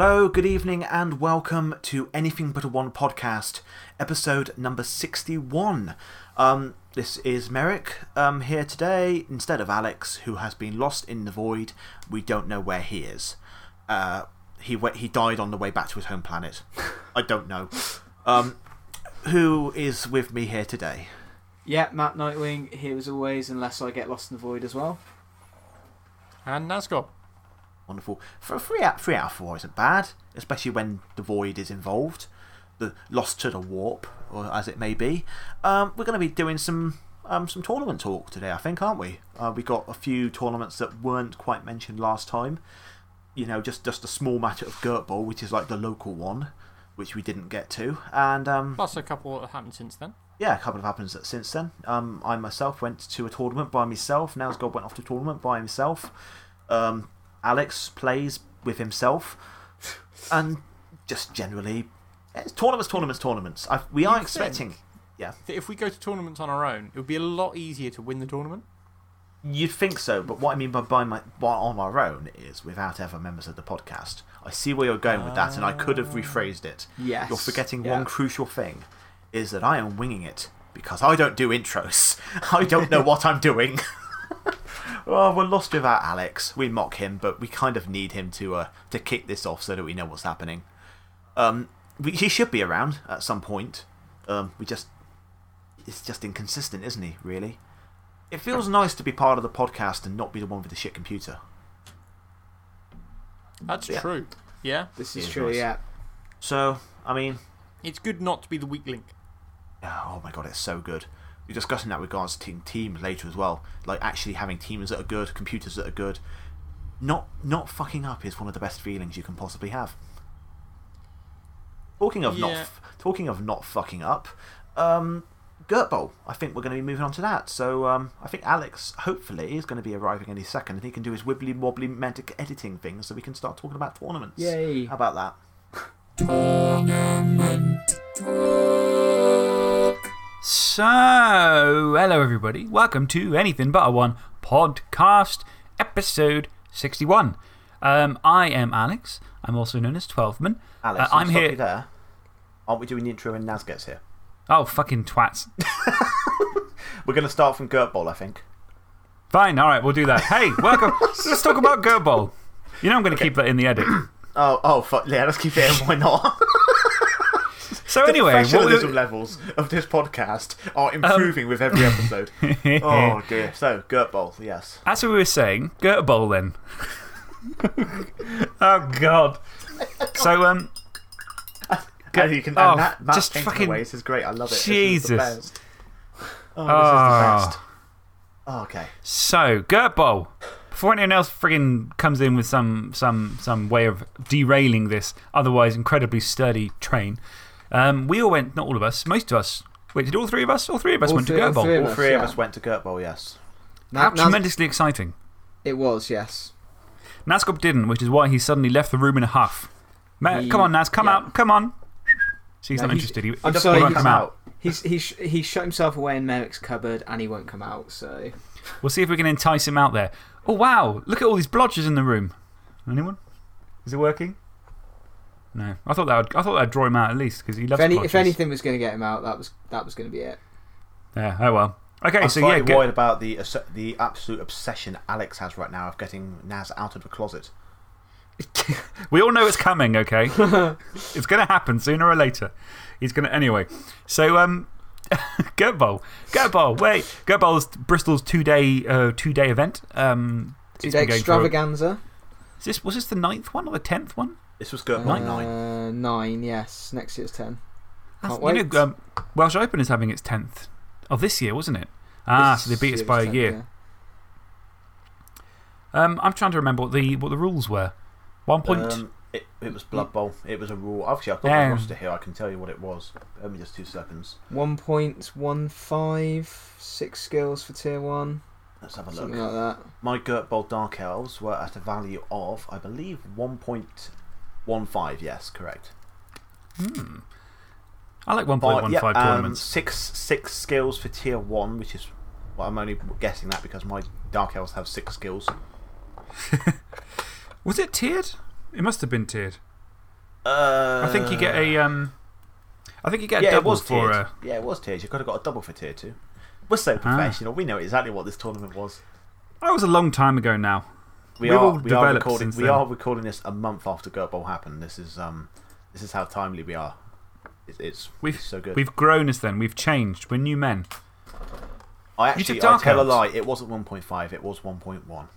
Hello, good evening, and welcome to Anything But a One podcast, episode number 61. Um, this is Merrick um, here today instead of Alex, who has been lost in the void. We don't know where he is. Uh, he, went, he died on the way back to his home planet. I don't know. Um, who is with me here today? Yeah, Matt Nightwing here as always, unless I get lost in the void as well. And Nazgob. Wonderful. For a three out, three out of four isn't bad, especially when the void is involved. The lost to the warp, or as it may be. Um, we're going to be doing some um, some tournament talk today, I think, aren't we? Uh, we got a few tournaments that weren't quite mentioned last time. You know, just, just a small matter of Gurt Bowl, which is like the local one, which we didn't get to. And um, Plus a couple that happened since then. yeah, a couple of happens since then. Um, I myself went to a tournament by myself. Nazgob went off to a tournament by himself. Um, Alex plays with himself. And just generally, it's tournaments, tournaments, tournaments. I, we are expecting. Yeah. if we go to tournaments on our own, it would be a lot easier to win the tournament. You'd think so, but what I mean by, by, my, by on our own is without ever members of the podcast. I see where you're going with that, and I could have ah. rephrased it. Yes. You're forgetting Yeah. one crucial thing is that I am winging it because I don't do intros. I don't know what I'm doing. well, we're lost without Alex. We mock him, but we kind of need him to, uh, to kick this off so that we know what's happening. Um, we, he should be around at some point. Um, we just. It's just inconsistent, isn't he, really? It feels nice to be part of the podcast and not be the one with the shit computer. That's Yeah. true. Yeah. This is Is true, nice. yeah. So, I mean, It's good not to be the weak link. Oh my god, it's so good. We're discussing that regards to team teams later as well. Like actually having teams that are good, computers that are good. Not not fucking up is one of the best feelings you can possibly have. Talking of not Yeah. f- talking of not fucking up, um, Gurt Bowl. I think we're going to be moving on to that. So um, I think Alex hopefully is going to be arriving any second, and he can do his wibbly wobbly magic editing thing, so we can start talking about tournaments. Yay. How about that? So, hello everybody. Welcome to Anything But a One podcast, episode 61. Um, I am Alex. I'm also known as Twelveman. Alex, Uh, I'm here. there. Aren't we doing the intro when Naz gets here? Oh, fucking twats. We're going to start from Gurt Bowl, I think. Fine, alright, we'll do that. Hey, welcome. Let's talk about Gurt Bowl. You know, I'm going to keep that in the edit. Oh, oh, fuck. Yeah, let's keep it in. Why not? So, the anyway, what professionalism we, levels of this podcast are improving with every episode. oh, dear. So, Gurt Bowl, yes. as we were saying, Gurt Bowl then. oh, God. So, um, And you can, oh, and Matt, Matt just fucking- away. This is great. I love it. This is the Jesus. best. Oh, this is the best. Oh, okay. So, Gurt Bowl. Before anyone else friggin' comes in with some, some, some way of derailing this otherwise incredibly sturdy train, um, we all went, not all of us, most of us. Wait, did all three of us? All three of us All went three- to all Gurt Bowl. three All three of yeah. us went to Gurt Bowl, yes. Na- How Naz- tremendously exciting. It was, yes. Nazgob didn't, which is why he suddenly left the room in a huff. Ma He- come on, Naz, come yeah. out, come on. See, he's No, not he's- interested. He, I'm he sorry, won't come out. He's, he, he shut himself away in Merrick's cupboard and he won't come out, so. We'll see if we can entice him out there. Oh, wow. Look at all these blotches in the room. Anyone? Is it working? No. I thought that would, I thought that'd draw him out at least because he If, loves any, if anything was going to get him out, that was, that was going to be it. Yeah, oh well. Okay, I'm so yeah. slightly Get, worried about the, the absolute obsession Alex has right now of getting Naz out of the closet. we all know it's coming, okay? it's going to happen sooner or later. He's going to. Anyway, so um, Gurt Bowl. Gurt Bowl. Wait. Gurt Bowl's Bristol's two day, uh, two day event. Um, it's Today, been going for a- extravaganza. Is this, was this the ninth one or the tenth one? This was Gurt Bowl Uh, 9. Nine, yes. Next year's 10. Can't You wait. know, um, Welsh Open is having its tenth. of this year, wasn't it? Ah, This so they beat us year's by a 10, year. yeah. Um, I'm trying to remember what the, what the rules were. One point. Um, it, it was Blood Bowl. It was a rule. Obviously, I've got Yeah. the roster here. I can tell you what it was. Only just two seconds. 1.15, six skills for tier 1. Let's have a look. Something like that. My Gurt Bowl Dark Elves were at a value of, I believe, 1.15. Yes, correct. hmm. I like Five- 1.15 yeah, um, tournaments. six, six skills for tier 1, which is. Well, I'm only guessing that because my Dark Elves have six skills. Was it tiered? It must have been tiered. Uh, I think you get a. Um, I think you get a yeah, it double was for. tiered. Uh, Yeah, it was tiered. You could have got a double for tier two. We're so professional. We know exactly what this tournament was. that was a long time ago now. We We've are, we are recording. We are recording this a month after Gurt Bowl happened. This is um, this is how timely we are. It's, it's, We've, it's so good. we've grown as then. We've changed. We're new men. I actually, I Dark tell a lie. It wasn't 1.5. It was 1.1.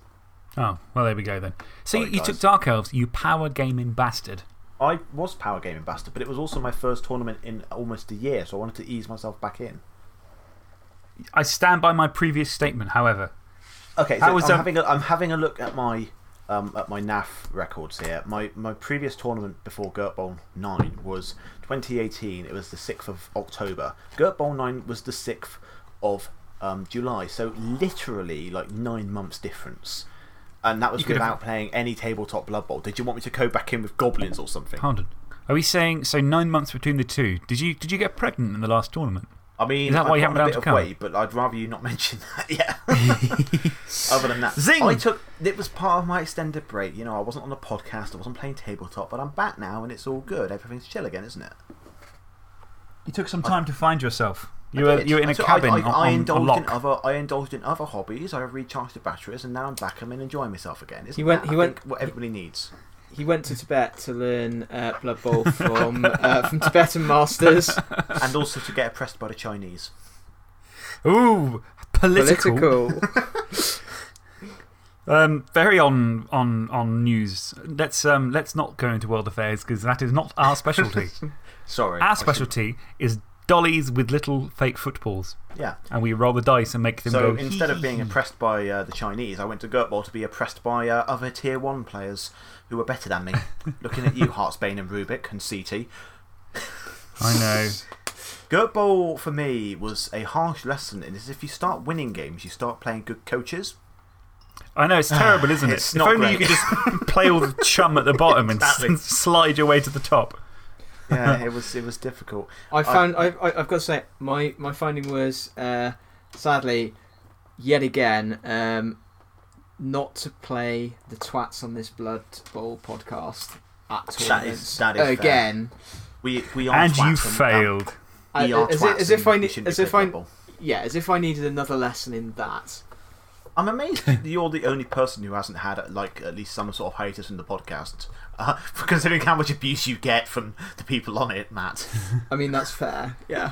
Oh, well, there we go then. So you took. Dark Elves, you power gaming bastard. I was Power Gaming Bastard, but it was also my first tournament in almost a year, so I wanted to ease myself back in. I stand by my previous statement, however. Okay, so was I'm, that- having a, I'm having a look at my um, at my NAF records here. My my previous tournament before Gurt Bowl 9 was 2018. It was the 6th of October. Gurt Bowl 9 was the 6th of um, July. So literally like nine months difference. And that was You could have- without playing any tabletop Blood Bowl. Did you want me to go back in with goblins or something? Hold on. Are we saying, so nine months between the two? Did you, did you get pregnant in the last tournament? I mean, Is that why I've you haven't got a been bit able of to come? weight, but I'd rather you not mention that. Yeah. Other than that, Zing! I took it was part of my extended break. You know, I wasn't on a podcast, I wasn't playing tabletop, but I'm back now and it's all good. Everything's chill again, isn't it? You took some time to find yourself. You were, you were in I a took- cabin I, I, on, I on a indulged in other. I indulged in other hobbies. I recharged the batteries, and now I'm back. I'm enjoying myself again. Isn't He went- that, he I went- think, what everybody needs. He went to Tibet to learn uh, Blood Bowl from, uh, from Tibetan masters. and also to get oppressed by the Chinese. Ooh, political. Political. Um, very on, on, on news. Let's, um, let's not go into world affairs because that is not our specialty. Sorry, our specialty is dollies with little fake footballs. Yeah. And we roll the dice and make them So go. instead of being oppressed by uh, the Chinese, I went to Gurt Bowl to be oppressed by uh, other tier one players who were better than me. Looking at you, Heartsbane and Rubik and CT. I know. Gurt Bowl for me was a harsh lesson in is if you start winning games, you start playing good coaches. I know, it's terrible, isn't it? It's if not only you could just play all the chum at the bottom and, Exactly. and slide your way to the top. Yeah, it was it was difficult. I found, I, I, I've got to say, my, my finding was, uh, sadly, yet again, um, not to play the twats on this Blood Bowl podcast at That tournaments is- that is fair. again. We we are And you and- failed. I- We are as, as if I we ne- shouldn't be as if I Blood yeah, as if I needed another lesson in that. I'm amazed you're the only person who hasn't had like at least some sort of hiatus in the podcast, uh, considering how much abuse you get from the people on it, Matt. I mean, that's fair. Yeah.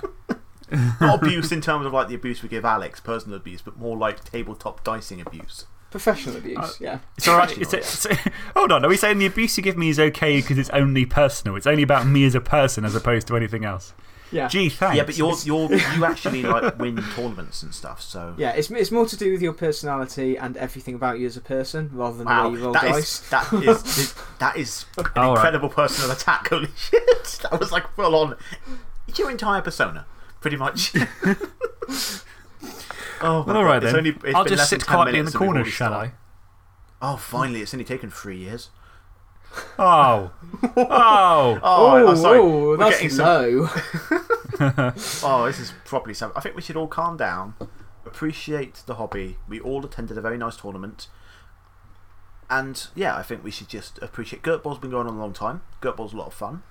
Not abuse in terms of like the abuse we give Alex, personal abuse, but more like tabletop dicing abuse. Professional abuse, Uh, yeah. It's alright. It's, it's, hold on, are we saying the abuse you give me is okay because it's only personal? It's only about me as a person as opposed to anything else. Yeah. Gee, thanks. Yeah, but you're you're you actually like win tournaments and stuff. So Yeah, it's, it's more to do with your personality and everything about you as a person rather than the wow, way you roll that dice. is that is that is an All right. incredible personal attack. Holy shit, that was like full on. It's your entire persona, pretty much. Oh, Well, all right then. only- I'll just sit quietly in the minutes and we've corner, shall. I? Oh, finally, it's only taken three years. Oh. Oh. Oh, I'm sorry. oh, We're that's some- low. Oh, this is properly sad. I think we should all calm down, appreciate the hobby. We all attended a very nice tournament. And yeah, I think we should just appreciate. Gurt Bowl's been going on a long time. Gurt Bowl's a lot of fun.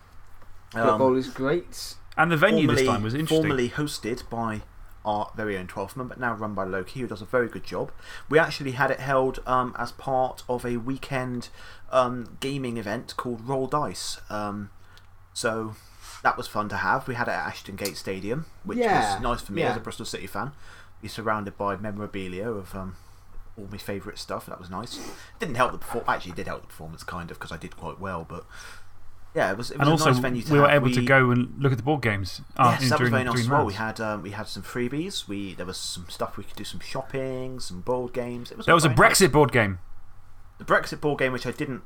Blood Um, Bowl is great. And the venue this time was interesting. Formerly hosted by our very own 12th man, but now run by Loki, who does a very good job. We actually had it held um, as part of a weekend um, gaming event called Roll Dice. Um, so that was fun to have. We had it at Ashton Gate Stadium, which Yeah, was nice for me yeah. as a Bristol City fan. Be surrounded by memorabilia of um, all my favourite stuff. That was nice. Didn't help the perform. Actually, it did help the performance kind of because I did quite well, but. Yeah, it was, it was and a also, nice venue to we were have. able to go and look at the board games. uh, Yes, in- that was very nice as well. We had um, we had some freebies. We there was some stuff we could do some shopping, some board games. It was There was a nice. Brexit board game. the Brexit board game, which I didn't.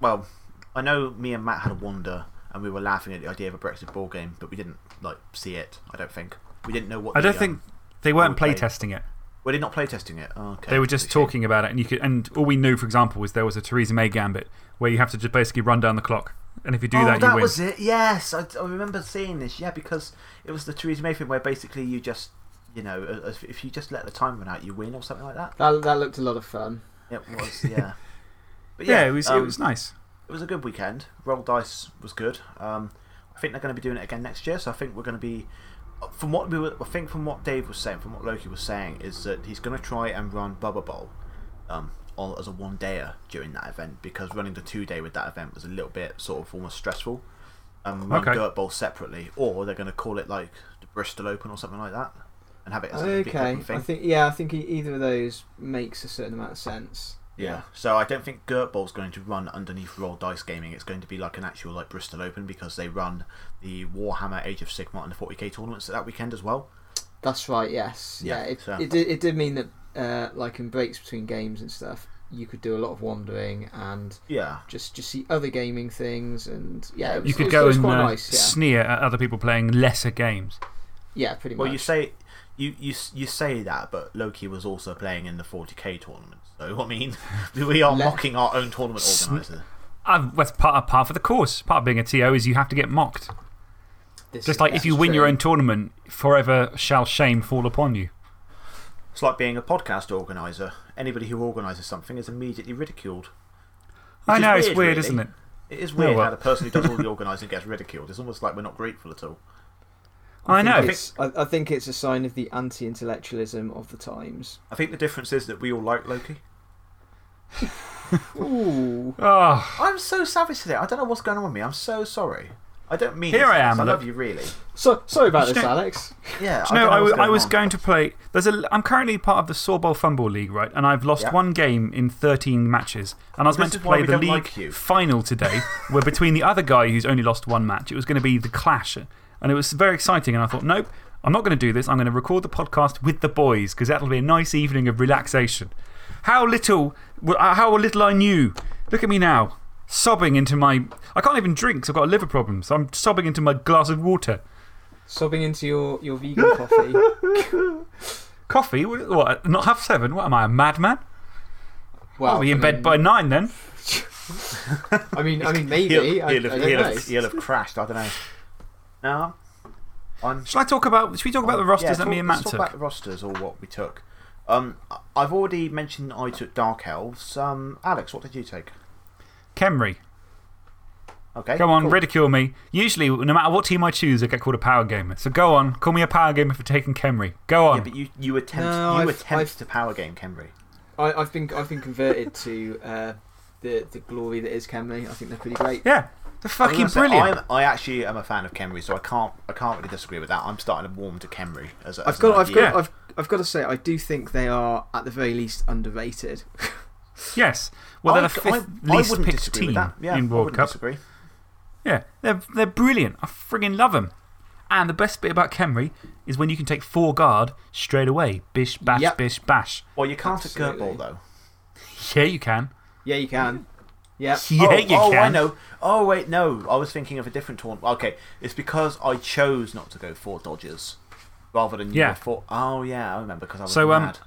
Well, I know me and Matt had a wander, and we were laughing at the idea of a Brexit board game, but we didn't like see it. I don't think we didn't know what. I the, don't think um, they weren't play. playtesting it. we did not play testing it. Oh, okay, They were just talking about it, and, you could, and all we knew, for example, was there was a Theresa May gambit where you have to just basically run down the clock. And if you do oh, that, that you win. was it. Yes, I, I remember seeing this. Yeah, because it was the Theresa May thing where basically you just, you know, uh, if- if you just let the time run out, you win or something like that. That, that looked a lot of fun. It was, yeah. But yeah, it, was, it um, was nice. it was a good weekend. Roll dice was good. Um, I think they're going to be doing it again next year. So I think we're going to be, from what we were, I think from what Dave was saying, from what Loki was saying, is that he's going to try and run Bubba Bowl, um, all as a one dayer during that event because running the two day with that event was a little bit sort of almost stressful. Um, run Okay. Gurt Bowl separately, or they're going to call it like the Bristol Open or something like that, and have it as a big Okay, open thing. I think yeah, I think e- either of those makes a certain amount of sense. Yeah. So I don't think Gurt Bowl's going to run underneath Roll Dice Gaming. It's going to be like an actual like Bristol Open because they run the Warhammer Age of Sigmar and the 40k tournaments that weekend as well. That's right. Yes. Yeah, Yeah. it, so- it did. It did mean that, uh, like in breaks between games and stuff, you could do a lot of wandering and Yeah. just just see other gaming things and yeah, it was, You it could was, go it was and quite uh, nice. Yeah. sneer at other people playing lesser games. yeah, pretty Well, much. you say you, you you say that, but Loki was also playing in the 40k tournament. So I mean, we are Le- mocking our own tournament organizer. Uh, that's part, part of the course. Part of being a TO is you have to get mocked. This Just is- like if you is win your own tournament, forever shall shame fall upon you. It's like being a podcast organizer. Anybody who organizes something is immediately ridiculed. I Which is know, it's weird, weird, really. isn't it? It is oh, weird well. how the person who does all the organising gets ridiculed. It's almost like we're not grateful at all. I think know. It's, I, I think it's a sign of the anti-intellectualism of the times. I think the difference is that we all like Loki. Ooh. Oh, I'm so savage today. I don't know what's going on with me. I'm so sorry. I don't mean Here this, I am, I love you, really. So sorry about this, know- Alex. Yeah. Do you know, don't I, what's w- I going was on. going to play. There's a, I'm currently part of the Sawball Fumble League, right? And I've lost Yeah. one game in 13 matches. And I was Well, meant to play the don't league like final today, where between the other guy who's only lost one match, it was going to be the clash. And it was very exciting. And I thought, nope, I'm not going to do this. I'm going to record the podcast with the boys because that'll be a nice evening of relaxation. How little, uh, how little I knew. Look at me now, sobbing into my. I can't even drink 'cause I've got a liver problem. So I'm sobbing into my glass of water. Sobbing into your, your vegan coffee. Coffee? What? what, Not half seven? What am I, a madman? Well, I'll be in I bed by nine then. I mean, I mean, maybe. He'll, he'll have, I he'll, have, he'll have crashed. I don't know. No. I'm, Shall I talk about. Should we talk about the rosters yeah, that talk, me and let's Matt talk took? about the rosters or what we took. Um, I've already mentioned I took Dark Elves. Um, Alex, what did you take? Khemri. Okay. Go on, cool. ridicule me. Usually, no matter what team I choose, I get called a power gamer. So go on, call me a power gamer for taking Khemri. Go on. Yeah, but you, you attempt, No, you I've- attempt I've- to power game Khemri. I, I've been I've been converted to uh, the the glory that is Khemri. I think they're pretty great. yeah, they're fucking say, brilliant. I'm, I actually am a fan of Khemri, so I can't, I can't really disagree with that. I'm starting to warm to Khemri as, a, as I've got an I've idea. got I've I've got to say I do think they are at the very least underrated. Yes. Well, they're I- the fifth I- I least wouldn't picked team. Yeah, in World wouldn't Cup. disagree. Yeah, they're, they're brilliant. I friggin' love them. And the best bit about Khemri is when you can take four guard straight away. Bish, bash, Yep. bish, bash. Well, you can't at Absolutely. Gurt Bowl, though. Yeah, you can. yeah, you can. Yeah. Yeah, oh, you oh, can. I know. Oh, wait, no. I was thinking of a different tournament. Okay, it's because I chose not to go for Dodgers rather than you Yeah. were for. Oh, yeah, I remember because I was So, um, mad.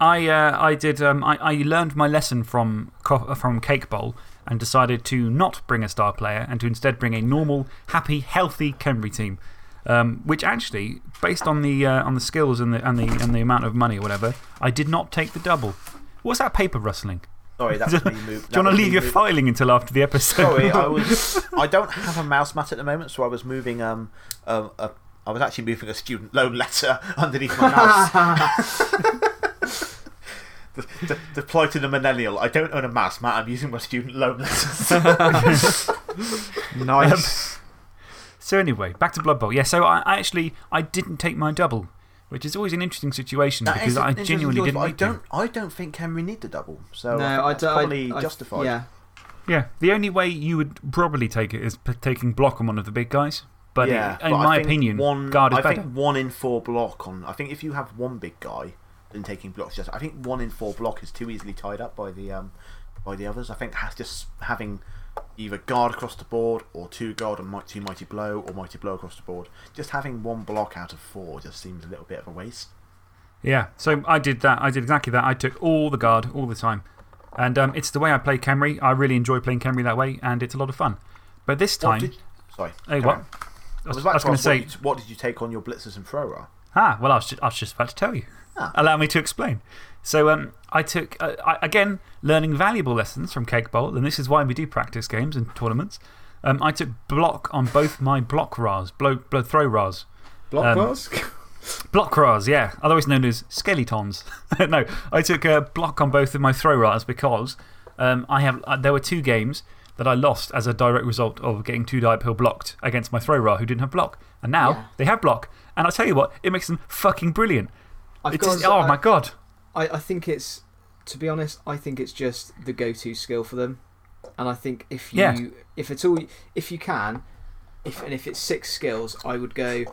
I, uh, I, did, um, I, I learned my lesson from, from Cake Bowl and decided to not bring a star player and to instead bring a normal, happy, healthy Khemri team. Um, which actually, based on the, uh, on the skills and the, and, the, and the amount of money or whatever, I did not take the double. What's that paper rustling? Sorry, that's me move. Do you want to leave your filing until after the episode? Sorry, I was. I don't have a mouse mat at the moment, so I was moving. Um, um, a, I was actually moving a student loan letter underneath my mouse. The, the, the plight of the millennial. I don't own a mouse mat. I'm using my student loan letters. Nice. Um, so anyway, back to Blood Bowl. Yeah, so I, I actually I didn't take my double, which is always an interesting situation That because I genuinely didn't I don't. I don't think Henry need the double. So no, I, I think don't. probably I, I, justified. Yeah. Yeah, the only way you would probably take it is taking block on one of the big guys. But yeah, in but my opinion, one, guard is I better. think one in four block on. I think if you have one big guy, taking blocks just. I think one in four block is too easily tied up by the um, by the others. I think has just having either guard across the board or two guard and might, two mighty blow or mighty blow across the board. Just having one block out of four just seems a little bit of a waste. Yeah, so I did that. I did exactly that. I took all the guard all the time. And um, it's the way I play Khemri. I really enjoy playing Khemri that way, and it's a lot of fun. But this time. did, sorry. Hey, what? on. I was was, was going to say. what, you, what did you take on your blitzers and thrower? Ah, well, I was just, I was just about to tell you. Ah. Allow me to explain. So, um, I took, uh, I, again, learning valuable lessons from Cake Bowl, and this is why we do practice games and tournaments. Um, I took block on both my block RAs, blow, blow, throw RAs. Block Um, bars? Block RAs, yeah, otherwise known as skeletons. no, I took a block on both of my throw RAs because um, I have, uh, there were two games that I lost as a direct result of getting two die uphill blocked against my throw RA who didn't have block. And now Yeah. they have block. And I'll tell you what, it makes them fucking brilliant. I've got oh I- my god. I, I think it's, to be honest, I think it's just the go to skill for them. And I think if you, Yeah. if it's all, if you can, if, and if it's six skills, I would go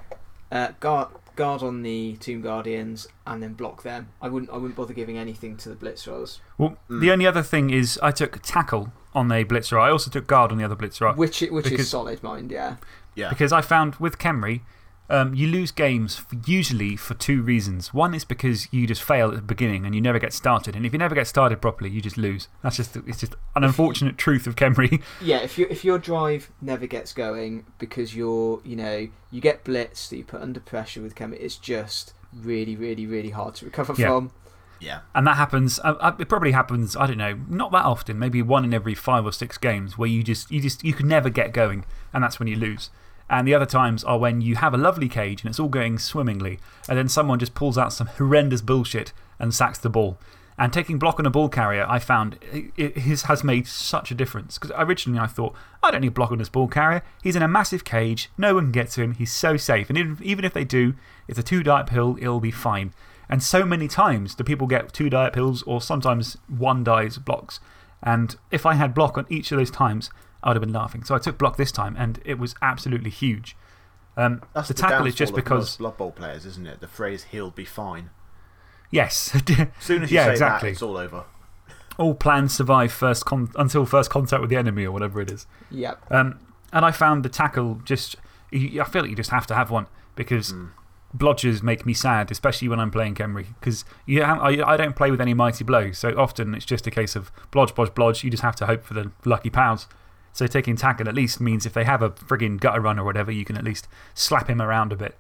uh, guard, guard on the Tomb Guardians and then block them. I wouldn't, I wouldn't bother giving anything to the Blitz rolls, Well, the only other thing is I took tackle on the blitzer. I also took guard on the other blitzer. which, it, which because- is solid mind, yeah. Yeah. Because I found with Khemri, um, you lose games for, usually for two reasons. One is because you just fail at the beginning and you never get started. And if you never get started properly, you just lose. That's just, it's just an unfortunate truth of Khemri. Yeah, if, you, if your drive never gets going because you're, you know, you get blitzed, you put under pressure with Khemri, it's just really, really, really hard to recover Yeah. from. Yeah. And that happens, uh, uh, it probably happens, I don't know, not that often, maybe one in every five or six games where you just, you just, you can never get going. And that's when you lose. And the other times are when you have a lovely cage and it's all going swimmingly, and then someone just pulls out some horrendous bullshit and sacks the ball. And taking block on a ball carrier, I found it, has made such a difference. Because originally I thought, I don't need block on this ball carrier. He's in a massive cage, no one can get to him, he's so safe. And even, even if they do, it's a two die pill. it'll be fine. And so many times do people get two die pills or sometimes one dies blocks. And if I had block on each of those times, I would have been laughing. So I took block this time and it was absolutely huge. Um, That's the the, tackle is just because. most Blood Bowl players, isn't it? The phrase he'll be fine. Yes. As soon as you yeah, say exactly. that, it's all over. All plans survive first con until first contact with the enemy or whatever it is. Yep. Um, and I found the tackle just. I feel like you just have to have one because Hmm. blodgers make me sad, especially when I'm playing Khemri. Because I, I don't play with any mighty blows, so often it's just a case of blodge, blodge, blodge. You just have to hope for the lucky pounds. So taking tackle at least means if they have a frigging gutter run or whatever, you can at least slap him around a bit.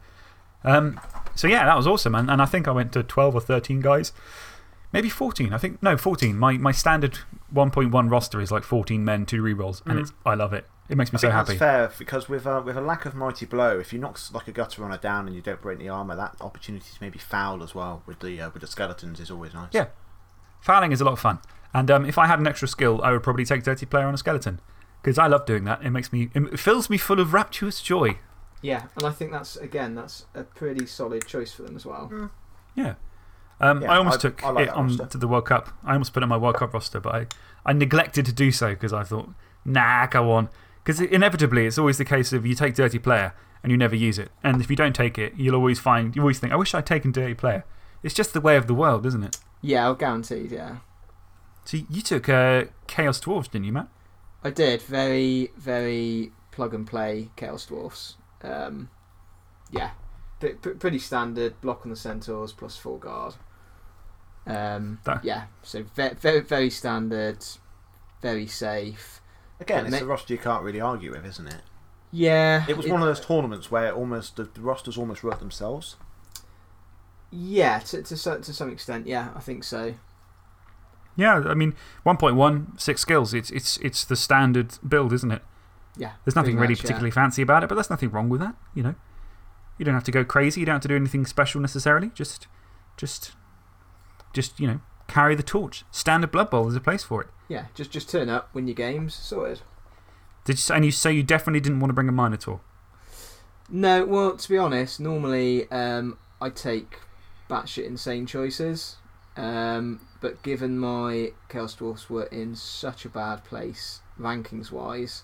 Um, so yeah, that was awesome. And, and I think I went to 12 or 13 guys. Maybe 14. I think, no, 14. My, my standard 1.1 roster is like 14 men, two rerolls. And it's, I love it. It makes me I so think happy. that's fair because with, uh, with a lack of mighty blow, if you knock like a gutter runner down and you don't break the armour, that opportunity to maybe foul as well with the, uh, with the skeletons is always nice. Yeah. Fouling is a lot of fun. And um, if I had an extra skill, I would probably take Dirty Player on a skeleton. Because I love doing that. It makes me, it fills me full of rapturous joy. Yeah, and I think that's, again, that's a pretty solid choice for them as well. Yeah. Um, Yeah, I almost I- took I like it on to the World Cup. I almost put it on my World Cup roster, but I, I neglected to do so because I thought, nah, go on. Because inevitably, it's always the case of you take Dirty Player and you never use it. And if you don't take it, you'll always find, you always think, I wish I'd taken Dirty Player. It's just the way of the world, isn't it? Yeah, guaranteed, yeah. So you took uh, Chaos Dwarves, didn't you, Matt? I did. Very, very plug and play Chaos Dwarfs. Um, yeah. P- p- pretty standard. Block on the Centaurs four guard. Um, yeah, so ve- very, very standard. Very safe. Again, But it's a roster you can't really argue with, isn't it? Yeah. It was one of those tournaments where almost the, the rosters almost wrote themselves. Yeah, to, to, to some extent, yeah, I think so. Yeah, I mean, 1.1, six skills. It's, it's, it's the standard build, isn't it? Yeah. There's nothing really much, yeah. particularly fancy about it, but there's nothing wrong with that, you know. You don't have to go crazy. You don't have to do anything special necessarily. Just, just, just, you know, carry the torch. Standard Blood Bowl is a place for it. Yeah, just, just turn up, win your games, sorted. Did you, and you say you definitely didn't want to bring a Minotaur? No, well, to be honest, normally um, I take batshit insane choices. Um, but given my Chaos Dwarfs were in such a bad place, rankings wise,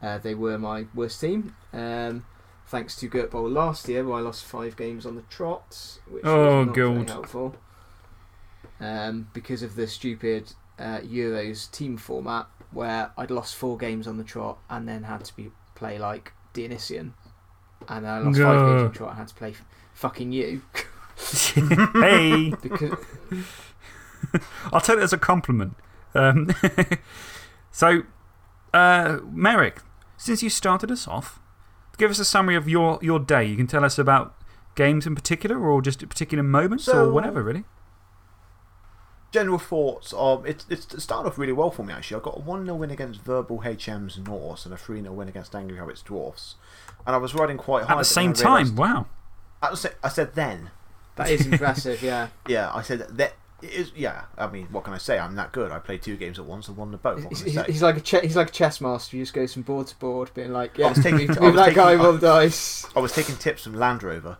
uh, they were my worst team. Um, thanks to Gurt Bowl last year, where I lost five games on the trot, which Oh, was not very God. helpful. Um, because of the stupid uh, Euros team format, where I'd lost four games on the trot and then had to be play like Dionysian and I lost five games on the trot and had to play f- fucking you hey, because I'll take it as a compliment. Um, so, uh, Merrick, since you started us off, give us a summary of your, your day. You can tell us about games in particular, or just particular moments, So- or whatever, really? General thoughts of it, it's started off really well for me actually. I got a 1 0 win against Verbal HM's Norse and a 3 0 win against Angry Hobbits Dwarfs. And I was riding quite high. At the same then I realised- time, wow. I, was, I said then. That is impressive, yeah. Yeah, I said that. It is, yeah, I mean, what can I say? I'm that good. I played two games at once and won the both. He's, can I say? he's like a che- he's like a chess master. He just goes from board to board, being like, yeah, I was taking- move, I was that guy taking- roll the dice. I was taking tips from Land Rover.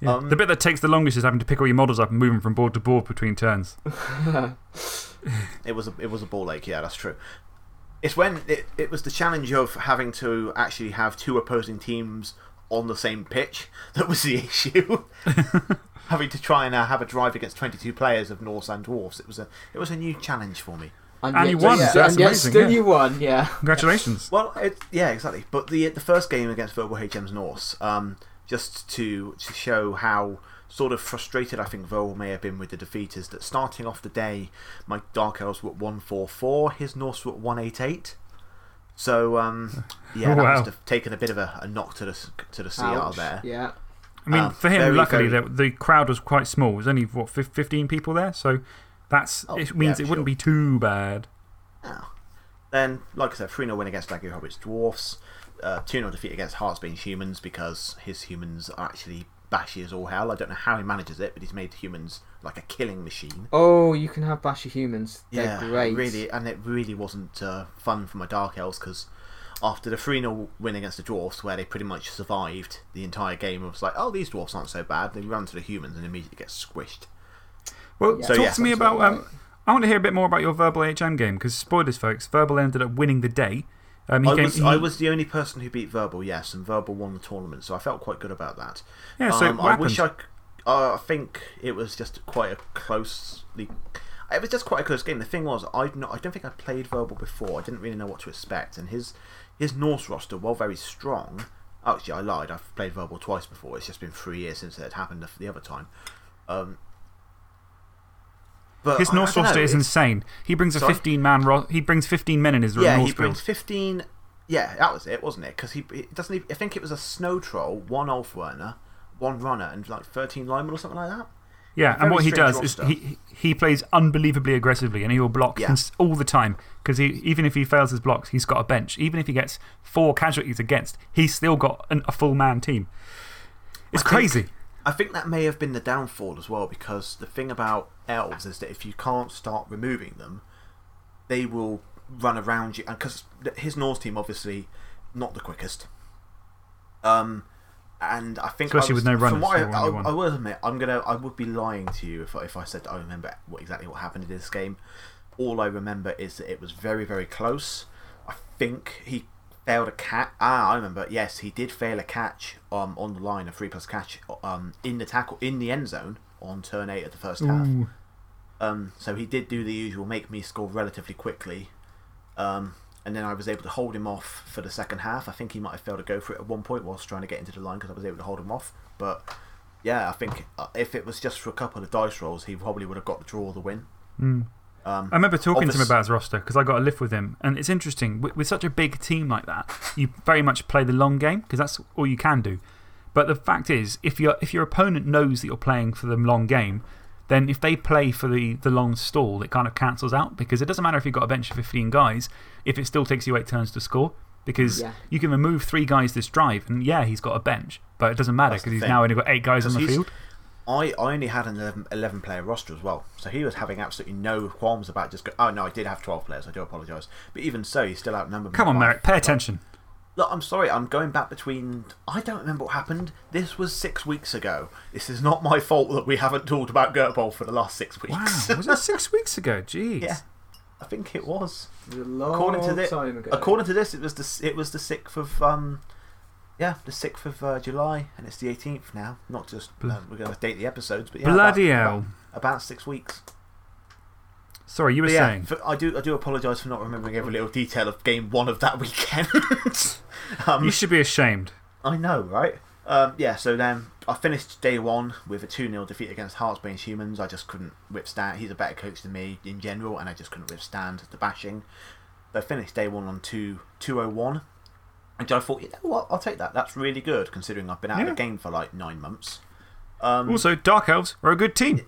Yeah. Um, the bit that takes the longest is having to pick all your models up and move them from board to board between turns. It was a it was a ball ache. Yeah, that's true. It's when it, it was the challenge of having to actually have two opposing teams on the same pitch that was the issue. having to try and uh, have a drive against twenty two players of Norse and Dwarfs. It was a it was a new challenge for me. And, And yet- you won, yeah, so that's and amazing, still yeah. you won, yeah. Congratulations. Well, it, yeah, exactly. But the the first game against Verbal HM's Norse, um, just to to show how sort of frustrated I think Verbal may have been with the defeat is that starting off the day, my Dark Elves were at one four four, his Norse were at one eight eight. So um, yeah, that Wow. must have taken a bit of a, a knock to the to the CR Ouch, there. Yeah. I mean, Um, for him, very, luckily, very- The, the crowd was quite small. There's only, what, 15 people there? So that's, Oh, it means yeah, it wouldn't be too bad. Oh. Then, like I said, 3 0 win against Lego Hobbits Dwarfs, uh, 2 0 defeat against Heartsbane Humans because his humans are actually bashy as all hell. I don't know how he manages it, but he's made humans like a killing machine. Oh, you can have bashy humans. They're yeah, great. really, and it really wasn't uh, fun for my Dark Elves because after the 3 0 win against the Dwarfs, where they pretty much survived the entire game, it was like, oh, these Dwarfs aren't so bad. They run to the humans and immediately get squished. Well, Yeah. So, talk yeah, to me about. right. Um, I want to hear a bit more about your Verbal HM game because, spoilers, folks, Verbal ended up winning the day. Um, I came- was, he- I was the only person who beat Verbal, yes, and Verbal won the tournament, so I felt quite good about that. Yeah, so um, I wish I. Uh, I think it was just quite a closely. It was just quite a close game. The thing was, I've not, I don't think I played Verbal before. I didn't really know what to expect, and his his Norse roster, while very strong. Actually, I lied. I've played Verbal twice before. It's just been three years since it had happened the, the other time. Um, but His I- I Norse know, roster is insane. He brings a Sorry? 15 man. Ro- he brings 15 men in his Yeah, Norse he brings build. 15. Yeah, that was it, wasn't it? Because he, he doesn't. Even, I think it was a Snow Troll, one Ulfwerener, one Runner, and like 13 linemen or something like that. Yeah, very and what he does is he, he plays unbelievably aggressively and he will block Yeah. all the time because he, even if he fails his blocks, he's got a bench. Even if he gets four casualties against, he's still got an, a full man team. It's I think- crazy. I think that may have been the downfall as well, because the thing about elves is that if you can't start removing them, they will run around you. And because his Norse team, obviously, not the quickest. Um, and I think I Especially was- with no runners, what I. I, I will admit, I'm gonna, I would be lying to you if I, if I said I remember what exactly what happened in this game. All I remember is that it was very, very close. I think he failed a catch. Ah, I remember. Yes, he did fail a catch um, on the line, a three plus catch um, in the tackle in the end zone on turn eight of the first half. Um, so he did do the usual, make me score relatively quickly. Um, and then I was able to hold him off for the second half. I think he might have failed to go for it at one point whilst trying to get into the line because I was able to hold him off. But yeah, I think uh, if it was just for a couple of dice rolls, he probably would have got the draw or the win. Mm. Um, I remember talking to him about his roster because I got a lift with him. And it's interesting. With, with such a big team like that, you very much play the long game because that's all you can do. But the fact is, if, your if your opponent knows that you're playing for the long game, then if they play for the, the long stall, it kind of cancels out because it doesn't matter if you've got a bench of 15 guys if it still takes you eight turns to score. Because Yeah. you can remove three guys this drive, and yeah, he's got a bench, but it doesn't matter because he's thing. now only got eight guys on the field. I, I only had an 11, 11 player roster as well. So he was having absolutely no qualms about just go. Oh, no, I did have 12 players. I do apologise. But even so, he's still outnumbered. Come on, Merrick, pay attention. Look, I'm sorry, I'm going back between. I don't remember what happened. This was six weeks ago. This is not my fault that we haven't talked about Gurt for the last six weeks. Wow, was that six weeks ago? Jeez. yeah, I think it was. It was a long According to this, time ago. according to this, it was the it was the sixth of um, yeah, the sixth of uh, July, and it's the eighteenth now. Not just uh, we're going to date the episodes, but yeah, Bloody about, hell. About, about six weeks. Sorry, you were yeah, saying. for- I do I do apologise for not remembering every little detail of game one of that weekend. um, You should be ashamed. I know, right? Um, yeah, so then I finished day one with a 2 0 defeat against Heartsbane Humans. I just couldn't withstand. He's a better coach than me in general, and I just couldn't withstand the bashing. But I finished day one on 2 201. And I thought, you know what? I'll take that. That's really good considering I've been out Yeah. of the game for like nine months. Um, Also, Dark Elves are a good team.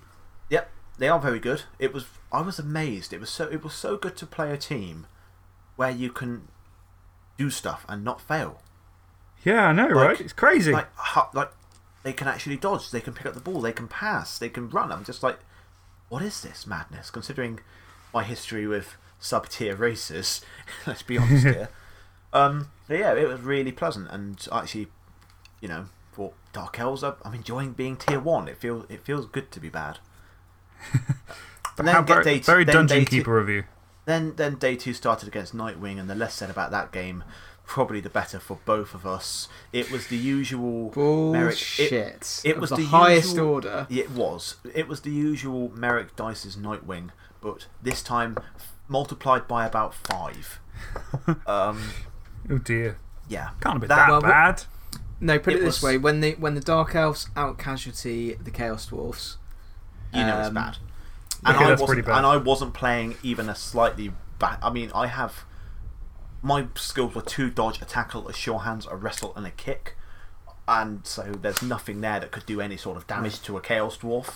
Yep, they are very good. It was I was amazed. It was so it was so good to play a team where you can do stuff and not fail. Yeah, I know, right? It's crazy. Like like they can actually dodge. They can pick up the ball. They can pass. They can run. I'm just like, what is this madness? Considering my history with sub tier races, let's be honest here. Um, but yeah, it was really pleasant, and actually, you know, for Dark Elves, I'm enjoying being tier one. It feels it feels good to be bad. And How then get very, day two- very then Dungeon day two- Keeper of you. Then then day two started against Nightwing, and the less said about that game, probably the better for both of us. It was the usual Merrick. Bullshit. It, it Of was the, the, highest usual- order. It was. It was the usual Merrick Dice's Nightwing, but this time multiplied by about five. um, Oh dear. yeah. Can't be That- that, well, bad. No, put it, It this was- way: when the when the Dark Elves out casualty the Chaos Dwarfs, You know it's Um, bad. yeah, And I wasn't. pretty bad. And I wasn't playing even a slightly bad. I mean, I have. My skills were two dodge, a tackle, a sure hands, a wrestle, and a kick. And so there's nothing there that could do any sort of damage to a Chaos Dwarf.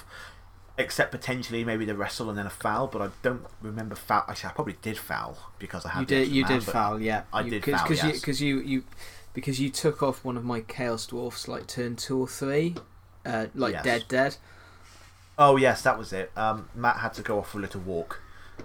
Except potentially maybe the wrestle and then a foul, but I don't remember foul. Actually, I probably did foul because I had you did you did foul, yeah. I you, did cause, foul, cause you yes. because you, you because you took off one of my Chaos Dwarfs like turn two or three, uh, like Yes. dead dead. Oh yes, that was it. Um, Matt had to go off for a little walk.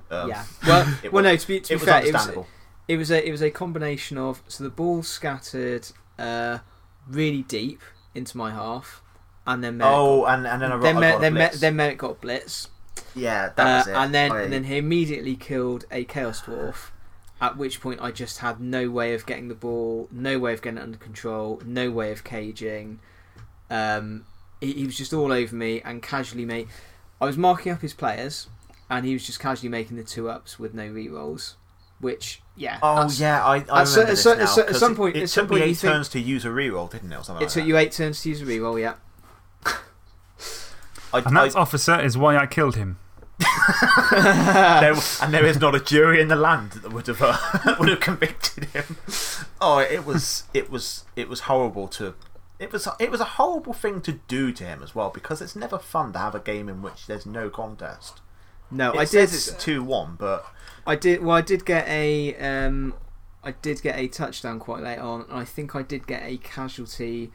Um, yeah. Well, it well, was- no. To be, to be it was fair, it was understandable. it was a it was a combination of so the ball scattered uh, really deep into my half, and then Merrick Oh, and and then I, got, then, I Mer- got a then, Mer- then Merrick got blitz, yeah, that uh, was it. and then I- and then he immediately killed a Chaos Dwarf. At which point, I just had no way of getting the ball, no way of getting it under control, no way of caging. Um, he, he was just all over me and casually made. I was marking up his players, and he was just casually making the two ups with no re rolls. Which, yeah, Oh yeah, I, I remember at some- this at now, some- at 'cause some point- it, at some took me point you eight think- turns to use a reroll, didn't it, or something it like took that? you eight turns to use a reroll. Yeah, I, And that I, officer is why I killed him. there, and there is not a jury in the land that would have uh, would have convicted him. Oh, it was it was it was horrible to. It was it was a horrible thing to do to him as well because it's never fun to have a game in which there's no contest. no, It I did. it's two one, but I did. Well, I did get a. Um, I did get a touchdown quite late on, and I think I did get a casualty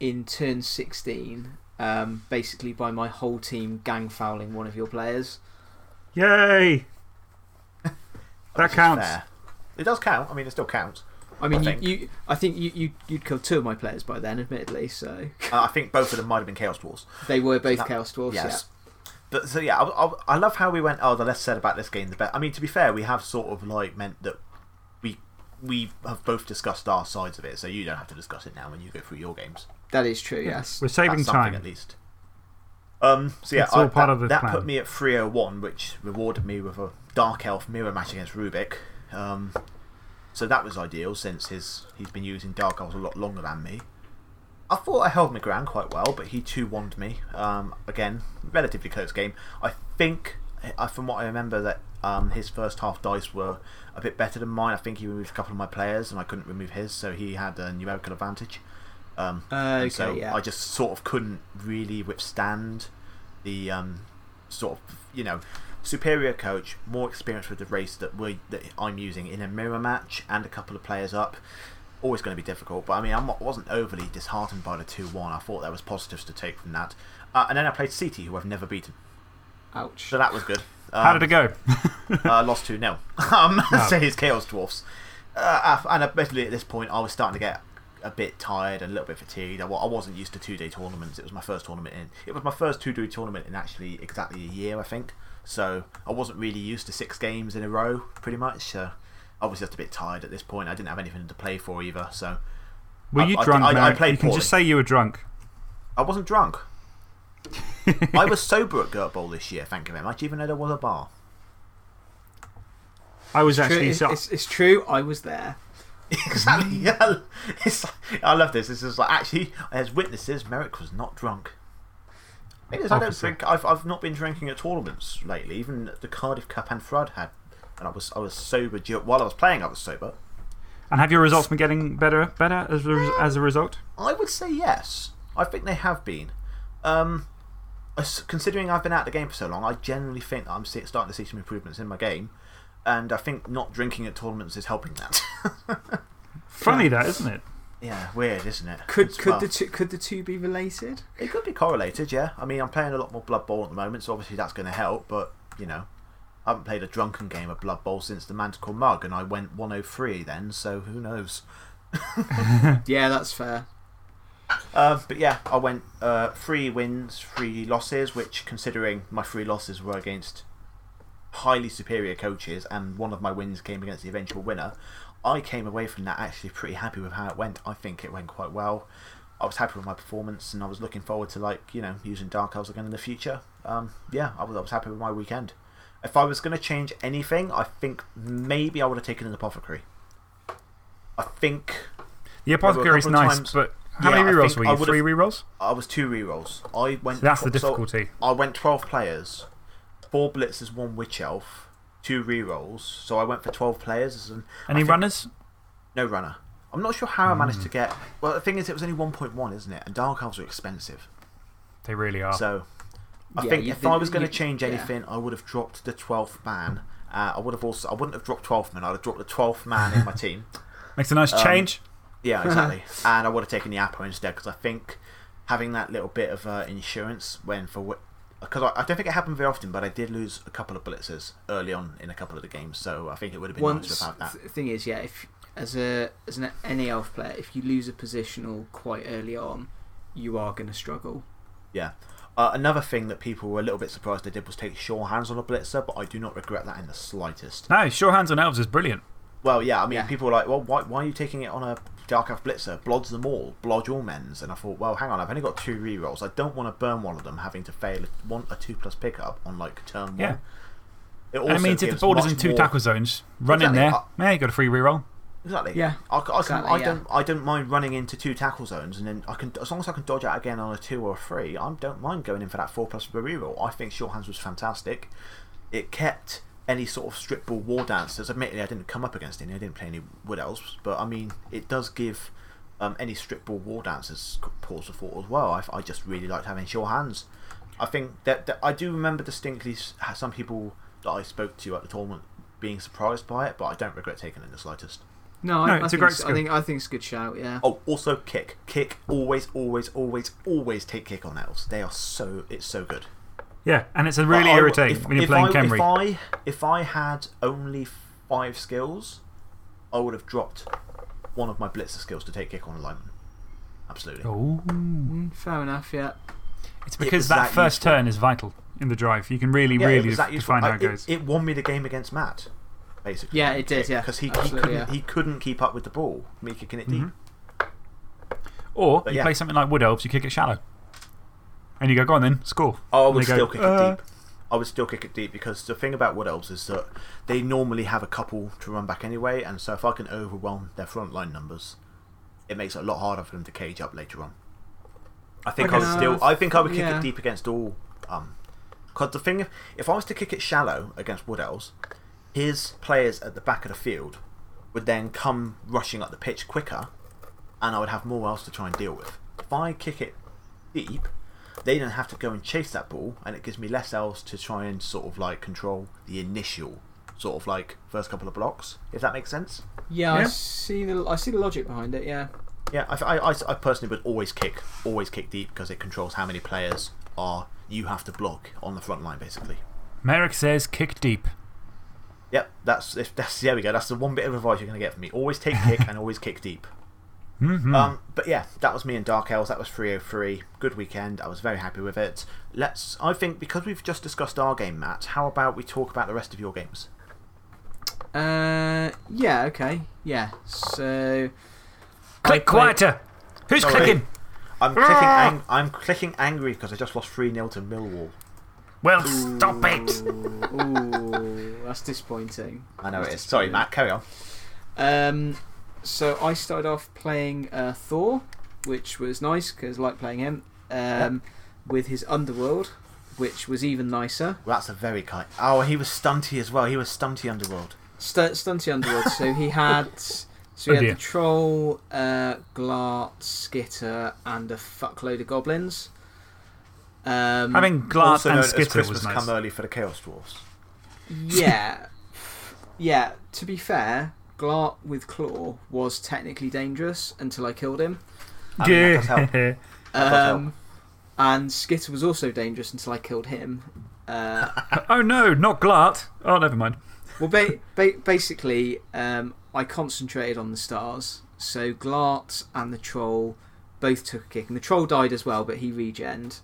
in turn sixteen. Um, basically, by my whole team gang fouling one of your players. Yay! that counts. fair. It does count. I mean, it still counts. I mean, I you, think. you. I think you, you. You'd killed two of my players by then, admittedly. So Uh, I think both of them might have been Chaos Dwarfs. they were both That- Chaos Dwarfs. Yes. But so yeah, I, I, I love how we went. Oh, the less said about this game, the better. I mean, to be fair, we have sort of like meant that we we have both discussed our sides of it, so you don't have to discuss it now when you go through your games. That is true. Yes. We're saving That's time. at least. Um. So yeah, It's all part that, of the that plan. put me at three oh one, which rewarded me with a Dark Elf mirror match against Rubik. Um. So that was ideal since his he's been using Dark Elves a lot longer than me. I thought I held my ground quite well, but he two won me. Um, again, relatively close game. I think, from what I remember, that um, his first half dice were a bit better than mine. I think he removed a couple of my players, and I couldn't remove his, so he had a numerical advantage. Um, Uh, okay, so yeah. I just sort of couldn't really withstand the um, sort of you know superior coach, more experience with the race that we that I'm using in a mirror match, and a couple of players up. Always going to be difficult, but I mean, I'm wasn't overly disheartened by the two-one. I thought there was positives to take from that. Uh, and then I played CT, who I've never beaten, Ouch. so that was good. Um, How did it go? uh, lost 2 0. Um, Oh. So his Chaos Dwarfs. Uh, and admittedly, at this point, I was starting to get a bit tired and a little bit fatigued. I I wasn't used to two day tournaments. It was my first tournament in. It was my first two day tournament in actually exactly a year, I think. So I wasn't really used to six games in a row, pretty much. So obviously, I was just a bit tired at this point. I didn't have anything to play for either. So Were I- you I- drunk, I- I Merrick? played You can just say you were drunk. I wasn't drunk. I was sober at Gurt Bowl this year, thank you very much, even though there was a bar. I was True, actually. it's, so- it's, it's true. I was there. Exactly. Yeah. It's, I love this. This is like actually, as witnesses, Merrick was not drunk. Thing is, I don't Officer. drink. I've, I've not been drinking at tournaments lately. Even the Cardiff Cup and Flood had, and I was I was sober while I was playing. I was sober. and have your results been getting better, better as a, as a result? I would say yes. I think they have been. Um, considering I've been out of the game for so long, I generally think that I'm starting to see some improvements in my game, and I think not drinking at tournaments is helping that. Funny that, isn't it? Yeah, weird, isn't it? Could could well, the two, could the two be related? It could be correlated, yeah. I mean, I'm playing a lot more Blood Bowl at the moment, so obviously that's going to help. But you know, I haven't played a drunken game of Blood Bowl since the Manticore Mug, and I went 103 then. So who knows? Yeah, that's fair. Uh, but yeah, I went uh, three wins, three losses, which, considering my three losses were against highly superior coaches, and one of my wins came against the eventual winner, I came away from that actually pretty happy with how it went. I think it went quite well. I was happy with my performance, and I was looking forward to like you know using Dark Elves again in the future. Um, yeah, I was, I was happy with my weekend. If I was going to change anything, I think maybe I would have taken an apothecary. I think The apothecary is nice, times- but how Yeah, many I rerolls were you? Three rerolls? I was two rerolls. I went. That's the so difficulty. I went twelve players, four blitzers, one witch elf, two rerolls. So I went for twelve players. And Any think- runners? No runner. I'm not sure how I managed Hmm. to get. Well, the thing is, it was only 1.1, isn't it? And dark elves are expensive. They really are. So I Yeah, think if think- I was going to change yeah. anything, I would have dropped the 12th man. Uh, I would have also. I wouldn't have dropped 12th man. I'd have dropped the 12th man in my team. Makes a nice um, change. Yeah, exactly. and I would have taken the Apo instead because I think having that little bit of uh, insurance when for because I, I don't think it happened very often, but I did lose a couple of blitzers early on in a couple of the games, so I think it would have been Once nice without that. the thing is, yeah, if as a as an any elf player, if you lose a positional quite early on, you are going to struggle. Yeah. Uh, another thing that people were a little bit surprised they did was take sure hands on a blitzer, but I do not regret that in the slightest. No, sure hands on elves is brilliant. Well, yeah, I mean, Yeah. people were like, well, why, why are you taking it on a Dark Elf Blitzer? blods them all, blodge all men's. And I thought, well, hang on, I've only got two rerolls. I don't want to burn one of them having to fail a, one, a 2 plus pickup on like turn 1. Yeah. It And it also means if the board is in two more- tackle zones, run in there. Uh, Yeah, you got a free reroll. Exactly. Yeah, I, I, can, exactly, I yeah. don't. I don't mind running into two tackle zones, and then I can, as long as I can dodge out again on a two or a three, I don't mind going in for that four plus for a reroll. I think sure hands was fantastic. It kept any sort of strip ball war dancers. Admittedly, I didn't come up against any. I didn't play any wood elves, but I mean, it does give um, any strip ball war dancers pause for thought as well. I, I just really liked having sure hands. I think that, that I do remember distinctly some people that I spoke to at the tournament being surprised by it, but I don't regret taking it in the slightest. no, I, No, I it's a think great it's- I think I think it's a good shout. Yeah, Oh, also kick. Kick always, always, always, always take kick on elves. They are so it's so good. Yeah, and it's a really I- irritating if- when you're playing I, Khemri. If I if I had only five skills, I would have dropped one of my blitzer skills to take kick on alignment. Absolutely. Oh. Fair enough. Yeah, It's because was that, that first useful. turn is vital in the drive. You can really, Yeah, really was that def- define how it goes. It, won me the game against Matt, basically. Yeah, it did, yeah. because he, he couldn't yeah. he couldn't keep up with the ball, me kicking it deep. Mhm. or but you yeah. play something like Wood Elves, you kick it shallow. And you go, go on then, score. Oh, I would they go, still kick "Uh." it deep. I would still kick it deep because the thing about Wood Elves is that they normally have a couple to run back anyway, and so if I can overwhelm their front line numbers, it makes it a lot harder for them to cage up later on. I think I Okay. would still. I think I would kick Yeah. it deep against all. Um, because the thing, if I was to kick it shallow against Wood Elves, his players at the back of the field would then come rushing up the pitch quicker, and I would have more else to try and deal with. If I kick it deep, they don't have to go and chase that ball, and it gives me less else to try and sort of like control the initial sort of like first couple of blocks. If that makes sense. yeah, I see the I see the logic behind it. Yeah, Yeah, I, I, I- I personally would always kick, always kick deep because it controls how many players are you have to block on the front line, basically. Merrick says kick deep. Yep, that's if that's there we go. That's the one bit of advice you're going to get from me. Always take kick and always kick deep. Mhm. Um, but yeah, that was me and Dark Elves. That was 303. Good weekend. I was very happy with it. Let's. I think because we've just discussed our game, Matt. How about we talk about the rest of your games? uh, yeah, okay, yeah. So Click play- quieter. Who's Sorry. clicking? I'm clicking. Ah! Ang- I'm clicking angry because I just lost three 0 to Millwall. Well, stop it. Ooh, that's disappointing. I know it That's is. Sorry. Matt. Carry on. Um, so I started off playing uh, Thor, which was nice because I like playing him. Um, with his Underworld, which was even nicer. Well, that's a very kind. Oh, he was stunty as well. He was stunty underworld. St- Stunty Underworld. so he had, so he Oh had the troll, uh, Glart, Skitter, and a fuckload of goblins. Um, Having Glart and Skitter Christmas was nice. come early for the Chaos Dwarfs. yeah. yeah, to be fair, Glart with Claw was technically dangerous until I killed him. I mean, that does help. Yeah. Um, and Skitter was also dangerous until I killed him. Uh, oh no, not Glart. Oh, never mind. well, ba- ba- basically, um, I concentrated on the stars. So Glart and the Troll both took a kick. And the Troll died as well, but he regened.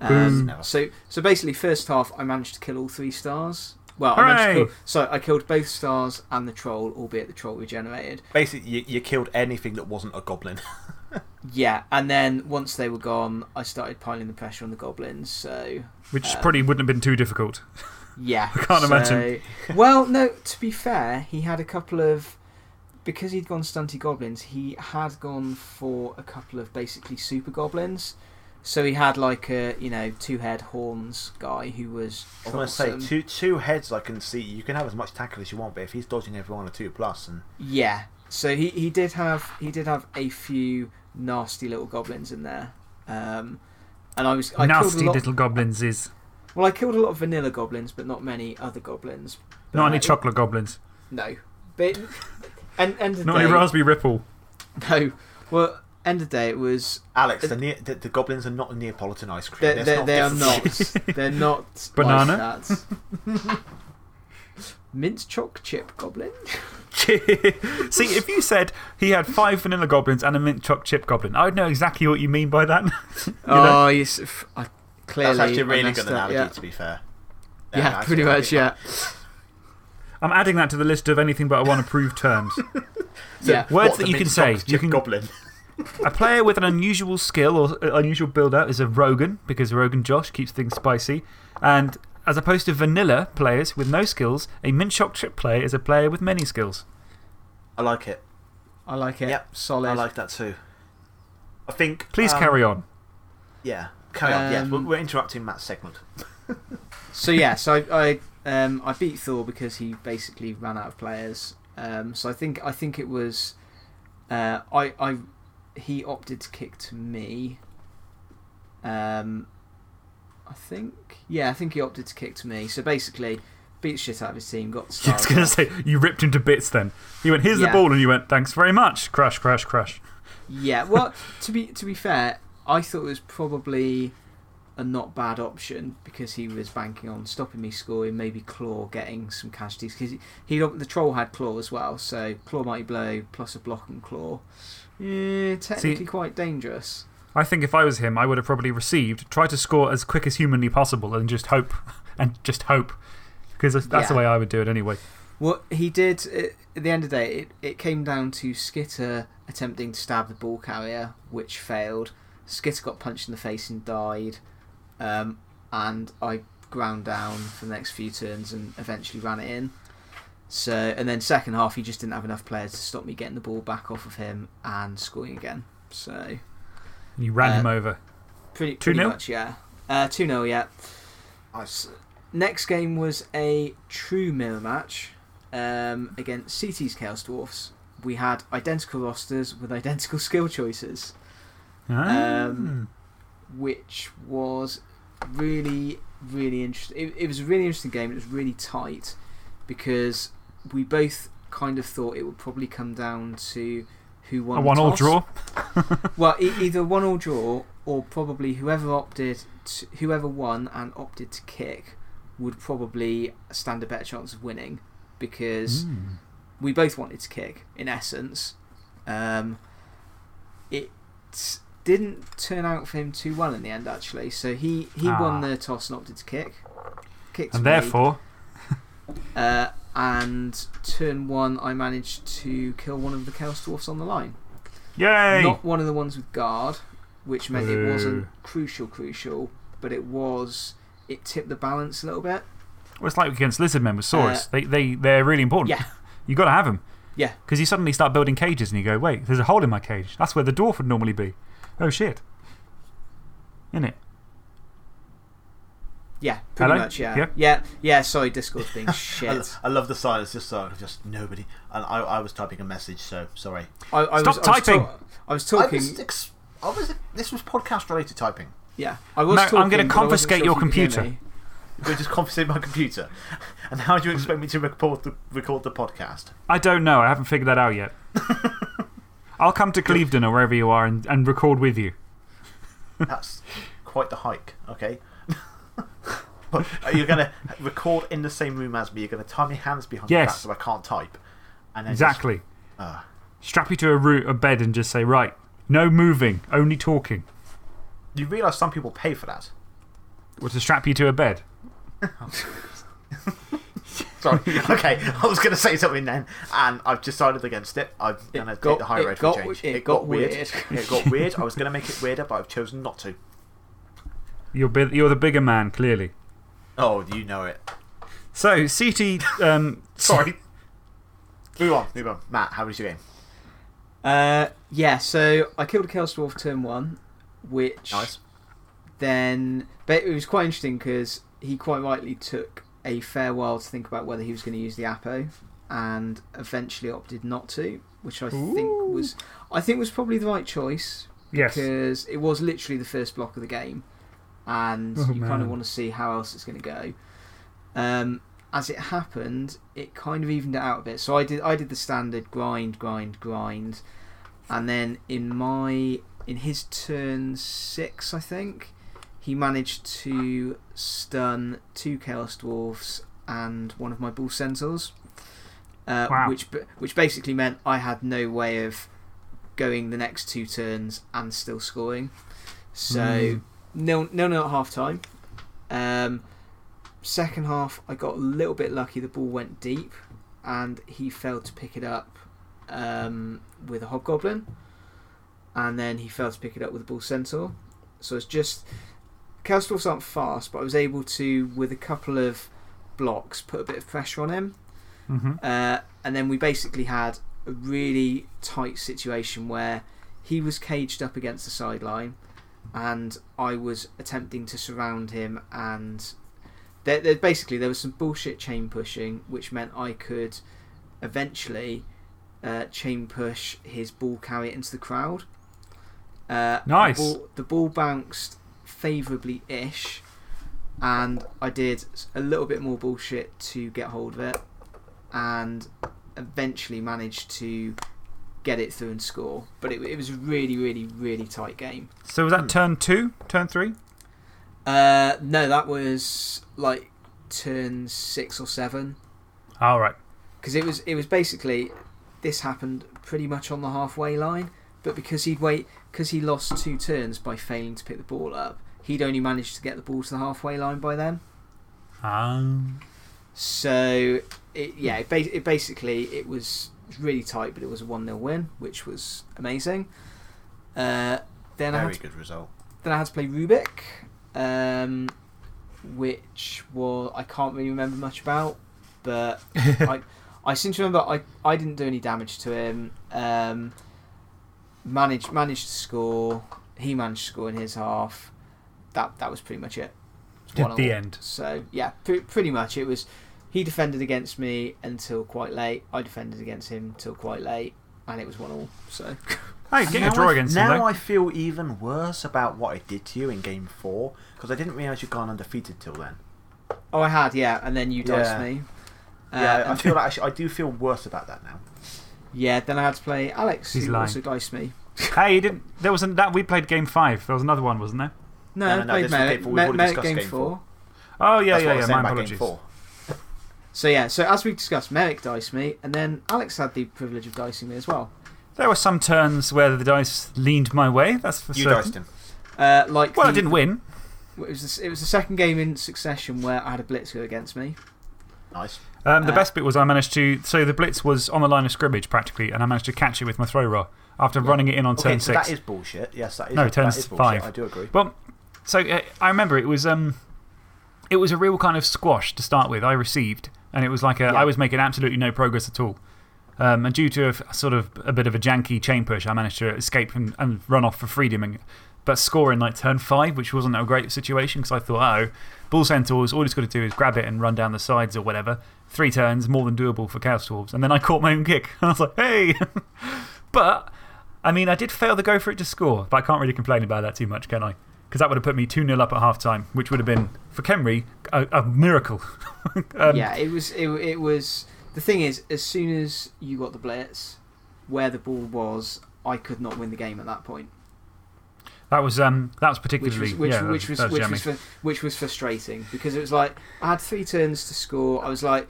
Um, so, so basically, first half, I managed to kill all three stars. Well, I managed to kill, so I killed both stars and the Troll, albeit the Troll regenerated. Basically, you, you killed anything that wasn't a goblin. Yeah, and then once they were gone, I started piling the pressure on the goblins. So Which Um, probably wouldn't have been too difficult. yeah, I can't so- imagine. Well, no. To be fair, he had a couple of because he'd gone stunty goblins. He had gone for a couple of basically super goblins. So he had like a you know two head horns guy who was. I want to say two two heads. I can see you can have as much tackle as you want, but if he's dodging everyone a two plus, and Yeah. So he, he did have he did have a few nasty little goblins in there. Um, and I was I Nasty lot, little goblins is. Well, I killed a lot of vanilla goblins, but not many other goblins. Not any Uh, chocolate goblins. No, but and end of the Not day, any raspberry ripple. no. Well, end of the day, it was Alex, the, ne- the, the goblins are not Neapolitan ice cream. they, There's they're, not they are not they're not Banana? like that. Mint choc chip goblin. See, if you said he had five vanilla goblins and a mint choc chip goblin, I would know exactly what you mean by that. You oh, know? Oh, yes. f- I clearly. That's actually a I really good analogy, Yeah, to be fair. yeah that's pretty much. fun. Yeah, I'm adding that to the list of anything but I want approved terms. So, yeah. Words what, that you can say. You can- goblin. A player with an unusual skill or uh, unusual build up is a Rogan, because Rogan Josh keeps things spicy. And as opposed to vanilla players with no skills, a mint shock chip player is a player with many skills. I like it. I like it. Yep, Solid. I like that too. I think. Please um, carry on. Yeah, carry on. Yes, Um, we're, we're interrupting Matt's segment. So yeah, so I I, um, I beat Thor because he basically ran out of players. Um, so I think I think it was uh, I I he opted to kick to me. Um, I think yeah, I think he opted to kick to me. So basically, beat the shit out of his team, got I was going to say, you ripped him to bits then. He went, here's the ball, and you went, thanks very much. Crash, crash, crash. Yeah, well, to be to be fair, I thought it was probably a not bad option because he was banking on stopping me scoring, maybe Claw getting some casualties because he, he the troll had Claw as well, so Claw mighty blow plus a block and Claw, yeah, technically quite dangerous. I think if I was him, I would have probably received, try to score as quick as humanly possible, and just hope. And just hope. Because that's, that's the way I would do it anyway. What he did at the end of the day, it, it came down to Skitter attempting to stab the ball carrier, which failed. Skitter got punched in the face and died, um, and I ground down for the next few turns and eventually ran it in. So, and then second half, he just didn't have enough players to stop me getting the ball back off of him and scoring again. So, And you ran Uh, him over. pretty, pretty 2-0? much, yeah. Uh, 2 0, yeah. Nice. Next game was a true mirror match um, against CT's Chaos Dwarfs. We had identical rosters with identical skill choices, Ah. um, which was really, really interesting. It, it was a really interesting game. It was really tight because we both kind of thought it would probably come down to who won a one all draw. Well, e- either one all draw, or probably whoever opted, to, whoever won and opted to kick, would probably stand a better chance of winning, because Mm. we both wanted to kick. In essence, um, it didn't turn out for him too well in the end. Actually, so he he won Ah. the toss and opted to kick. Kicked And therefore, uh, and turn one, I managed to kill one of the Chaos Dwarfs on the line. yay! Not one of the ones with guard, which meant it wasn't crucial, crucial, but it was. It tipped the balance a little bit. Well, it's like against lizardmen with swords. Uh, they, they, they're really important. Yeah, You've got to have them. yeah, Because you suddenly start building cages and you go, wait, there's a hole in my cage. That's where the dwarf would normally be. Oh, shit. Isn't it? Yeah, pretty Hello? much, yeah. Yeah? yeah, yeah, sorry, Discord's being I, shit. lo- I love the silence, just so just nobody. And I, I was typing a message, so sorry. I, I Stop was, I was typing. I was I talking. was, ex- I was, this was podcast related typing. Yeah. I was No, I'm gonna but I confiscate sure your you could hear computer. me. You're just confiscating my computer. And how do you expect me to record the, record the podcast? I don't know. I haven't figured that out yet. I'll come to Clevedon or wherever you are and, and record with you. That's quite the hike, okay? But You're going to record in the same room as me. You're going to tie my hands behind my Yes. back so I can't type. And then just- Exactly. Ah. Strap you to a, root, a bed and just say, right, no moving, only talking. you realise some people pay for that. Or to strap you to a bed. Sorry. okay, I was going to say something then, and I've decided against it. I'm going to It take the high it road for change. it got weird. it got weird. I was going to make it weirder, but I've chosen not to. You're, you're the bigger man, clearly. Oh, you know it. So, CT. Um, Sorry. move on, move on. Matt, how was your game? Uh, yeah, so I killed a Chaos Dwarf turn one, which Nice. then. But it was quite interesting because he quite rightly took a fair while to think about whether he was going to use the Apo and eventually opted not to, which I think was. I think was probably the right choice yes. because it was literally the first block of the game, and Oh, you kind of want to see how else it's going to go. Um, as it happened, it kind of evened it out a bit. So I did I did the standard grind, grind, grind, and then in my in his turn six, I think he managed to stun two chaos dwarfs and one of my bull centaurs, uh, Wow. which which basically meant I had no way of going the next two turns and still scoring. So Mm. Nil nil nil at half time. Um, second half, I got a little bit lucky. The ball went deep, and he failed to pick it up um, with a hobgoblin, and then he failed to pick it up with a bull centaur. So it's just Dwarfs aren't fast, but I was able to, with a couple of blocks, put a bit of pressure on him. hmm Uh, and then we basically had a really tight situation where he was caged up against the sideline, and I was attempting to surround him. And there, there, basically, there was some bullshit chain pushing, which meant I could eventually uh, chain push his ball carrier into the crowd. Uh, Nice. The ball, the ball bounced favourably ish, and I did a little bit more bullshit to get hold of it and eventually managed to get it through and score. But it, it was a really, really, really tight game. So, was that turn two? Turn three? Uh, no, that was like turn six or seven All right. because it was it was basically this happened pretty much on the halfway line. But because he'd wait because he lost two turns by failing to pick the ball up, he'd only managed to get the ball to the halfway line by then. Um, So it, yeah, it, ba- it basically it was really tight, but it was a one 0 win, which was amazing. Uh, then I had Very to, good result. then I had to play Rubik, um, which was I can't really remember much about, but I I seem to remember I, I didn't do any damage to him. Um, managed managed to score. He managed to score in his half. That that was pretty much it. It at the end. So yeah, pre- pretty much it was. He defended against me until quite late. I defended against him until quite late, and it was one all. So Hey, getting a now draw I, against him, Now. I feel even worse about what I did to you in game four because I didn't realise you'd gone undefeated till then. oh, I had yeah, and then you diced Yeah. me. Uh, yeah, I feel like actually, I do feel worse about that now. yeah. Then I had to play Alex, He's who lying. also diced me. Hey, he didn't. There was an, that we played game five. There was another one, wasn't there? No, No, I no, no, played this was Merrick, game four. We've Mer- already discussed game game four. four. Oh yeah, That's yeah, yeah. My apologies. game four. So yeah, so as we discussed, Merrick diced me, and then Alex had the privilege of dicing me as well. There were some turns where the dice leaned my way. That's for You certain. diced him. Uh, like Well, I didn't win. It was the, it was the second game in succession where I had a blitz go against me. Nice. Um, the Uh, best bit was I managed to. So the blitz was on the line of scrimmage practically, and I managed to catch it with my throw roll after running it in on Okay, turn so six. that is bullshit. Yes, that is. No, that turn is bullshit. five. I do agree. Well, so uh, I remember it was um, it was a real kind of squash to start with. I received, and it was like a, Yeah. I was making absolutely no progress at all. Um, and due to a, sort of a bit of a janky chain push, I managed to escape and, and run off for freedom, and, but score in like turn five, which wasn't a great situation because I thought, oh, Bull Centaurs, all he's got to do is grab it and run down the sides or whatever. Three turns, more than doable for Chaos Dwarves. And then I caught my own kick. I was like, hey! but, I mean, I did fail to go for it to score, but I can't really complain about that too much, can I? Because that would have put me 2 0 up at half time, which would have been, for Khemri, a, a miracle. um, yeah, it was, it, it was. The thing is, as soon as you got the blitz, where the ball was, I could not win the game at that point. That was, um, that was Which particularly. was, which, yeah, which was, which, was, which was frustrating because it was like I had three turns to score. I was like,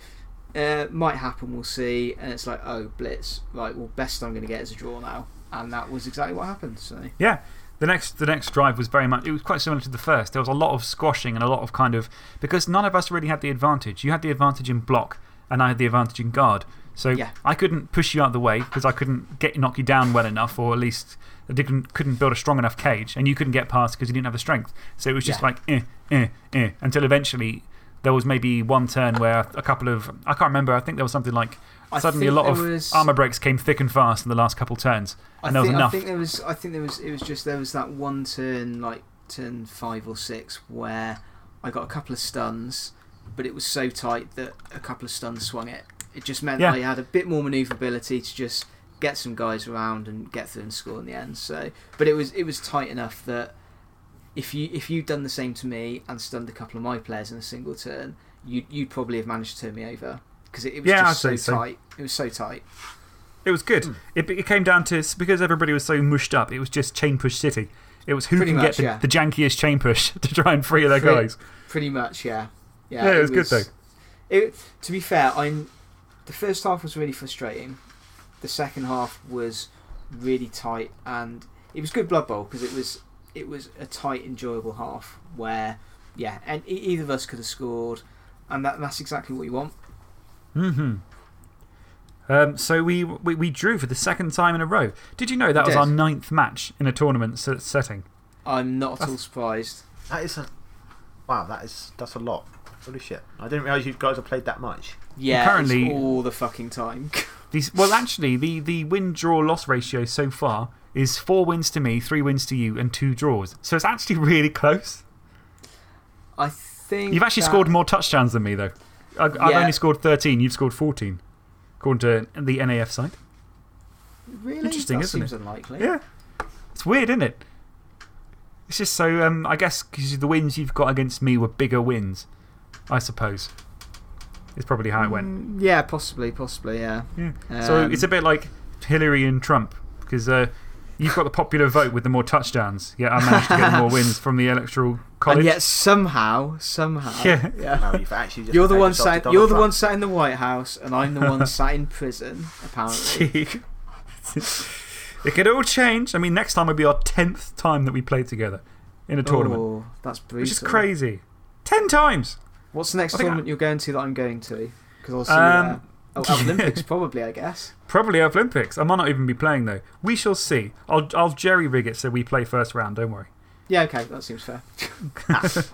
uh, might happen, we'll see. And it's like, oh, blitz. Like, well, best I'm going to get is a draw now. And that was exactly what happened. So. Yeah. The next, the next drive was very much, it was quite similar to the first. There was a lot of squashing and a lot of kind of, because none of us really had the advantage. You had the advantage in block, and I had the advantage in guard. So Yeah. I couldn't push you out of the way because I couldn't get, knock you down well enough, or at least I didn't, couldn't build a strong enough cage, and you couldn't get past because you didn't have the strength. So it was just Yeah. like, eh, eh, eh, until eventually there was maybe one turn where a couple of, I can't remember, I think there was something like I suddenly a lot of was- armour breaks came thick and fast in the last couple turns. I And there was think, enough. I think there was. I think there was. It was just there was that one turn, like turn five or six, where I got a couple of stuns, but it was so tight that a couple of stuns swung it. It just meant Yeah. I had a bit more manoeuvrability to just get some guys around and get through and score in the end. So, but it was it was tight enough that if you if you'd done the same to me and stunned a couple of my players in a single turn, you'd, you'd probably have managed to turn me over because it, it was Yeah, just I'd so so. tight. It was so tight. It was Hmm. good. It, it came down to, because everybody was so mushed up, it was just chain push city. It was who Pretty can much, get the, yeah. the jankiest chain push to try and free their Free- guys. Pretty much, yeah. Yeah, Yeah, it was good though. It, to be fair, I'm. The first half was really frustrating. The second half was really tight, and it was good Blood Bowl because it was it was a tight, enjoyable half where, yeah, and either of us could have scored, and that, that's exactly what you want. Mm hmm. Um, so we, we, we drew for the second time in a row. Did you know that was our ninth match in a tournament setting? I'm not at all surprised. That is a. Wow, that is, that's a lot. Holy shit. I didn't realise you guys have played that much. Yeah, Apparently- it's all the fucking time. These, well, actually, the, the win draw loss ratio so far is four wins to me, three wins to you, and two draws. So it's actually really close. I think You've actually that- scored more touchdowns than me, though. I, I've Yeah. only scored 13, you've scored 14, according to the NAF site. Really, Interesting, that isn't seems it? unlikely. Yeah. It's weird, isn't it? It's just so, um, I guess, because the wins you've got against me were bigger wins, I suppose. It's probably how it went. Mm, yeah, possibly, possibly, yeah. Yeah. so Um, it's a bit like Hillary and Trump, because uh, you've got the popular vote with the more touchdowns, yet I managed to get more wins from the electoral college. And yet somehow, somehow, Yeah. yeah. No, you've actually just You're the one sat. You're the one sat in the White House, and I'm the one sat in prison. Apparently, it could all change. I mean, next time will be our 10th time that we play together in a tournament, Oh, that's brutal. which is crazy. 10 times! What's the next I tournament you're going to that I'm going to? Because I'll see Um, you there. Oh, Olympics, probably, I guess. Probably Olympics. I might not even be playing, though. We shall see. I'll, I'll jerry rig it so we play first round, don't worry. Yeah, okay, that seems fair.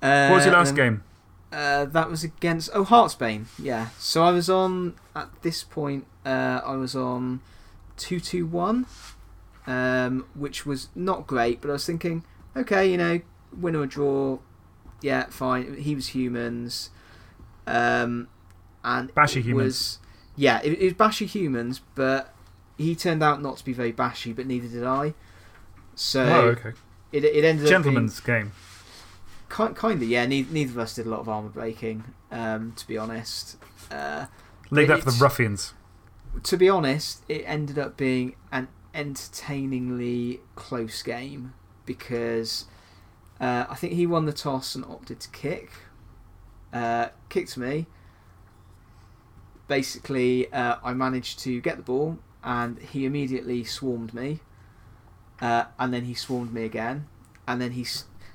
What was your Uh, last and- game? Uh, that was against oh Heartsbane. Yeah. So I was on at this point. Uh, I was on two two one, um, which was not great. But I was thinking, okay, you know, win or draw, yeah, fine. He was humans, um, and Bashy humans. Was, yeah, it, it was bashy humans, but he turned out not to be very bashy. But neither did I. So oh, okay. it, it ended up being, Gentleman's game. Kind, kind of, yeah. Neither, neither of us did a lot of armor breaking, um, to be honest. Uh, Leave that for the ruffians. to be honest, it ended up being an entertainingly close game because uh, I think he won the toss and opted to kick. Uh, kicked me. Basically, uh, I managed to get the ball and he immediately swarmed me. Uh, and then he swarmed me again. And then he,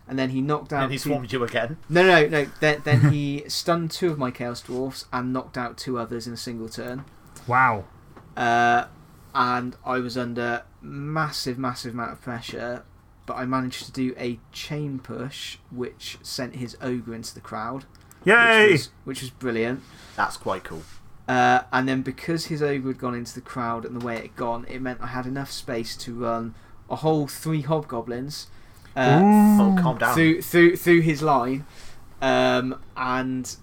and then he knocked out. And he two- swarmed you again. no, no, no. Then, then he stunned two of my Chaos Dwarfs and knocked out two others in a single turn. Wow. Uh, and I was under massive, massive amount of pressure, but I managed to do a chain push, which sent his ogre into the crowd, Yay! which was, which was brilliant. That's quite cool. Uh, and then because his ogre had gone into the crowd and the way it had gone, it meant I had enough space to run a whole three hobgoblins. Uh, Oh, calm down. through through through his line, um, and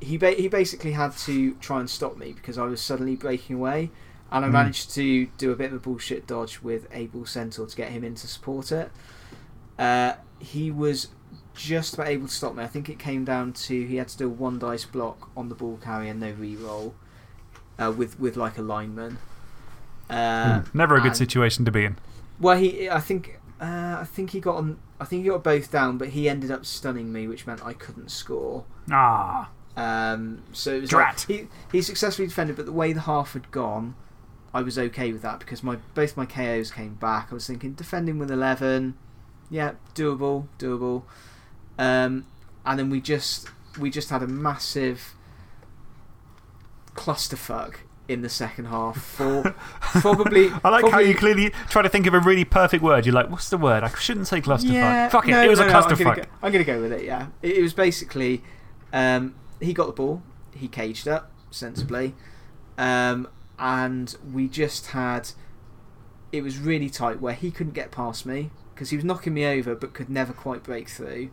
he ba- he basically had to try and stop me because I was suddenly breaking away, And I managed to do a bit of a bullshit dodge with a Bull Centaur to get him in to support it. Uh, he was just about able to stop me. I think it came down to he had to do a one dice block on the ball carrier, and no reroll, uh, with with like a lineman. Uh, Hmm. Never a good and- situation to be in. Well, he I think uh, I think he got on. I think he got both down, but he ended up stunning me, which meant I couldn't score. Ah. Um, so it was Drat. like, he he successfully defended, but the way the half had gone, I was okay with that because my both my KOs came back. I was thinking defending with eleven, yeah, doable, doable. Um, and then we just we just had a massive clusterfuck in the second half for probably. I like how you clearly try to think of a really perfect word. You're like, what's the word? I shouldn't say clusterfuck. Yeah, Fuck it, no, it was no, a no, I'm clusterfuck. go, I'm gonna go with it. Yeah, it, it was basically um, he got the ball, he caged up sensibly, um, and we just had it was really tight where he couldn't get past me because he was knocking me over but could never quite break through,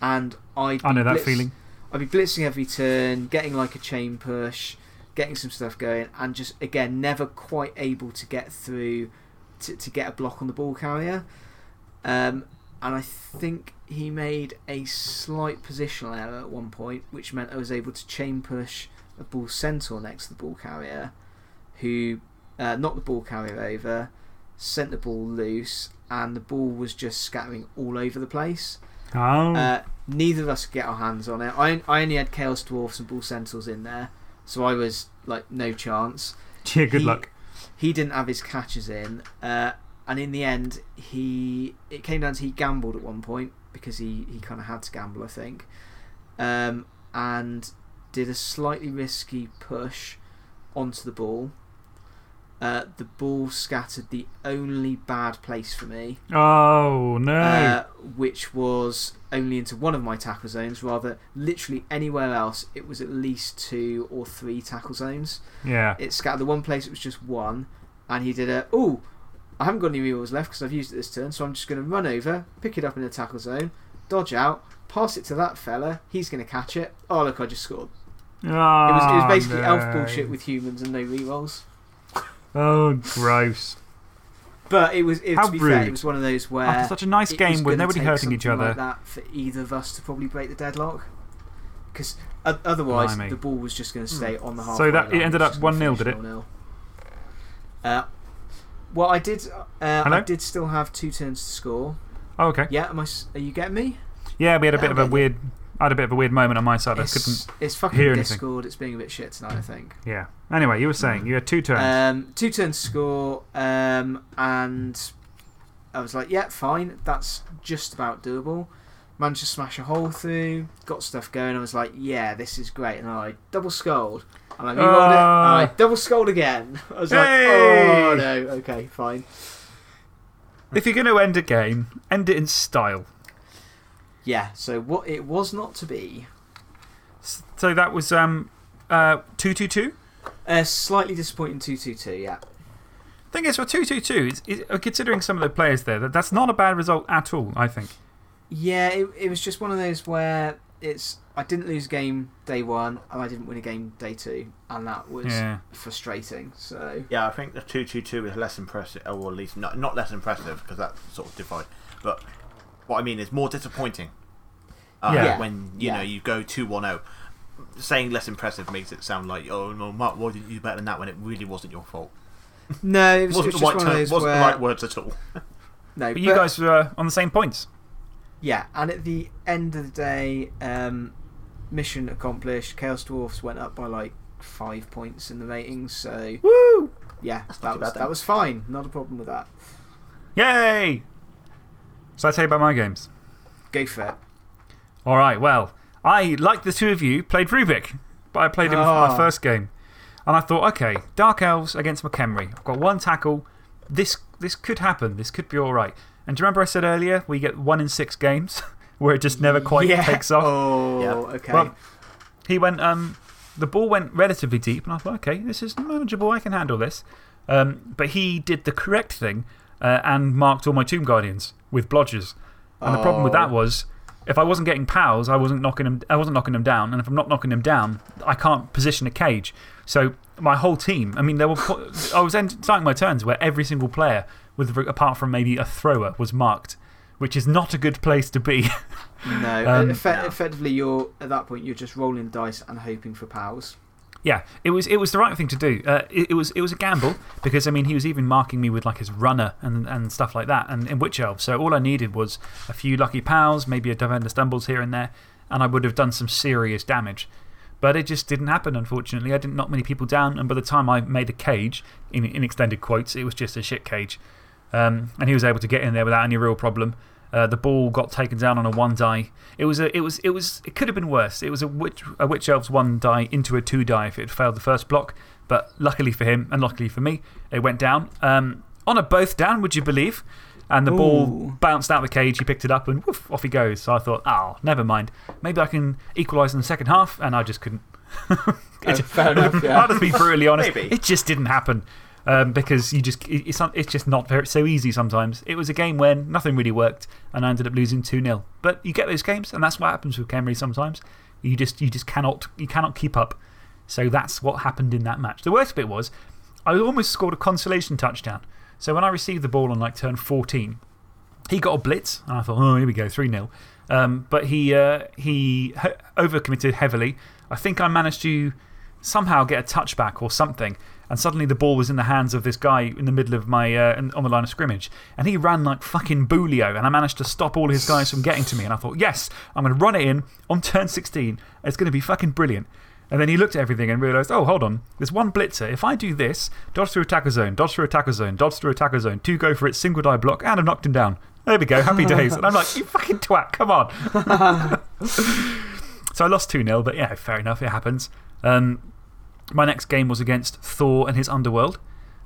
and I I know that feeling. I'd be blitzing every turn, getting like a chain push, getting some stuff going, and just again never quite able to get through to, to get a block on the ball carrier. Um, and I think he made a slight positional error at one point, which meant I was able to chain push a bull centaur next to the ball carrier, who uh, knocked the ball carrier over, sent the ball loose, and the ball was just scattering all over the place. Oh. Uh, neither of us could get our hands on it. I, I only had Chaos Dwarfs and Bull Centaurs in there, so I was like, no chance. yeah, good he- luck. He didn't have his catches in, uh, and in the end, he it came down to he gambled at one point because he, he kind of had to gamble, I think, um, and did a slightly risky push onto the ball. Uh, the ball scattered the only bad place for me Oh, no. uh, which was only into one of my tackle zones. Rather, literally anywhere else, it was at least two or three tackle zones. yeah. It scattered the one place, it was just one, and he did a oh, I haven't got any reels left because I've used it this turn, so I'm just going to run over, pick it up in the tackle zone, dodge out, pass it to that fella. He's going to catch it. Oh look, I just scored. Oh, It was it was basically no. elf bullshit with humans and no rerolls. Oh, gross. But it was, it, How to be fair, it was one of those where After such a nice it game was with gonna nobody take hurting each something other. like that for either of us to probably break the deadlock. Because otherwise, Blimey. the ball was just going to stay on the half. So that- it ended up 1-0, did it? Uh, well, I did. Uh, I did still have two turns to score. Oh, okay. Yeah, am I, s- are you getting me? Yeah, we had a bit of a weird. I had a bit of a weird moment on my side. I couldn't. it's fucking hear anything. Discord. It's being a bit shit tonight. I think. Yeah. Anyway, you were saying you had two turns. Um, two turns to score, um, and I was like, yeah, fine, that's just about doable. Managed to smash a hole through, got stuff going. I was like, yeah, this is great. And I double scored, and I rerolled it, and I Ah. double scored again. I was like, oh no, okay, fine. if you're going to end a game, end it in style. Yeah, so what it was not to be. So that was um, uh, 2 2 2. A slightly disappointing 2 2 2, yeah. Thing is, for 2 2 2, is- is- uh, considering some of the players there, that, that's not a bad result at all, I think. Yeah, it, it was just one of those where it's. I didn't lose game day one, and I didn't win a game day two, and that was Yeah. frustrating. So Yeah, I think the 2 2 2 is less impressive, or at least not, not less impressive, because that's sort of divide. But what I mean is more disappointing. Uh, Yeah. When you Yeah. know you go 2 1 0. Saying less impressive makes it sound like, oh, no, Mark, why didn't you do better than that when it really wasn't your fault? no, it was, wasn't, was the right, one of term, those wasn't where the right words at all. no, But you guys were uh, on the same points. yeah, and at the end of the day, um, mission accomplished. Chaos Dwarfs went up by like five points in the ratings, so Woo! yeah, not that was that was fine. Not a problem with that. Yay! So I tell you about my games. Go for it. All right, well, I, like the two of you, played Rubik, but I played him for my Oh. first game. And I thought, okay, Dark Elves against Khemri. I've got one tackle. This, this could happen. This could be all right. And do you remember I said earlier we get one in six games where it just never quite yeah. takes off? Oh, Yeah. okay. Well, he went, um, the ball went relatively deep, and I thought, okay, this is manageable. I can handle this. Um, but he did the correct thing uh, and marked all my Tomb Guardians with blodgers. And the problem with that Oh. was if I wasn't getting pals, I wasn't, knocking them, I wasn't knocking them down. And if I'm not knocking them down, I can't position a cage. So my whole team, I mean, there were, I was end, starting my turns where every single player, with, apart from maybe a thrower, was marked, which is not a good place to be. No, Um, effectively, you're at that point, you're just rolling dice and hoping for pals. Yeah, it was, it was the right thing to do. Uh, it, it, was, it was a gamble because, I mean, he was even marking me with like his runner and, and stuff like that and, and Witch Elf. So all I needed was a few lucky pals, maybe a Defender Stumbles here and there, and I would have done some serious damage. But it just didn't happen, unfortunately. I didn't knock many people down, and by the time I made a cage, in, in extended quotes, it was just a shit cage. Um, and he was able to get in there without any real problem. Uh, the ball got taken down on a one die. It, was a, it, was, it, was, it could have been worse. It was a witch, a witch Elf's one die into a two die if it had failed the first block. But luckily for him and luckily for me, it went down. Um, on a both down, would you believe? And the ball bounced out the cage. He picked it up and woof, off he goes. So I thought, oh, never mind. Maybe I can equalise in the second half. And I just couldn't. Oh, It- fair enough, yeah. I'll just be brutally honest. Maybe. It just didn't happen. Um, because you just, it's, it's just not very, so easy sometimes. It was a game when nothing really worked and I ended up losing 2 0. But you get those games, and that's what happens with Khemri sometimes. You just, you just cannot, you cannot keep up. So that's what happened in that match. The worst bit was, I almost scored a consolation touchdown. So when I received the ball on like turn 14, he got a blitz, and I thought, oh, here we go, 3 0. Um, but he, uh, he overcommitted heavily. I think I managed to somehow get a touchback or something. And suddenly the ball was in the hands of this guy in the middle of my uh, on the line of scrimmage. And he ran like fucking Boolio. And I managed to stop all his guys from getting to me. And I thought, yes, I'm going to run it in on turn 16. It's going to be fucking brilliant. And then he looked at everything and realised, oh, hold on. There's one blitzer. If I do this, dodge through attacker zone, dodge through attacker zone, dodge through attacker zone, two go for it, single die block, and I've knocked him down. There we go. Happy days. And I'm like, you fucking twat, come on. so I lost 2 0, but yeah, fair enough. It happens. Um, my next game was against Thor and his Underworld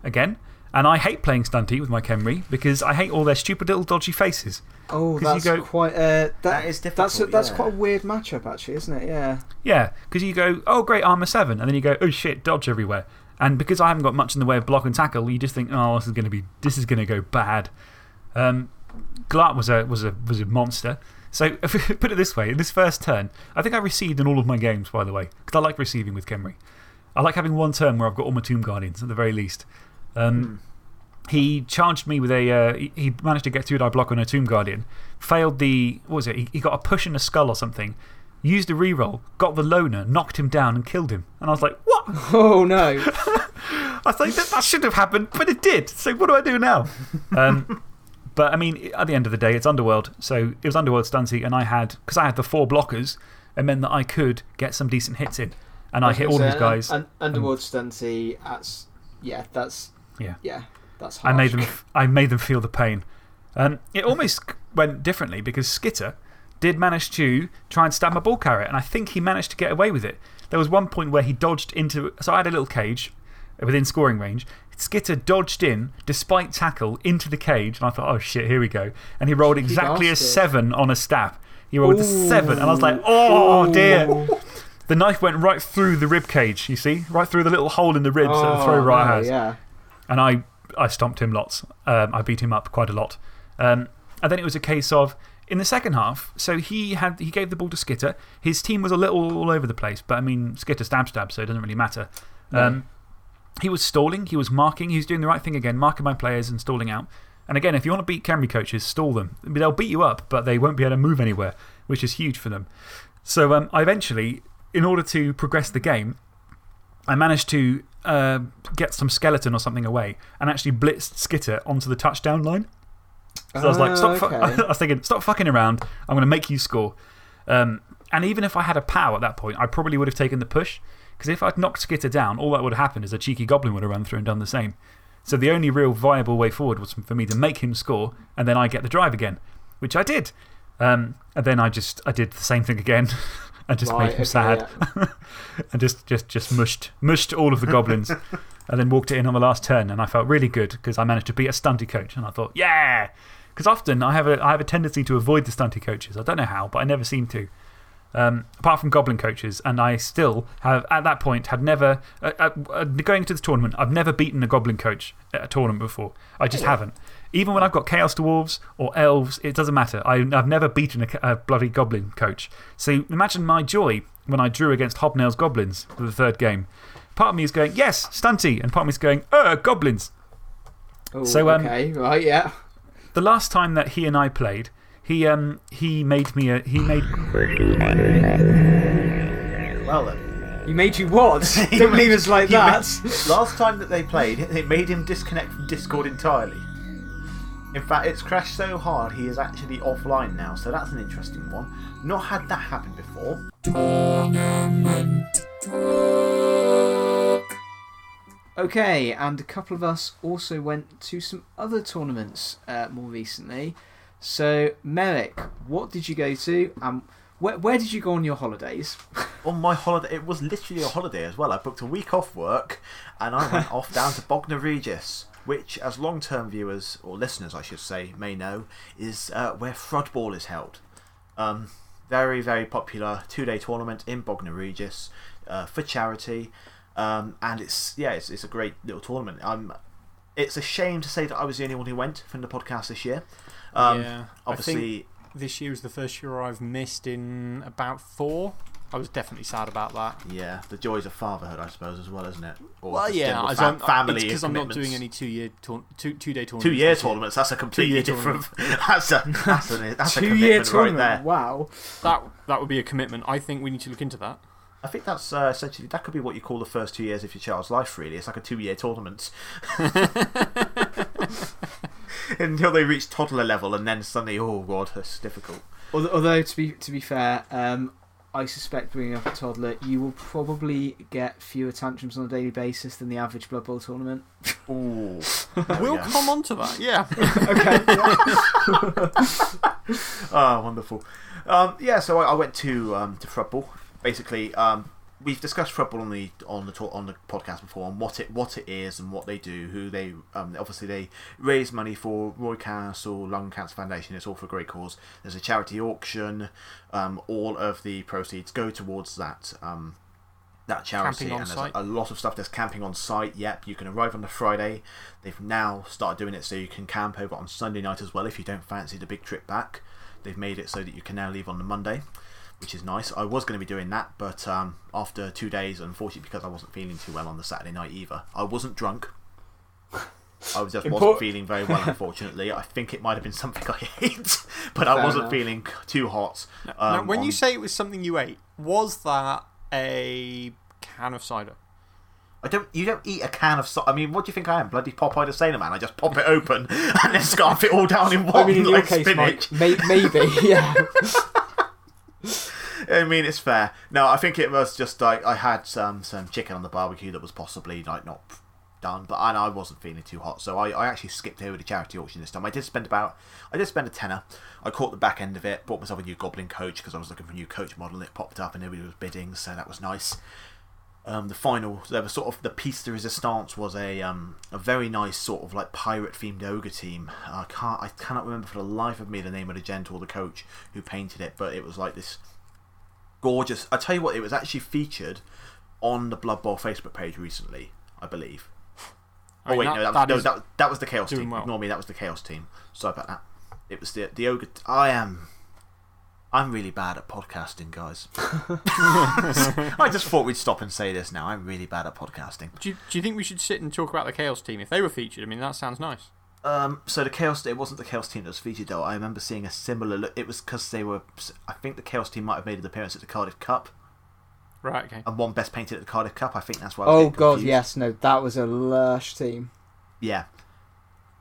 again. And I hate playing Stunty with my Khemri because I hate all their stupid little dodgy faces. Oh, that's go- quite. Uh, that, That is That's, difficult, that's yeah. quite a weird matchup, actually, isn't it? Yeah. Yeah, because you go, oh, great, armor 7. And then you go, oh shit, dodge everywhere. And because I haven't got much in the way of block and tackle, you just think, oh, this is going to be, this is going to go bad. Um, Glart was a, was, a, was a monster. So, if we put it this way, in this first turn, I think I received in all of my games, by the way, because I like receiving with Khemri. I like having one turn where I've got all my Tomb Guardians at the very least. Um, He charged me with a. Uh, he, managed to get two die block on a Tomb Guardian, failed the. What was it? He, he got a push in a skull or something, used a reroll, got the loner, knocked him down, and killed him. And I was like, what? Oh, no. I was like, that, that shouldn't have happened, but it did. So what do I do now? um, but I mean, at the end of the day, it's Underworld. So it was Underworld Stunty, and I had. Because I had the four blockers, it meant that I could get some decent hits in. And I, was hit all say, these guys. Un- Underworld Stunty, that's. Yeah, that's. Yeah. Yeah, that's I made them, I made them feel the pain. Um, it almost went differently because Skitter did manage to try and stab my ball carrier, and I think he managed to get away with it. There was one point where he dodged into. So I had a little cage within scoring range. Skitter dodged in, despite tackle, into the cage, and I thought, oh shit, here we go. And he rolled exactly a bastard. seven on a stab. He rolled a seven, and I was like, oh dear. The knife went right through the rib cage, you see? Right through the little hole in the ribs that the Oh, throw right no, has. Yeah. And I, I stomped him lots. Um, I beat him up quite a lot. Um, and then it was a case of, in the second half, so he, had, he gave the ball to Skitter. His team was a little all over the place, but I mean, Skitter stab stab, so it doesn't really matter. Um, he was stalling, he was marking, he was doing the right thing again, marking my players and stalling out. And again, if you want to beat Khemri coaches, stall them. They'll beat you up, but they won't be able to move anywhere, which is huge for them. So um, I eventually, in order to progress the game, I managed to uh, get some skeleton or something away and actually blitzed Skitter onto the touchdown line. So I was like, stop. okay. I was thinking, stop fucking around. I'm going to make you score. Um, and even if I had a POW at that point, I probably would have taken the push. Because if I'd knocked Skitter down, all that would have happened is a cheeky goblin would have run through and done the same. So the only real viable way forward was for me to make him score and then I get the drive again, which I did. Um, and then I just I did the same thing again and just Right, made him okay, sad and just, just, just mushed, mushed all of the goblins and then walked it in on the last turn. And I felt really good because I managed to beat a stunty coach. And I thought, yeah. Because often I have, a, I have a tendency to avoid the stunty coaches. I don't know how, but I never seem to. Um, apart from goblin coaches, and I still have, at that point, had never, uh, uh, uh, going into this tournament, I've never beaten a goblin coach at a tournament before. I just haven't. Even when I've got Chaos Dwarves or Elves, it doesn't matter. I, I've never beaten a, a bloody Goblin coach. So imagine my joy when I drew against Hobnail's Goblins for the third game. Part of me is going, yes, stunty. And part of me is going, uh, Goblins. Oh, So, um, okay, right, yeah. The last time that he and I played, he, um, he made me a. He made. Well then. He made you what? Don't leave us like that. made- last time that they played, it made him disconnect from Discord entirely. In fact, it's crashed so hard he is actually offline now, so that's an interesting one. Not had that happen before. Okay, and a couple of us also went to some other tournaments uh, more recently. So, Merrick, what did you go to? Um, where, where did you go on your holidays? On my holiday, it was literally a holiday as well. I booked a week off work and I went off down to Bognor Regis, which, as long term viewers, or listeners I should say, may know, is uh, where Thrudball is held. Um, very, very popular two day tournament in Bognor Regis uh, for charity. Um, and it's, yeah, it's, it's a great little tournament. Um, it's a shame to say that I was the only one who went from the podcast this year. Um, yeah. I Obviously, think this year is the first year I've missed in about four. I was definitely sad about that. yeah, the joys of fatherhood, I suppose, as well, isn't it? Or Well, yeah, general I fa- don't, family because I'm not doing any two year tour, two two day tournaments. Two year tournaments, that's a completely different. That's a, that's a, that's a Two commitment year right tournament. there. Wow. That that would be a commitment. I think we need to look into that. I think that's uh, essentially, that could be what you call the first two years of your child's life, really. It's like a two year tournament. Until they reach toddler level, and then suddenly, oh god, that's difficult. Although, although to be to be fair, um, I suspect bringing up a toddler, you will probably get fewer tantrums on a daily basis than the average Blood Bowl tournament. Ooh. We'll go. come on to that. Yeah. okay. Oh, wonderful. Um, yeah, so I, I went to um, to Thrudball. Basically, um, we've discussed Thrudball on the on the talk, on the podcast before, on what it what it is and what they do. Who they um, obviously they raise money for Roy Castle Lung Cancer Foundation. It's all for a great cause. There's a charity auction. Um, all of the proceeds go towards that. Um, that charity Camping on and there's site. a lot of stuff there's camping on site yep you can arrive on the friday they've now started doing it so you can camp over on sunday night as well if you don't fancy the big trip back they've made it so that you can now leave on the monday which is nice i was going to be doing that but um, after two days unfortunately because i wasn't feeling too well on the saturday night either i wasn't drunk I was just Impor- wasn't feeling very well, unfortunately. I think it might have been something I ate, but I wasn't enough. feeling too hot. now, um, when you say it was something you ate, was that a can of cider? I don't. You don't eat a can of. So- I mean, what do you think I am? Bloody Popeye the Sailor Man? I just pop it open and then scarf it all down in one I mean, in your case, spinach. Mike, may, maybe, yeah. I mean, it's fair. No, I think it was just like I had some some chicken on the barbecue that was possibly like not done, but and I wasn't feeling too hot, so I, I actually skipped over the charity auction this time. I did spend about I did spend a tenner. I caught the back end of it, bought myself a new Goblin coach because I was looking for a new coach model. and It popped up and everybody was bidding, so that was nice. Um, the final, there was sort of the piece de resistance was a um, a very nice sort of like pirate themed ogre team. I can't I cannot remember for the life of me the name of the gent or the coach who painted it, but it was like this gorgeous. I tell you what, it was actually featured on the Blood Bowl Facebook page recently, I believe. I Oh wait, that- no, that, that no, that, that was the Chaos team. well. Ignore me, that was the Chaos team. Sorry about that. It was the the ogre. I am. I'm really bad at podcasting, guys. I just thought we'd stop and say this now. I'm really bad at podcasting. Do you, do you think we should sit and talk about the Chaos team if they were featured? I mean, that sounds nice. Um, so the Chaos, it wasn't the Chaos team that was featured though. I remember seeing a similar look. It was because they were. I think the Chaos team might have made an appearance at the Cardiff Cup Right. Okay. and one best painted at the Cardiff Cup. I think that's why. I was Oh god, confused. yes, no, that was a lush team. Yeah.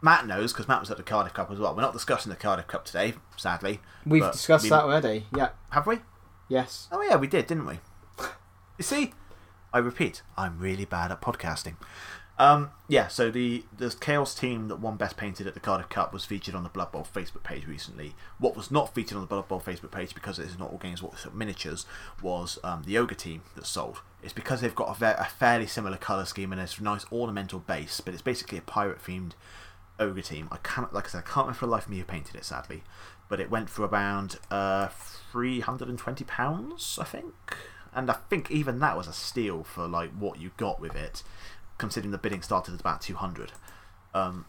Matt knows because Matt was at the Cardiff Cup as well. We're not discussing the Cardiff Cup today, sadly. We've discussed we- that already. Yeah, Have we? yes. Oh yeah, we did, didn't we? You see, I repeat, I'm really bad at podcasting. Um, yeah, so the the Chaos team that won Best Painted at the Cardiff Cup was featured on the Blood Bowl Facebook page recently. What was not featured on the Blood Bowl Facebook page because it is not all games what miniatures was um, the Ogre team that sold. It's because they've got a, a fairly similar color scheme and it's a nice ornamental base, but it's basically a pirate themed ogre team. I can't, like I said, I can't remember for the life of me who painted it, sadly, but it went for around uh, three hundred and twenty pounds, I think. And I think even that was a steal for like what you got with it, considering the bidding started at about two hundred. Um,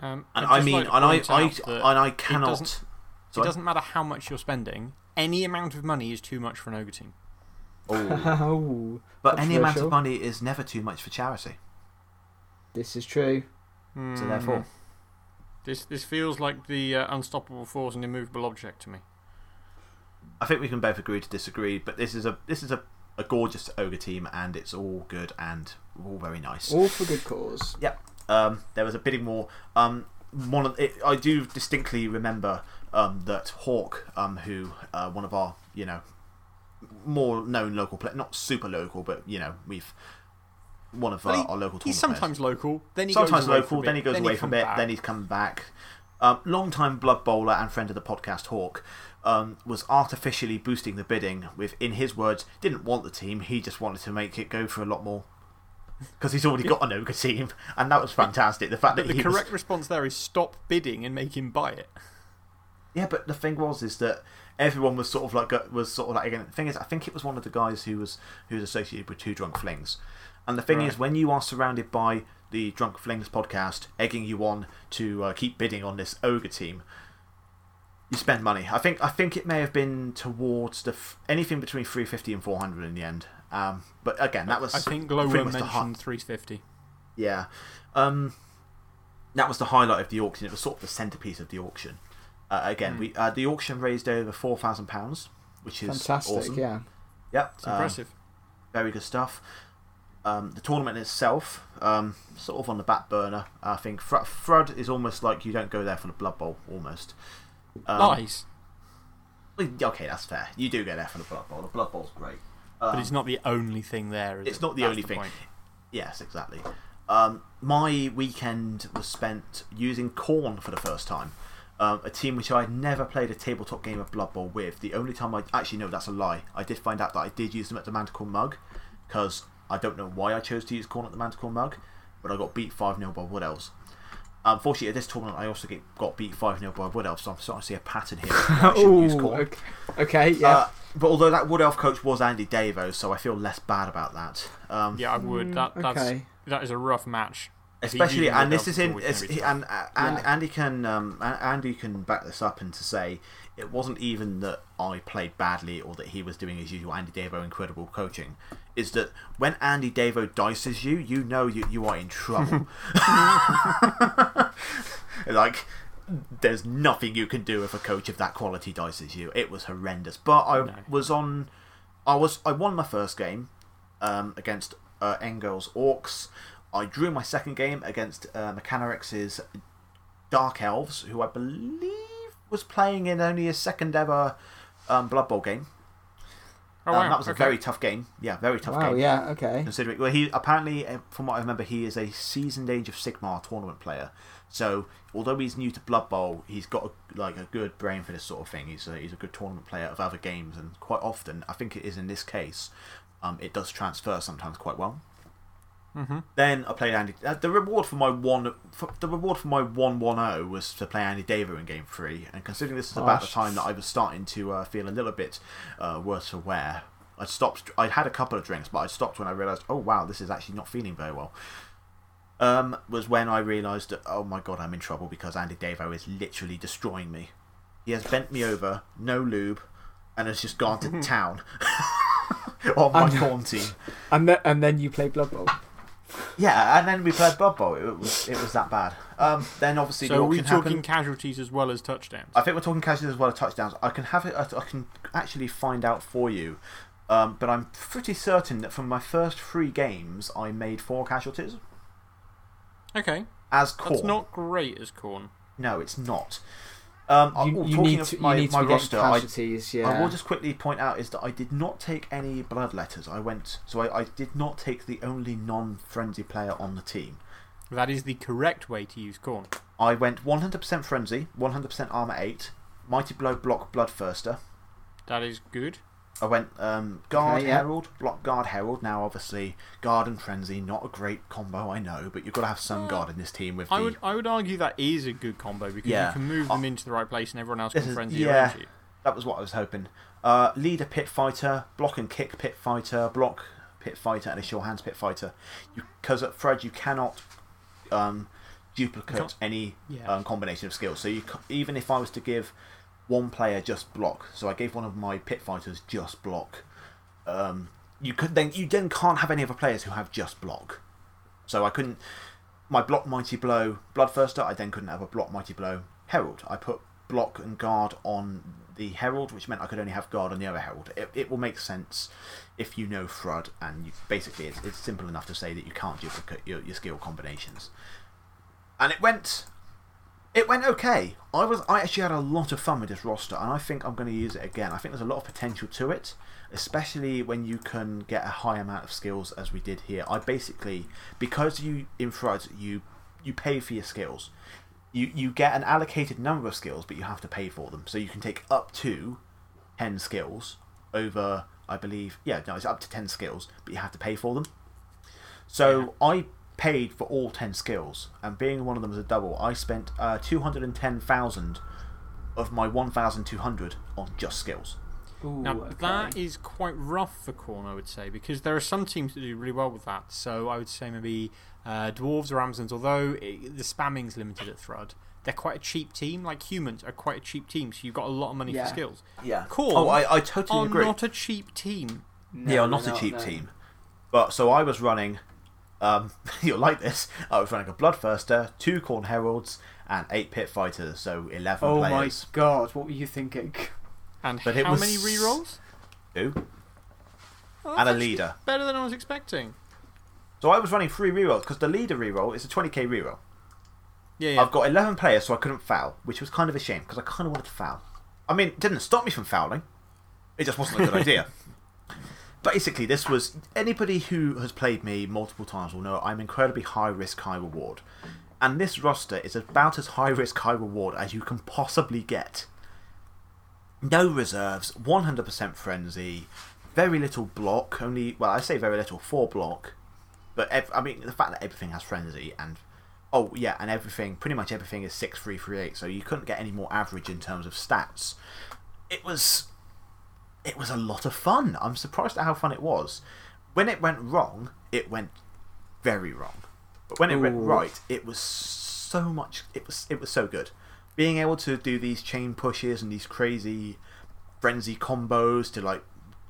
Um, And I'd I just mean, like and I, I, and I it cannot. doesn't, it doesn't matter how much you're spending, any amount of money is too much for an ogre team. Oh. oh, But any amount Controversial. of money is never too much for charity. this is true. So therefore, Mm. This, this feels like the uh, unstoppable force and immovable object to me. I think we can both agree to disagree. But this is a this is a, a gorgeous ogre team, and it's all good and all very nice. All for good cause. Um, there was a bidding war. Um, one of it, I do distinctly remember um, that Hawk, um, who uh, one of our you know more known local play, not super local, but you know we've one of our, he- our local. He's tournament players. sometimes local, then he sometimes goes away local, then he goes away for a bit, back. then he's come back. Um, long-time Blood Bowler and friend of the podcast, Hawk, um, was artificially boosting the bidding with, in his words, didn't want the team, he just wanted to make it go for a lot more. Because he's already got an ogre team, and that was fantastic. The fact But that the he was- correct response there is stop bidding and make him buy it. Yeah, but the thing was is that everyone was sort of like was sort of like again. The thing is, I think it was one of the guys who was who was associated with Two Drunk Flings, and the thing Right. is, when you are surrounded by the Drunk Flings podcast egging you on to uh, keep bidding on this ogre team, you spend money. I think I think it may have been towards the anything between three fifty and four hundred in the end. Um, but again, that was I think pretty Glowworm the mentioned 350. yeah. Um, that was the highlight of the auction. It was sort of the centerpiece of the auction. Uh, again, Hmm. we uh, the auction raised over four thousand pounds, which is Fantastic, awesome. yeah. Yep, It's um, impressive. very good stuff. Um, the tournament itself, um, sort of on the back burner. I think Fr- Thrud is almost like you don't go there for the Blood Bowl, almost. Um, well, Okay, that's fair. You do go there for the Blood Bowl. The Blood Bowl's great. But Um, it's not the only thing there, is it's it? not the That's only thing. point. Yes, exactly. Um, my weekend was spent using Khorne for the first time. Um, a team which I had never played a tabletop game of Blood Bowl with. The only time I actually no, that's a lie. I did find out that I did use them at the Manticore Mug because I don't know why I chose to use Khorne at the Manticore Mug, but I got beat five 0 by Wood Elves. Unfortunately, at this tournament, I also get, got beat 5 0 by Wood Elves, so I'm starting to see a pattern here. I shouldn't use Oh, Khorne. okay. okay, yeah. Uh, but although that Wood Elf coach was Andy Davo, so I feel less bad about that. Um, Yeah, I would. That, that's, okay. that is a rough match. Especially and this is in before, we it's, can be he- and, uh, and Yeah. Andy can um, Andy can back this up and to say it wasn't even that I played badly or that he was doing his usual Andy Davo incredible coaching. Is that when Andy Davo dices you, you know you you are in trouble. like there's nothing you can do if a coach of that quality dices you. It was horrendous. But I No. was on. I was. I won my first game um, against uh, Engel's Orcs. I drew my second game against uh, Mechanarix's Dark Elves, who I believe was playing in only his second ever um, Blood Bowl game. Oh, Um, wow. that was a very tough game. Yeah, very tough wow, game. yeah, okay. Considering, well, he apparently, uh, from what I remember, he is a seasoned Age of Sigmar tournament player. So, although he's new to Blood Bowl, he's got a, like a good brain for this sort of thing. He's a, he's a good tournament player of other games, and quite often, I think it is in this case, um, it does transfer sometimes quite well. Mm-hmm. Then I played Andy. Uh, the reward for my one, for, the reward for my one one zero was to play Andy Davo in game three. And considering this is about the time that I was starting to uh, feel a little bit uh, worse for wear, I stopped. I had a couple of drinks, but I stopped when I realised, oh wow, this is actually not feeling very well. Um, was when I realised that oh my god, I'm in trouble because Andy Davo is literally destroying me. He has bent me over, no lube, and has just gone to town on my And- Khorne team. And, then and then you play Blood Bowl. Yeah, and then we played Blood Bowl. It was it was that bad. Um, then obviously so are we talking casualties as well as touchdowns? I think we're talking casualties as well as touchdowns. I can have it. I I can actually find out for you. Um, but I'm pretty certain that from my first three games, I made four casualties okay. as core. That's not great as Khorne. No, it's not. Um, You, oh, you talking need of to, my, you need to my be getting roster, I, yeah. I will just quickly point out is that I did not take any blood letters. I went so I, I did not take the only non-frenzy player on the team. That is the correct way to use Khorne. I went 100% frenzy, 100% armor eight, mighty blow block bloodthirster. That is good. I went um, guard Okay, yeah. herald, block guard herald. Now obviously guard and frenzy, not a great combo, I know, but you've got to have some guard in this team with I the. would, I would argue that is a good combo because Yeah. you can move them into the right place and everyone else can is- frenzy yeah. around you. That was what I was hoping. Uh, leader pit fighter, block and kick pit fighter, block pit fighter, and a sure hands pit fighter. Because at Thrud you cannot um, duplicate any Yeah. um, combination of skills. So you even if I was to give one player just block, so I gave one of my pit fighters just block, um, you could then you then can't have any other players who have just block. So I couldn't my block mighty blow bloodthirster. I then couldn't have a block mighty blow herald. I put block and guard on the herald, which meant I could only have guard on the other herald. It, it will make sense if you know Thrud, and you, basically it's, it's simple enough to say that you can't duplicate your, your skill combinations. And it went, it went okay. I was I actually had a lot of fun with this roster, and I think I'm going to use it again. I think there's a lot of potential to it, especially when you can get a high amount of skills as we did here. I basically because you in Thrud you you pay for your skills. You you get an allocated number of skills, but you have to pay for them. So you can take up to ten skills over, I believe, yeah, no, it's up to ten skills, but you have to pay for them. So I paid for all ten skills, and being one of them as a double, I spent uh, two hundred and ten thousand of my one thousand two hundred on just skills. Ooh, Now, okay. that is quite rough for Khorne, I would say, because there are some teams that do really well with that. So I would say maybe uh, Dwarves or Amazons, although it, the spamming's limited at Thrud, they're quite a cheap team. Like humans are quite a cheap team, so you've got a lot of money Yeah. for skills. Yeah. Khorne Oh, I, I totally are agree. not a cheap team. No, they are no, not a no, cheap no. team. But so I was running. Um, you'll like this. I was running a Bloodthirster, two Khorne Heralds, and eight Pit Fighters, so eleven Oh players. my god, what were you thinking? And But it how was- many rerolls? Two, Oh, and a leader. Better than I was expecting. So I was running three rerolls because the leader reroll is a 20k reroll. Yeah, yeah. I've got 11 players, so I couldn't foul, which was kind of a shame because I kind of wanted to foul. I mean, it didn't stop me from fouling, it just wasn't a good idea. Basically, this was anybody who has played me multiple times will know I'm incredibly high risk, high reward. And this roster is about as high risk, high reward as you can possibly get. No reserves, 100% frenzy, very little block, only, well, I say very little, four block. But, I mean, the fact that everything has frenzy and Oh yeah, and everything, pretty much everything is six three three eight. So you couldn't get any more average in terms of stats. It was, it was a lot of fun. I'm surprised at how fun it was. When it went wrong, it went very wrong. But when it went right, it was so much. It was it was so good. Being able to do these chain pushes and these crazy frenzy combos to like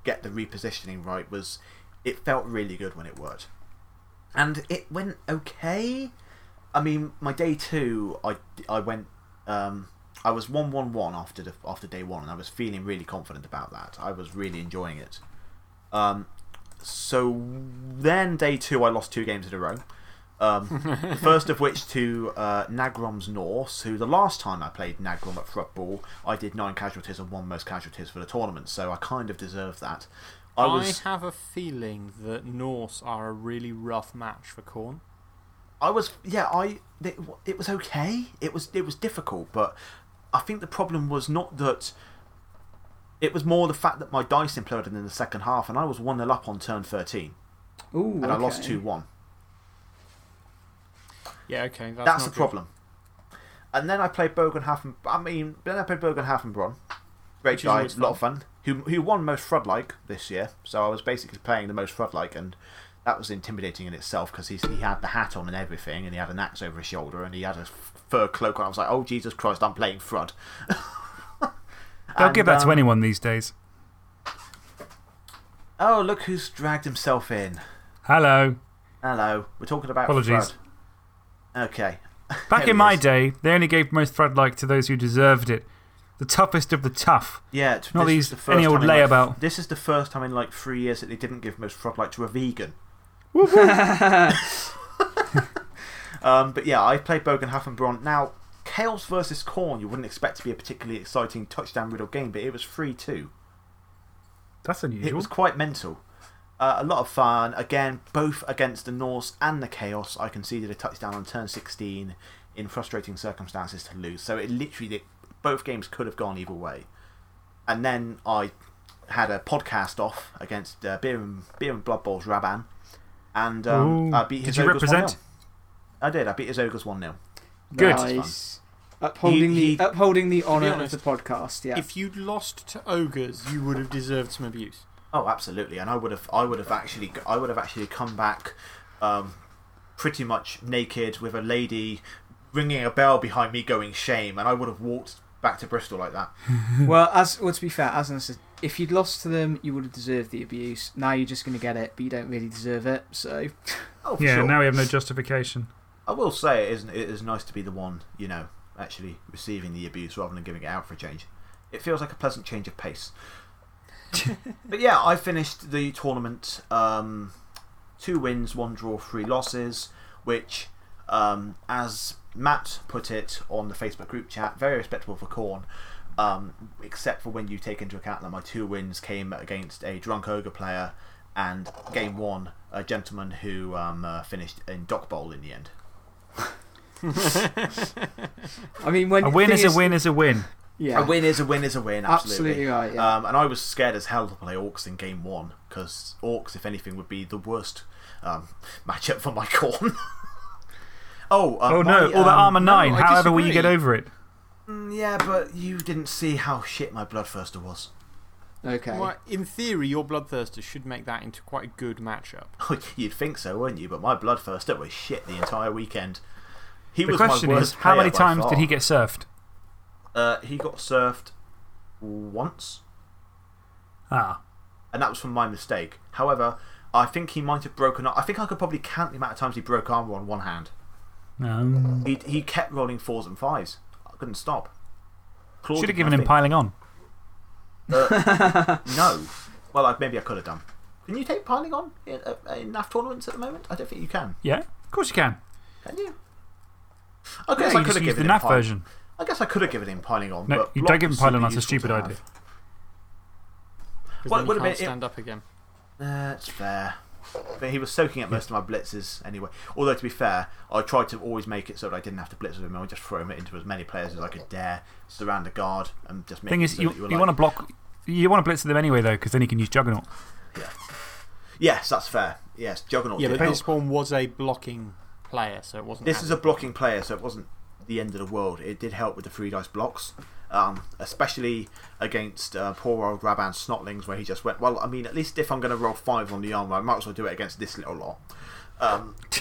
get the repositioning right was. It felt really good when it worked, and it went okay. I mean, my day two, I, I went. Um, I was one one one after the after day one, and I was feeling really confident about that. I was really enjoying it. Um, so then day two, I lost two games in a row. Um, the first of which to uh, Nagrom's Norse, who the last time I played Nagrom at football, I did nine casualties and one most casualties for the tournament, so I kind of deserved that. I was... I, have a feeling that Norse are a really rough match for Khorne. I was yeah I it, it was okay it was it was difficult but I think the problem was not that it was more the fact that my dice imploded in the second half and I was 1 0 up on turn 13 Ooh, and I lost 2 1 Yeah, okay. That's, that's, not the good. problem. And then I played Bogenhafen and I mean then I played Bogenhafen Bron great Which guy a lot of fun. who, who won most Thrud like this year. So I was basically playing the most Thrud like and that was intimidating in itself because he had the hat on and everything and he had an axe over his shoulder and he had a fur cloak on I was like oh Jesus Christ I'm playing Thrud They'll And, give that um, to anyone these days. Oh, look who's dragged himself in. Hello. Hello. We're talking about Apologies. Thrud. Okay. Back in my is. day, they only gave most Thrud like to those who deserved it. The toughest of the tough. Yeah, Not this these- is the first any old time in, like, layabout. This is the first time in like three years that they didn't give most Frog like to a vegan. Um, but yeah, I played Bogan Bogenhafen Now, Chaos versus Khorne, you wouldn't expect to be a particularly exciting touchdown riddle game, but it was 3 2. That's unusual. It was quite mental. Uh, a lot of fun. Again, both against the Norse and the Chaos. I conceded a touchdown on turn 16 in frustrating circumstances to lose. So it literally, it, both games could have gone either way. And then I had a podcast off against uh, Beer, and, Beer and Blood Bowl's Raban. And um, Ooh. I beat his Did you represent? 1-0. I did. I beat his Ogres 1 0. Good. Nice. Upholding, He- he- the, upholding the honour of the podcast, yeah. If you'd lost to ogres, you would have deserved some abuse. Oh, absolutely, and I would have, I would have actually, I would have actually come back, um, pretty much naked with a lady ringing a bell behind me going shame, and I would have walked back to Bristol like that. well, as well, to be fair, as I said, if you'd lost to them, you would have deserved the abuse. Now you're just going to get it, but you don't really deserve it. So, Oh, for Yeah, sure. now we have no justification. I will say it is, it is nice to be the one, you know, actually receiving the abuse rather than giving it out for a change. It feels like a pleasant change of pace. but yeah, I finished the tournament um, two wins, one draw, three losses, which, um, as Matt put it on the Facebook group chat, very respectable for Khorne. Um, except for when you take into account that my two wins came against a drunk ogre player and game one, a gentleman who um, uh, finished in Dock Bowl in the end. I mean, when A win thing is a win is a win. Yeah, A win is a win is a win, absolutely. Absolutely right, yeah. Um, and I was scared as hell to play Orcs in game one because Orcs, if anything, would be the worst um, matchup for my Khorne. oh, uh, oh, my, no. All the um, Armour 9. I However, will you get over it? mm, Yeah, but you didn't see how shit my Bloodthirster was. Okay. Well, in theory, your Bloodthirster should make that into quite a good matchup. You'd think so, wouldn't you? But my Bloodthirster was shit the entire weekend. He The was question my is how many times far. did he get surfed? Uh, he got surfed once. Ah. and that was from my mistake. However, I think he might have broken up. I think I could probably count the amount of times he broke armor on one hand. No. He, he kept rolling fours and fives. I couldn't stop. Clawed Should have him, given him piling on. Uh, no. Well, I, maybe I could have done. Can you take piling on in, uh, in NAF tournaments at the moment? I don't think you can. Yeah, of course you can. Can you? I Yeah, guess you I could have given the him NAF piling- version. I guess I could have given him piling on. No, but you don't give him piling on, that's a stupid idea. Because Well, then it you would've can't been- it- stand up again. That's fair. But he was soaking up most of my blitzes anyway. Although, to be fair, I tried to always make it so that I didn't have to blitz with him. I would just throw him into as many players as I could dare, surround the guard, and just make Thing it is, so you, that you, were like- want to block. You want to blitz them anyway, though, because then you can use Juggernaut. Yeah. Yes, that's fair. Yes, Juggernaut. Yeah, did but help. this one was a blocking player, so it wasn't. This is a blocking player, so it wasn't the end of the world. It did help with the three dice blocks, um, especially against uh, poor old Raban Snotlings, where he just went, Well, I mean, at least if I'm going to roll five on the armor, I might as well do it against this little lot. Um,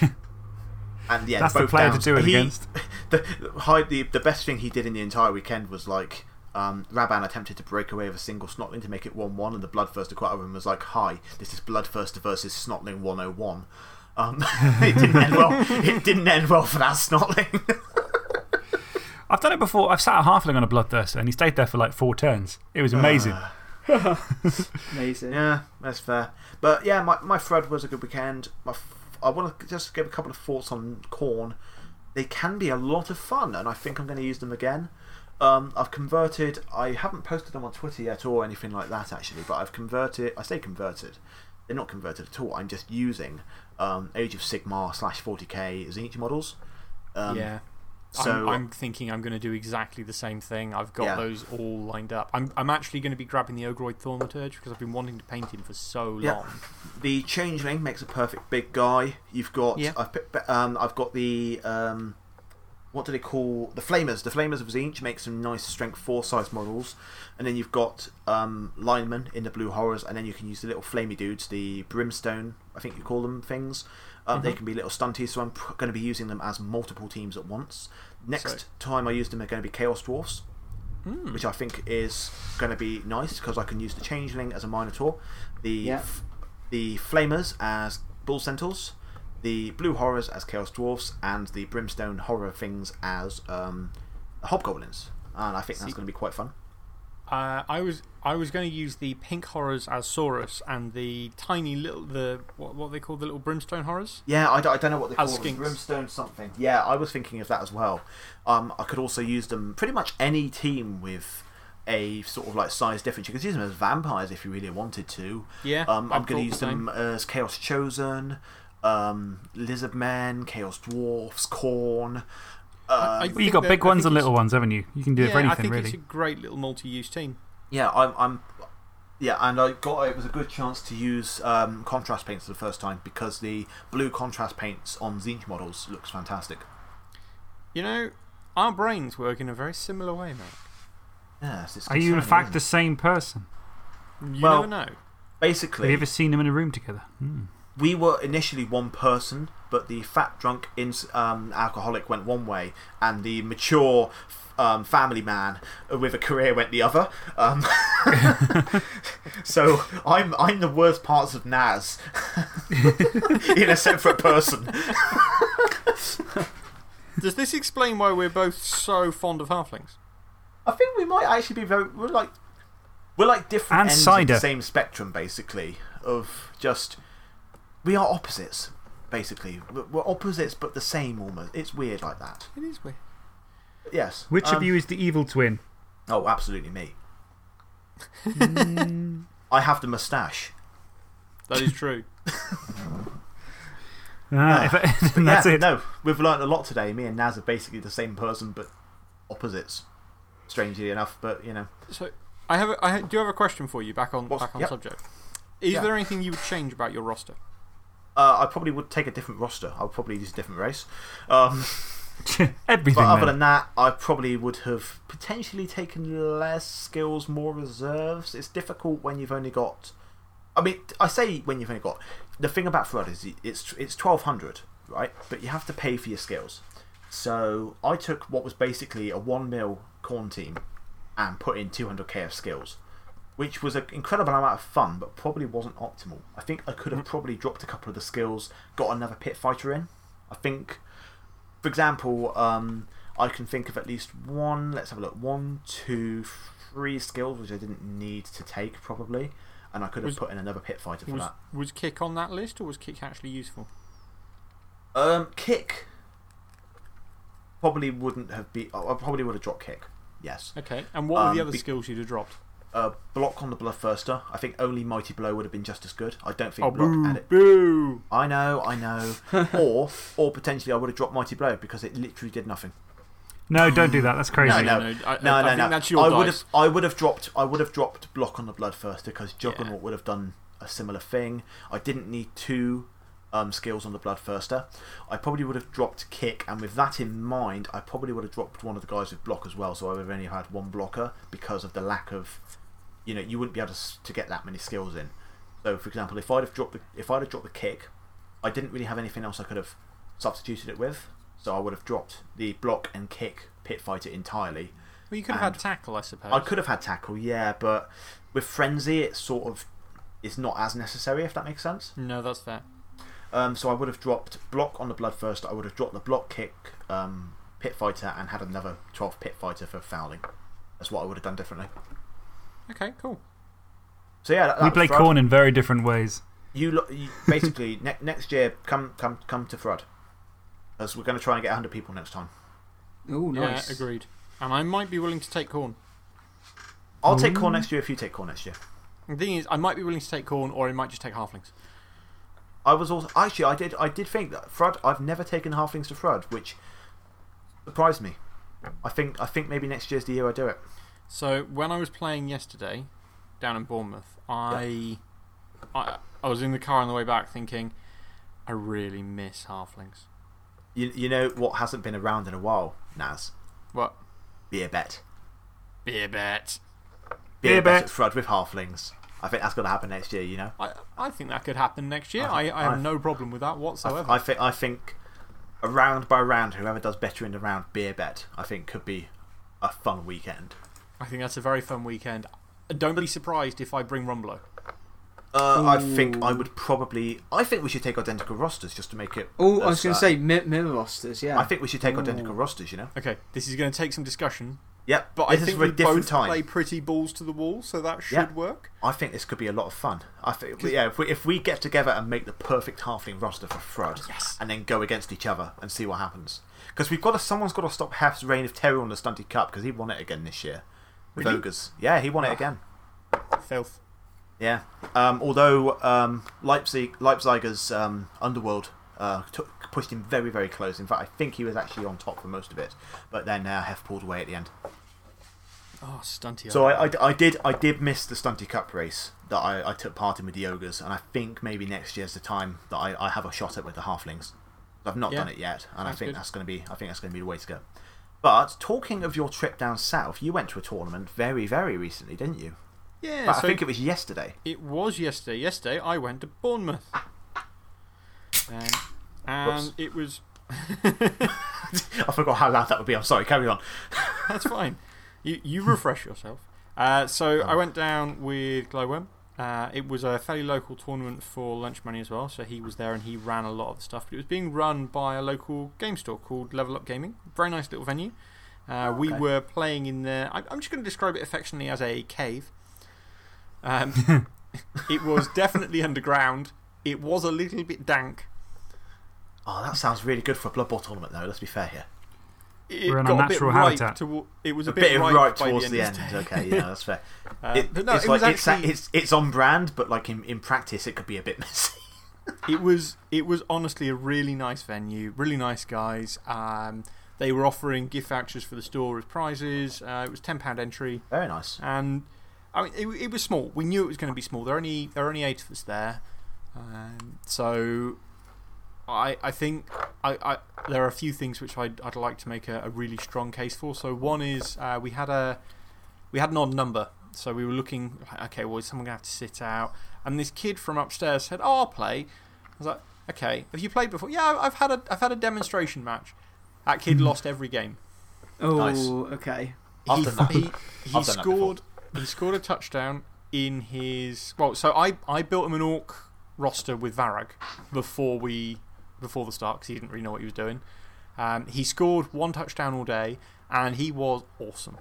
and yeah, That's the player to do it He- against. The, the, the best thing he did in the entire weekend was like. Um, Raban attempted to break away with a single Snotling to make it 1 1, and the Bloodthirster quite over him was like, Hi, this is Bloodthirster versus Snotling 101. Um, it, didn't end well. it didn't end well for that Snotling. I've done it before. I've sat a halfling on a Bloodthirster, and he stayed there for like four turns. It was amazing. Amazing. Yeah, that's fair. But yeah, my, my Thrud was a good weekend. My f- I want to just give a couple of thoughts on Khorne. They can be a lot of fun, and I think I'm going to use them again. Um, I've converted, I haven't posted them on Twitter yet or anything like that actually, but I've converted, I say converted, they're not converted at all. I'm just using um, Age of Sigmar slash 40k Tzeentch models. Um, yeah. So- I'm, I'm thinking I'm going to do exactly the same thing. I've got Yeah. those all lined up. I'm, I'm actually going to be grabbing the Ogroid Thaumaturge because I've been wanting to paint him for so long. Yeah. The Changeling makes a perfect big guy. You've got Yeah. I've um, I've got the um, what do they call the Flamers? The Flamers of Tzeentch make some nice strength four size models, and then you've got um, linemen in the blue horrors, and then you can use the little flamey dudes, the brimstone. I think you call them things. Um, They can be little stunties, so I'm going to be using them as multiple teams at once. Next So- time I use them, they're going to be Chaos Dwarfs which I think is going to be nice because I can use the Changeling as a Minotaur, the Yeah. f- the Flamers as Bull Centaurs, the Blue Horrors as Chaos Dwarfs, and the Brimstone Horror things as um, Hobgoblins. And I think that's going to be quite fun. Uh, I was I was going to use the pink horrors as Saurus and the tiny little the what what they call the little brimstone horrors. Yeah, I, don't- I don't know what they As call them. Brimstone something. Yeah, I was thinking of that as well. Um, I could also use them pretty much any team with a sort of like size difference. You could use them as vampires if you really wanted to. Yeah, Um, I'm going to use the them as Chaos Chosen, um, Lizard Men, Chaos Dwarfs, Khorne. I- Uh, I Well, you've got big ones and little ones, haven't you? You can do it for anything, I think really. it's a great little multi-use team. yeah, I'm, I'm. Yeah, and I got it was a good chance to use um, contrast paints for the first time because the blue contrast paints on Tzeentch models looks fantastic. You know, our brains work in a very similar way, mate. Yes, it's Are you, in fact, the same person? You Well, never know. basically? Have you ever seen them in a room together? Hmm. We were initially one person, but the fat, drunk, ins um, alcoholic went one way, and the mature um, family man with a career went the other. Um, so I'm I'm the worst parts of Naz in a separate person. Does this explain why we're both so fond of halflings? I think we might actually be very. We're like. We're like different And ends of the same spectrum, basically. Of just. We are opposites, basically. We're we're opposites, but the same almost. It's weird like that. It is weird. Yes. Which of um, you is the evil twin? Oh, absolutely me. I have the moustache. That is true. Ah, if it- that's yeah, it. No, we've learned a lot today. Me and Naz are basically the same person, but opposites. Strangely enough, but you know. So, I, have a, I do have a question for you back on, What's- back on、yep. subject. Is Yeah. there anything you would change about your roster? Uh, I probably would take a different roster. I would probably use a different race. Um, Everything. but other than that, I probably would have potentially taken less skills, more reserves. It's difficult when you've only got. I mean, I say when you've only got. The thing about Thrud is it's, it's 1200, right? But you have to pay for your skills. So I took what was basically a 1 mil Khorne team and put in 200k of skills, which was an incredible amount of fun, but probably wasn't optimal. I think I could have probably dropped a couple of the skills, got another pit fighter in. I think, for example, um, I can think of at least one, let's have a look, one, two, three skills which I didn't need to take probably, and I could have Was- put in another pit fighter for Was, that. was kick on that list, or was kick actually useful? Um, kick probably wouldn't have been. I probably would have dropped kick. Yes. Okay, and what were Um, the other skills you'd have dropped? Uh, block on the bloodthirster. I think only mighty blow would have been just as good. I don't think Oh, block boo! and it. Boo! I know, I know. or, or potentially I would have dropped mighty blow because it literally did nothing. No, don't do that. That's crazy. No, no, no, I- I- no, I no, think no. that's your I would have, I would have dropped, I would have dropped block on the bloodthirster because Juggernaut would have done a similar thing. I didn't need two um, skills on the bloodthirster. I probably would have dropped kick, and with that in mind, I probably would have dropped one of the guys with block as well. So I would have only had one blocker because of the lack of, you know, you wouldn't be able to, to get that many skills in. So, for example, if I'd have dropped the, if I'd have dropped the kick, I didn't really have anything else I could have substituted it with. So I would have dropped the block and kick pit fighter entirely. Well, you could have had tackle, I suppose. I could have had tackle, yeah, but with frenzy, it's sort of it's not as necessary if that makes sense. No, that's fair. Um, so I would have dropped block on the bloodthirster. I would have dropped the block kick um, pit fighter and had another 12 pit fighter for fouling. That's what I would have done differently. Okay, cool. So yeah, that, we play Khorne in very different ways. You, lo- you basically ne- next year come come come to Thrud, as we're going to try and get 100 people next time. Oh, nice. Yeah, agreed. And I might be willing to take Khorne. I'll take Khorne next year if you take Khorne next year. The thing is, I might be willing to take Khorne, or I might just take halflings. I was also actually I did I did think that Thrud. I've never taken halflings to Thrud, which surprised me. I think I think maybe next year's the year I do it. So when I was playing yesterday down in Bournemouth, I, I I was in the car on the way back thinking, I really miss halflings. You you know what hasn't been around in a while, Naz? What? Beer bet. Beer bet. Beer, Beer bet bet. Thrud with halflings. I think that's going to happen next year. You know. I, I think that could happen next year. I, I- I, have I- no problem with that I, whatsoever. I think I think a round by round, whoever does better in the round, beer bet. I think could be a fun weekend. I think that's a very fun weekend. Don't be surprised if I bring Rumblo. Uh, I think I would probably. I think we should take identical rosters just to make it. Oh, I was going uh, to say mi- mirror rosters, yeah. I think we should take identical rosters. You know. Okay, this is going to take some discussion, Yep. but this I is think for a we different both time. play pretty balls to the wall, so that should Yeah. work. I think this could be a lot of fun. I think, yeah, if we, if we get together and make the perfect halfling roster for Thrud, Yes. and then go against each other and see what happens. Because we've got to, someone's got to stop Hef's reign of terror on the Stunty Cup because he won it again this year with Really? ogres. Yeah, he won it again. Filth. Yeah. Um, although um, Leipzig, Leipziger's um, Underworld uh, took, pushed him very, very close. In fact, I think he was actually on top for most of it, but then uh, Hef pulled away at the end. Oh, stunty. So I, I, I did I did miss the Stunty Cup race that I, I took part in with the ogres, and I think maybe next year's the time that I, I have a shot at with the halflings. I've not Yeah. done it yet, and I think good. that's going to be I think that's going to be the way to go. But talking of your trip down south, you went to a tournament very very recently, didn't you? yeah, so I think it was yesterday. it was yesterday. Yesterday, I went to Bournemouth. Um, and it was. I forgot how loud that would be. I'm sorry. Carry on. That's fine. You, you refresh yourself. Uh, so I went down with Glowworm. Uh, it was a fairly local tournament for lunch money as well, so he was there and he ran a lot of the stuff. But it was being run by a local game store called Level Up Gaming. Very nice little venue. Uh, We were playing in there. I, I'm just going to describe it affectionately as a cave. Um, it was definitely underground. It was a little bit dank. Oh, that sounds really good for a Blood Bowl tournament, though. Let's be fair here. It We're in a natural a bit ripe habitat. towa- it was a, A bit, ripe, right towards the the end. end. of the day. okay, yeah, that's fair. Uh, It- but no, it's it like was it's, it's it's on brand, but like in, in practice, it could be a bit messy. It was it was honestly a really nice venue, really nice guys. Um, they were offering gift vouchers for the store as prizes. Uh, it was ten pound entry, Very nice. and I mean it, it was small. We knew it was going to be small. There are only there are only eight of us there, um, so I I think I, I there are a few things which I'd I'd like to make a, a really strong case for. So one is uh, we had a we had an odd number. So we were looking, okay, well, is someone going to have to sit out? And this kid from upstairs said, Oh, I'll play. I was like, Okay, have you played before? Yeah, I've had a, I've had a demonstration match. That kid lost every game. Oh, Nice. okay. I've He, done that. he, he I've done that scored, he scored a touchdown in his. Well, so I, I built him an Orc roster with Varag before, we, before the start because he didn't really know what he was doing. Um, he scored one touchdown all day and he was awesome.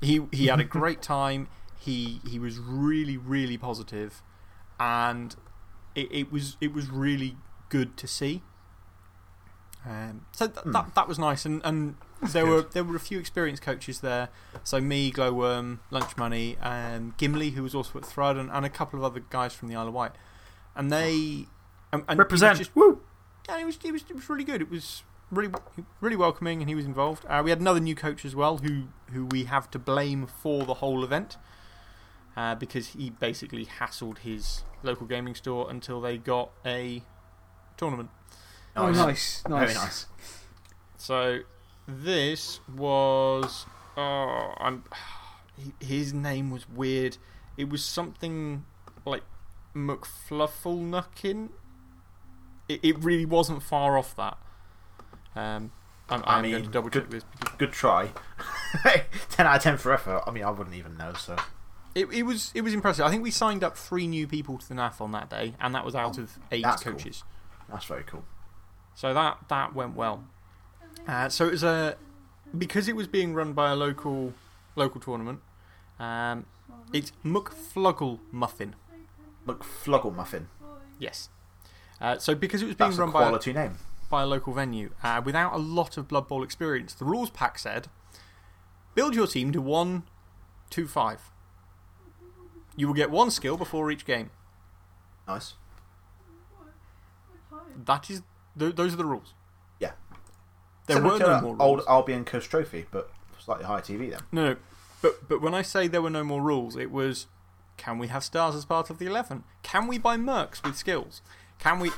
He, he had a great time. He, he was really, really positive, and it, it, was, it was really good to see. Um, so th that, that was nice. And, and there, were, there were a few experienced coaches there. So, me, Glowworm, Lunch Money, um, Gimli, who was also at Thrud, and, and a couple of other guys from the Isle of Wight. And they. And, and Represent. Just, Woo! Yeah, it was, it, was, it was really good. It was really, really welcoming, and he was involved. Uh, we had another new coach as well who, who we have to blame for the whole event uh, because he basically hassled his local gaming store until they got a tournament. Oh, nice. Nice. Very nice. So this was. Oh, I'm. His name was weird. It was something like McFlufflenuckin. It, it really wasn't far off that. Um, I'm, I I'm going to mean, double check good- this. Good try. 10 out of 10 for effort. I mean, I wouldn't even know, so. It, it, was, it was impressive. I think we signed up three new people to the NAF on that day, and that was out of eight that's cool. coaches. That's very cool. So that, that went well. Uh, so it was a. Because it was being run by a local, local tournament, um, it's McFluggle Muffin. McFluggle Muffin. Yes. Uh, so because it was being That's a run by a, name. by a local venue, uh, without a lot of Blood Bowl experience, the rules pack said build your team to 1 2 5. You will get one skill before each game. Nice. That is, th those are the rules. Yeah. There were no more rules. Old Albion Coast Trophy, but slightly higher TV then. No, no. But, but when I say there were no more rules, it was can we have stars as part of the 11? Can we buy mercs with skills? Can we.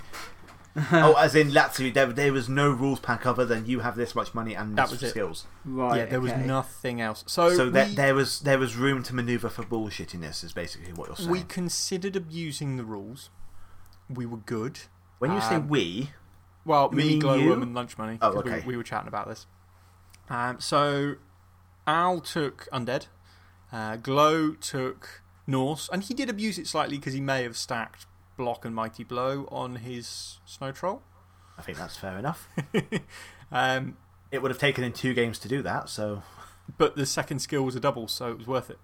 oh, as in Lazio, there, there was no rules pack other than you have this much money and That this was it. skills. Right. yeah, there was nothing else. So, So there, we, there, was, there was room to maneuver for bullshittiness, is basically what you're saying. we considered abusing the rules. We were good. when you say um, we, Well, You me, mean Glowworm, and Lunch Money. Oh, 'cause we- okay. We, were chatting about this. Um, so, Al took Undead. Uh, Glow took Norse. And he did abuse it slightly because he may have stacked Block and Mighty Blow on his Snow Troll. I think that's fair enough. Um, it would have taken him two games to do that, so but the second skill was a double, so it was worth it.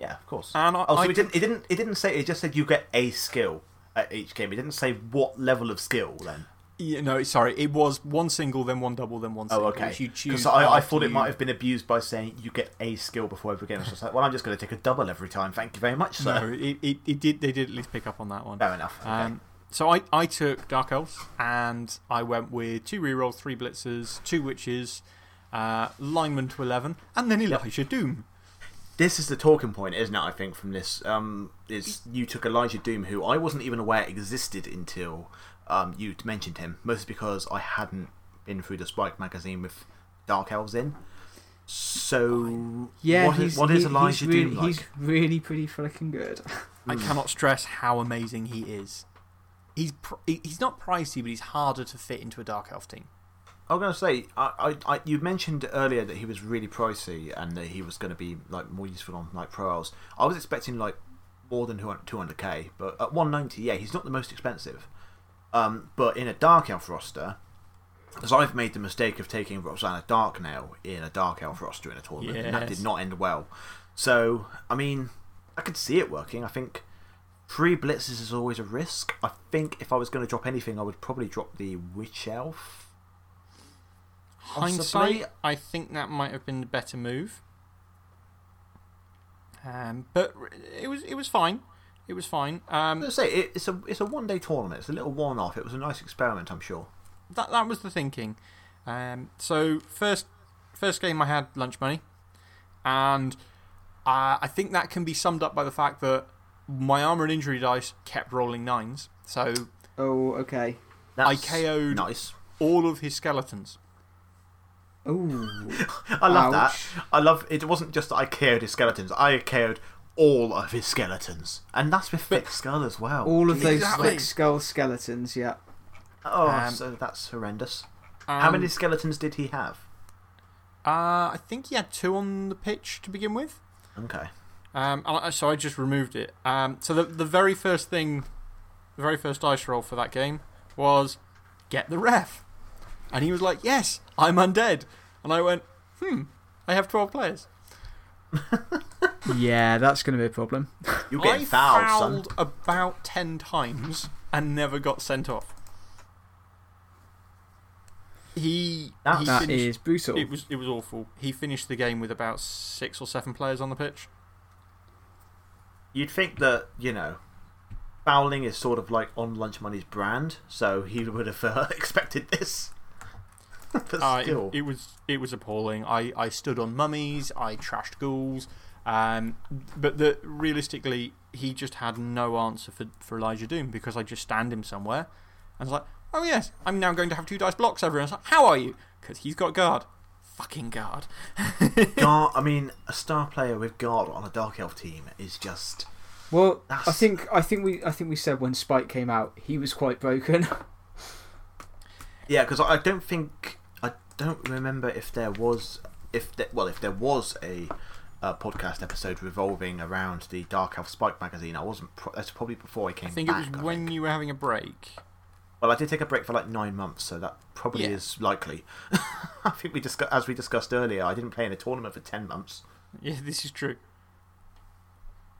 yeah, of course. And I, oh, so I it didn't, it, didn't, it didn't say, it just said you get a skill at each game. It didn't say what level of skill then. Yeah, no, sorry. It was one single, then one double, then one single. okay. You choose Because I, I thought it you- might have been abused by saying you get a skill before every game. So I was like, well, I'm just going to take a double every time. Thank you very much, sir. No, it, it, it did. They did at least pick up on that one. Fair enough. Okay. Um, so I, I took Dark Elves and I went with two rerolls, three blitzers, two witches, uh, lineman to 11, and then Elijah Doom. this is the talking point, isn't it? I think from this um, is you took Elijah Doom, who I wasn't even aware existed until um, you mentioned him. Mostly because I hadn't been through the Spike magazine with Dark Elves in. So Yeah, what is, he's, what is he- Elijah he's really, Doom like? He's really pretty freaking good. I cannot stress how amazing he is. he's, pr he's not pricey, but he's harder to fit into a Dark Elf team. I was going to say, I, I, I, you mentioned earlier that he was really pricey and that he was going to be like more useful on like Pro Elves. I was expecting like more than 200k, but at 190, yeah, he's not the most expensive. Um, but in a Dark Elf roster, because I've made the mistake of taking Roxanna Darknail in a Dark Elf roster in a tournament, and that did not end well. So, I mean, I could see it working. I think three blitzes is always a risk. I think if I was going to drop anything, I would probably drop the Witch Elf. Hindsight, I think that might have been the better move. Um, but it was, it was fine. It was fine. Um, Let's say it, it's a it's a one day tournament. It's a little one off. It was a nice experiment, I'm sure. that, that was the thinking. Um, so, first, first game I had lunch money. And uh, I think that can be summed up by the fact that my armor and injury dice kept rolling nines. So, Oh, okay. I KO'd Nice. all of his skeletons. Ooh. I love Ouch. that. I love it. wasn't just that I KO'd his skeletons. I KO'd all of his skeletons, and that's with thick skull as well. All of those Exactly. thick skull skeletons, yeah. Oh, Um, so that's horrendous. How many skeletons did he have? Uh, I think he had two on the pitch to begin with. Okay. Um, so I just removed it. Um, so the, the very first thing, the very first dice roll for that game was get the ref. And he was like, Yes, I'm undead. And I went, Hmm, I have 12 players. Yeah, that's going to be a problem. You're getting I fouled, son. fouled about 10 times and never got sent off. He, That's- he That finished, is brutal. It was, it was awful. He finished the game with about six or seven players on the pitch. You'd think that you know, fouling is sort of like on Lunch Money's brand, so he would have uh, expected this. but Uh, it- still, it, was it was appalling. I, I stood on mummies. I trashed ghouls. Um, but the, realistically, he just had no answer for, for Elijah Doom because I just stand him somewhere. And I was like, oh, yes, I'm now going to have two dice blocks everyone. I was like, how are you? Because he's got guard. Fucking guard. guard. I mean, a star player with guard on a Dark Elf team is just. Well, I think I think we I think we said when Spike came out, he was quite broken. Yeah, because I don't think I don't remember if there was if there, well if there was a, uh podcast episode revolving around the Dark Elf Spike magazine. I wasn't. Pro- that's probably before I came. I think back, it was I when think. you were having a break. Well, I did take a break for like nine months, so that probably Yeah. is likely. I think we discussed as we discussed earlier. I didn't play in a tournament for ten months. Yeah, this is true.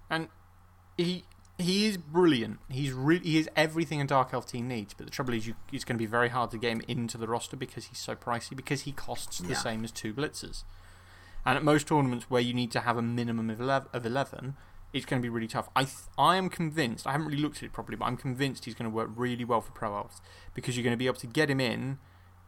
And he he is brilliant. He's re- he is everything a Dark Elf team needs. But the trouble is, you, it's going to be very hard to get him into the roster because he's so pricey. Because he costs the Yeah. same as two blitzers. And at most tournaments where you need to have a minimum of 11, of 11 it's going to be really tough. I, I am convinced, I haven't really looked at it properly, but I'm convinced he's going to work really well for Pro Elves because you're going to be able to get him in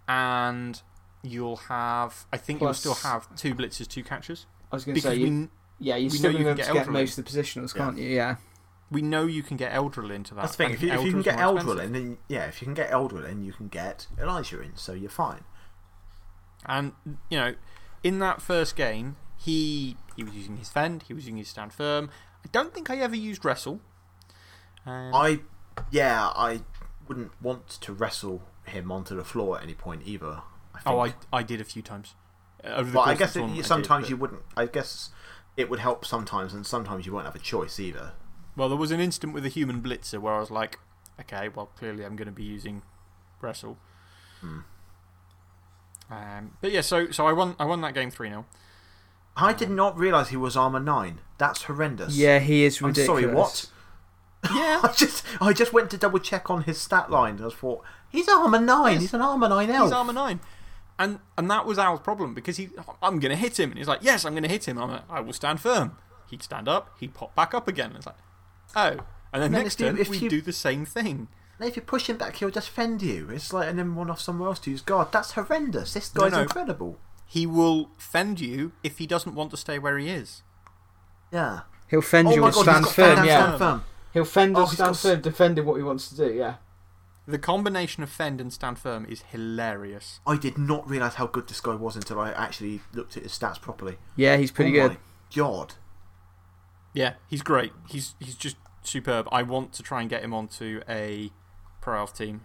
and you'll have, I think Plus- you'll still have two blitzers, two catchers. I was going to say, you, we, yeah, you're still going you to be can able to get get most of the positionals, can't you? Yeah. We know you can get Eldril into that. That's the thing. If you, if you can get Eldril in, then yeah, if you can get Eldril in, you can get Elijah in, so you're fine. And, you know, in that first game, he, he was using his Fend, he was using his Stand Firm. I don't think I ever used Wrestle. Um, I, yeah, I wouldn't want to wrestle him onto the floor at any point either. I oh, I, I did a few times. Uh, Over Well, I guess it, tournament I did, sometimes but- you wouldn't. I guess it would help sometimes, and sometimes you won't have a choice either. Well, there was an instant with a human blitzer where I was like, okay, well, clearly I'm going to be using Wrestle. Hmm. Um, but yeah, so, so I, won, I won that game 3 0. I did not realise he was armor nine. That's horrendous. Yeah, he is ridiculous. I'm sorry. What? Yeah. I just I just went to double check on his stat line. and I thought he's armor nine. Yes. He's an armor nine elf. He's armor 9. And, and that was Al's problem because he, I'm going to hit him. And he's like, yes, I'm going to hit him. I'm like, I will stand firm. He'd stand up, he'd pop back up again. It's like, oh. And then then next if you- turn, if we you- do the same thing. And if you push him back, he'll just fend you. It's like and then run off somewhere else to use guard. That's horrendous. This guy's no. incredible. He will fend you if he doesn't want to stay where he is. Yeah. He'll fend oh you my and god, stand he's got firm, stand, yeah. stand firm. He'll fend Oh, and he's stand got s- firm, defending what he wants to do, yeah. The combination of fend and stand firm is hilarious. I did not realise how good this guy was until I actually looked at his stats properly. Yeah, he's pretty oh good. My God. Yeah, he's great. He's he's just superb. I want to try and get him onto a Pro Elf team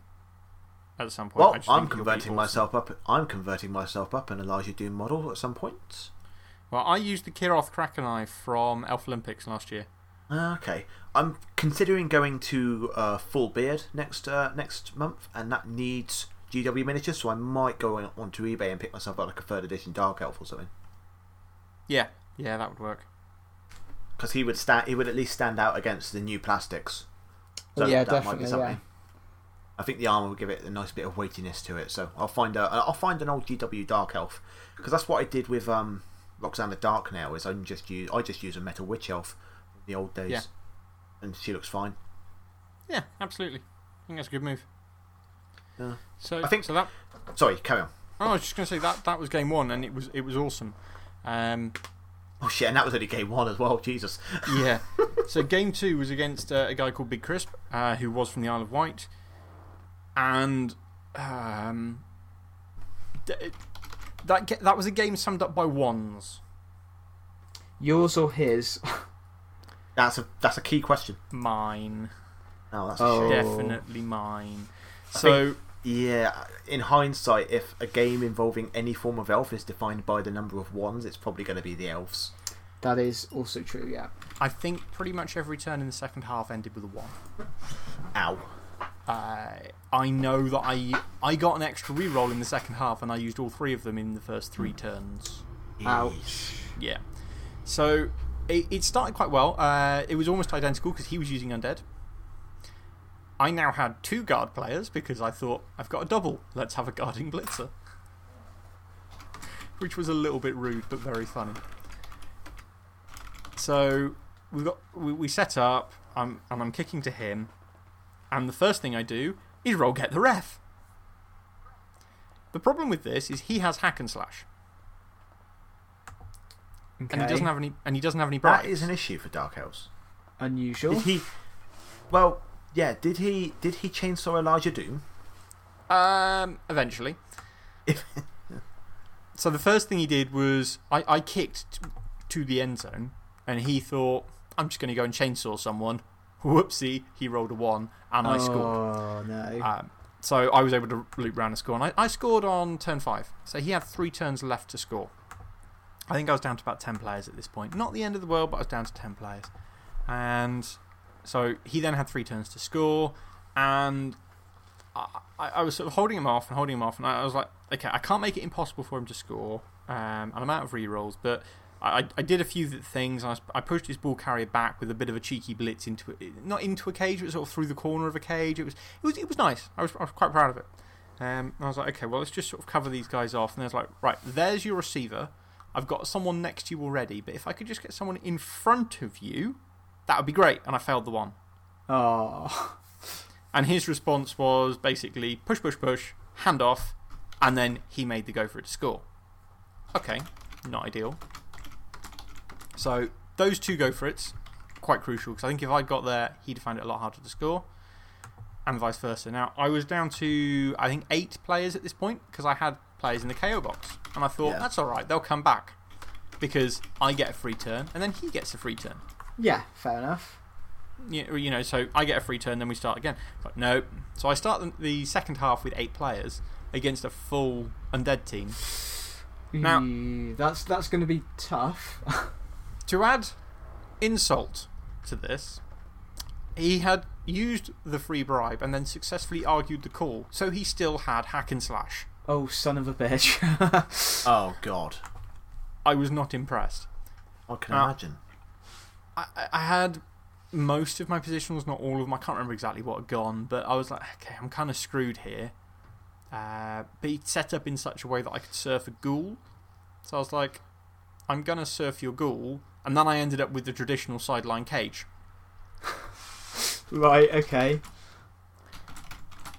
at some point. Well, I'm think he'll be converting awesome. myself up. I'm converting myself up an Elijah Doom model at some point. Well, I used the Kiroth Krakeneye from Elf Olympics last year. Ah, Okay, I'm considering going to uh, full beard next uh, next month, and that needs GW miniatures, so I might go on, onto eBay and pick myself up like a third edition Dark Elf or something. Yeah, yeah, that would work. Because he would stand, he would at least stand out against the new plastics. So Yeah, that might be definitely, something. yeah. I think the armor will give it a nice bit of weightiness to it. So I'll find a, I'll find an old GW Dark Elf because that's what I did with um, Roxanna Darknail. Is I just use I just use a Metal Witch Elf from the old days, Yeah. and she looks fine. Yeah, absolutely. I think that's a good move. Yeah. So I think- so that. Sorry, carry on. Oh, I was just going to say that that was game one, and it was it was awesome. Um, Oh shit, and that was only game one as well. Jesus. yeah. so game two was against uh, a guy called Big Crisp, uh, who was from the Isle of Wight, and um, th- that that was a game summed up by ones. Yours or his? That's a that's a key question. Mine, Oh, that's Oh. definitely mine. I So Yeah, in hindsight, if a game involving any form of elf is defined by the number of ones, it's probably going to be the elves. That is also true, yeah. I think pretty much every turn in the second half ended with a one. Ow. Uh, I know that I I got an extra reroll in the second half, and I used all three of them in the first three turns. Ouch. Yeah. So it, it started quite well. Uh, it was almost identical because he was using undead. I now had two guard players because I thought I've got a double. Let's have a guarding blitzer, which was a little bit rude but very funny. So we got we, we set up, I'm, and I'm kicking to him, and the first thing I do is roll get the ref. The problem with this is he has hack and slash, Okay. and he doesn't have any, and he doesn't have any That bribes. is an issue for Dark Elves. Unusual. Did he. Well, yeah, did he did he chainsaw Elijah Doom? Um, eventually. So the first thing he did was I, I kicked to the end zone, and he thought, I'm just going to go and chainsaw someone. Whoopsie, he rolled a one, and I scored. Oh, no. Um, so I was able to loop round and score. And I, I scored on turn five. So he had three turns left to score. I think I was down to about 10 players at this point. Not the end of the world, but I was down to 10 players. And so he then had three turns to score. And I, I, I was sort of holding him off and holding him off. And I, I was like, okay, I can't make it impossible for him to score. Um, and I'm out of rerolls. But I, I did a few th- things. I pushed his ball carrier back with a bit of a cheeky blitz into it. Not into a cage, but sort of through the corner of a cage. It was, it was, it was nice. I was, I was quite proud of it. Um, and I was like, okay, well, let's just sort of cover these guys off. And there's like, right, there's your receiver. I've got someone next to you already, but if I could just get someone in front of you, that would be great. And I failed the one. Oh. And his response was basically push, push, push, hand off, and then he made the go for it to score. Okay, not ideal. So those two go for it's quite crucial because I think if I'd got there, he'd found it a lot harder to score, and vice versa. Now, I was down to, I think, eight players at this point because I had players in the KO box, and I thought, Yeah. that's alright, they'll come back because I get a free turn and then he gets a free turn. Yeah, fair enough. You you know, so I get a free turn, then we start again. But no. So I start the, the second half with eight players against a full undead team. Now- that's, that's going to be tough. To add insult to this, he had used the free bribe and then successfully argued the call, so he still had hack and slash. oh, son of a bitch. oh God, I was not impressed. I can imagine. I, I- had most of my positionals, not all of them. I can't remember exactly what had gone, but I was like, okay, I'm kind of screwed here. Uh, but he'd set up in such a way that I could surf a ghoul. So I was like, I'm going to surf your ghoul. And then I ended up with the traditional sideline cage. right, okay.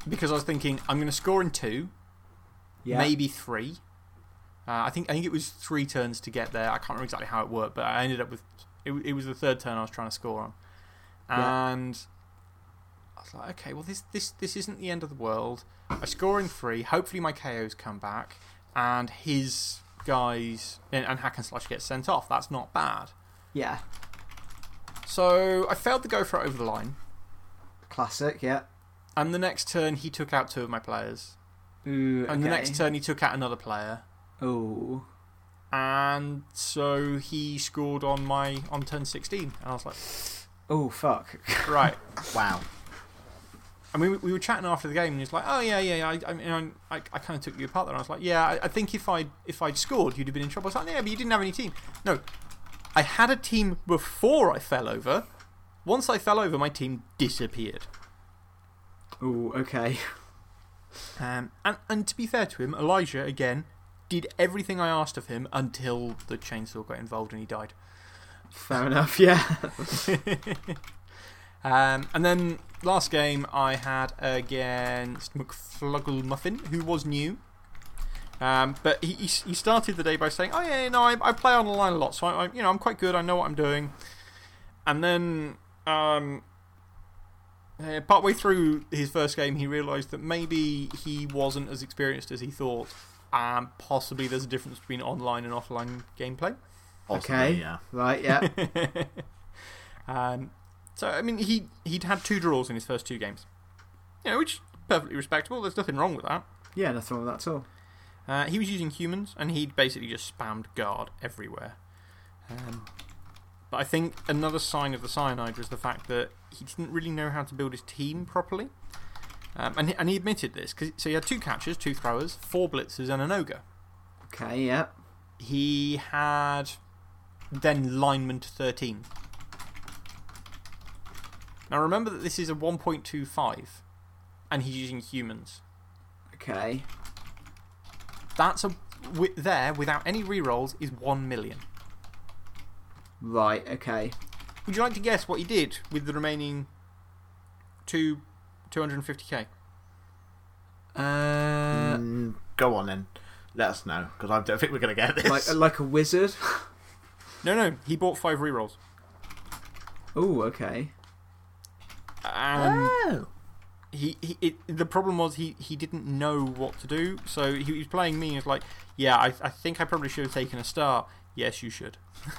Because I was thinking, I'm going to score in two, Yeah. maybe three. Uh, I, think, I think it was three turns to get there. I can't remember exactly how it worked, but I ended up with. It, it was the third turn I was trying to score on. Yeah. And I was like, okay, well, this, this, this isn't the end of the world. I score in three. Hopefully, my KOs come back. And his guys and, and Hack and Slash get sent off. That's not bad. Yeah. So I failed to go for it over the line. Classic, yeah. And the next turn, he took out two of my players. Ooh, And the next turn, he took out another player. Ooh. And so he scored on my on turn 16. And I was like, Oh, fuck. right. Wow. And we, we were chatting after the game, and he was like, "Oh yeah, yeah, yeah. I, I mean, I, I kind of took you apart there." And I was like, "Yeah, I, I think if I if I'd scored, you'd have been in trouble." I was like, "Yeah, but you didn't have any team." No, I had a team before I fell over. Once I fell over, my team disappeared. Oh, okay. Um, and and to be fair to him, Elijah again did everything I asked of him until the chainsaw got involved and he died. Fair enough, yeah. Um, and then last game I had against McFluggle Muffin, who was new. Um, but he, he, he started the day by saying, Oh, yeah, no, I, I play online a lot, so I, I, you know, I'm quite good, I know what I'm doing. And then, um, uh, partway through his first game, he realised that maybe he wasn't as experienced as he thought. And possibly there's a difference between online and offline gameplay. Possibly, Okay. Yeah. Right, yeah. um, so, I mean, he, he'd had two draws in his first two games. You know, which perfectly respectable. There's nothing wrong with that. yeah, nothing wrong with that at all. Uh, he was using humans, and he'd basically just spammed guard everywhere. Um, but I think another sign of the cyanide was the fact that he didn't really know how to build his team properly. Um, and, he, and he admitted this. Cause, so he had two catchers, two throwers, four blitzers, and an ogre. Okay, yeah. He had then lineman to 13. Now remember that this is a 1.25, and he's using humans. Okay. That's a. There, without any rerolls, is 1 million. Right, okay. Would you like to guess what he did with the remaining two, 250k? Uh, Mm, go on then. Let us know, because I don't think we're going to get this. like, like a wizard? No, no, he bought five rerolls. Ooh, okay. And oh. he, he it, the problem was he, he didn't know what to do. So he was playing me and was like, Yeah, I, I think I probably should have taken a star. Yes, you should.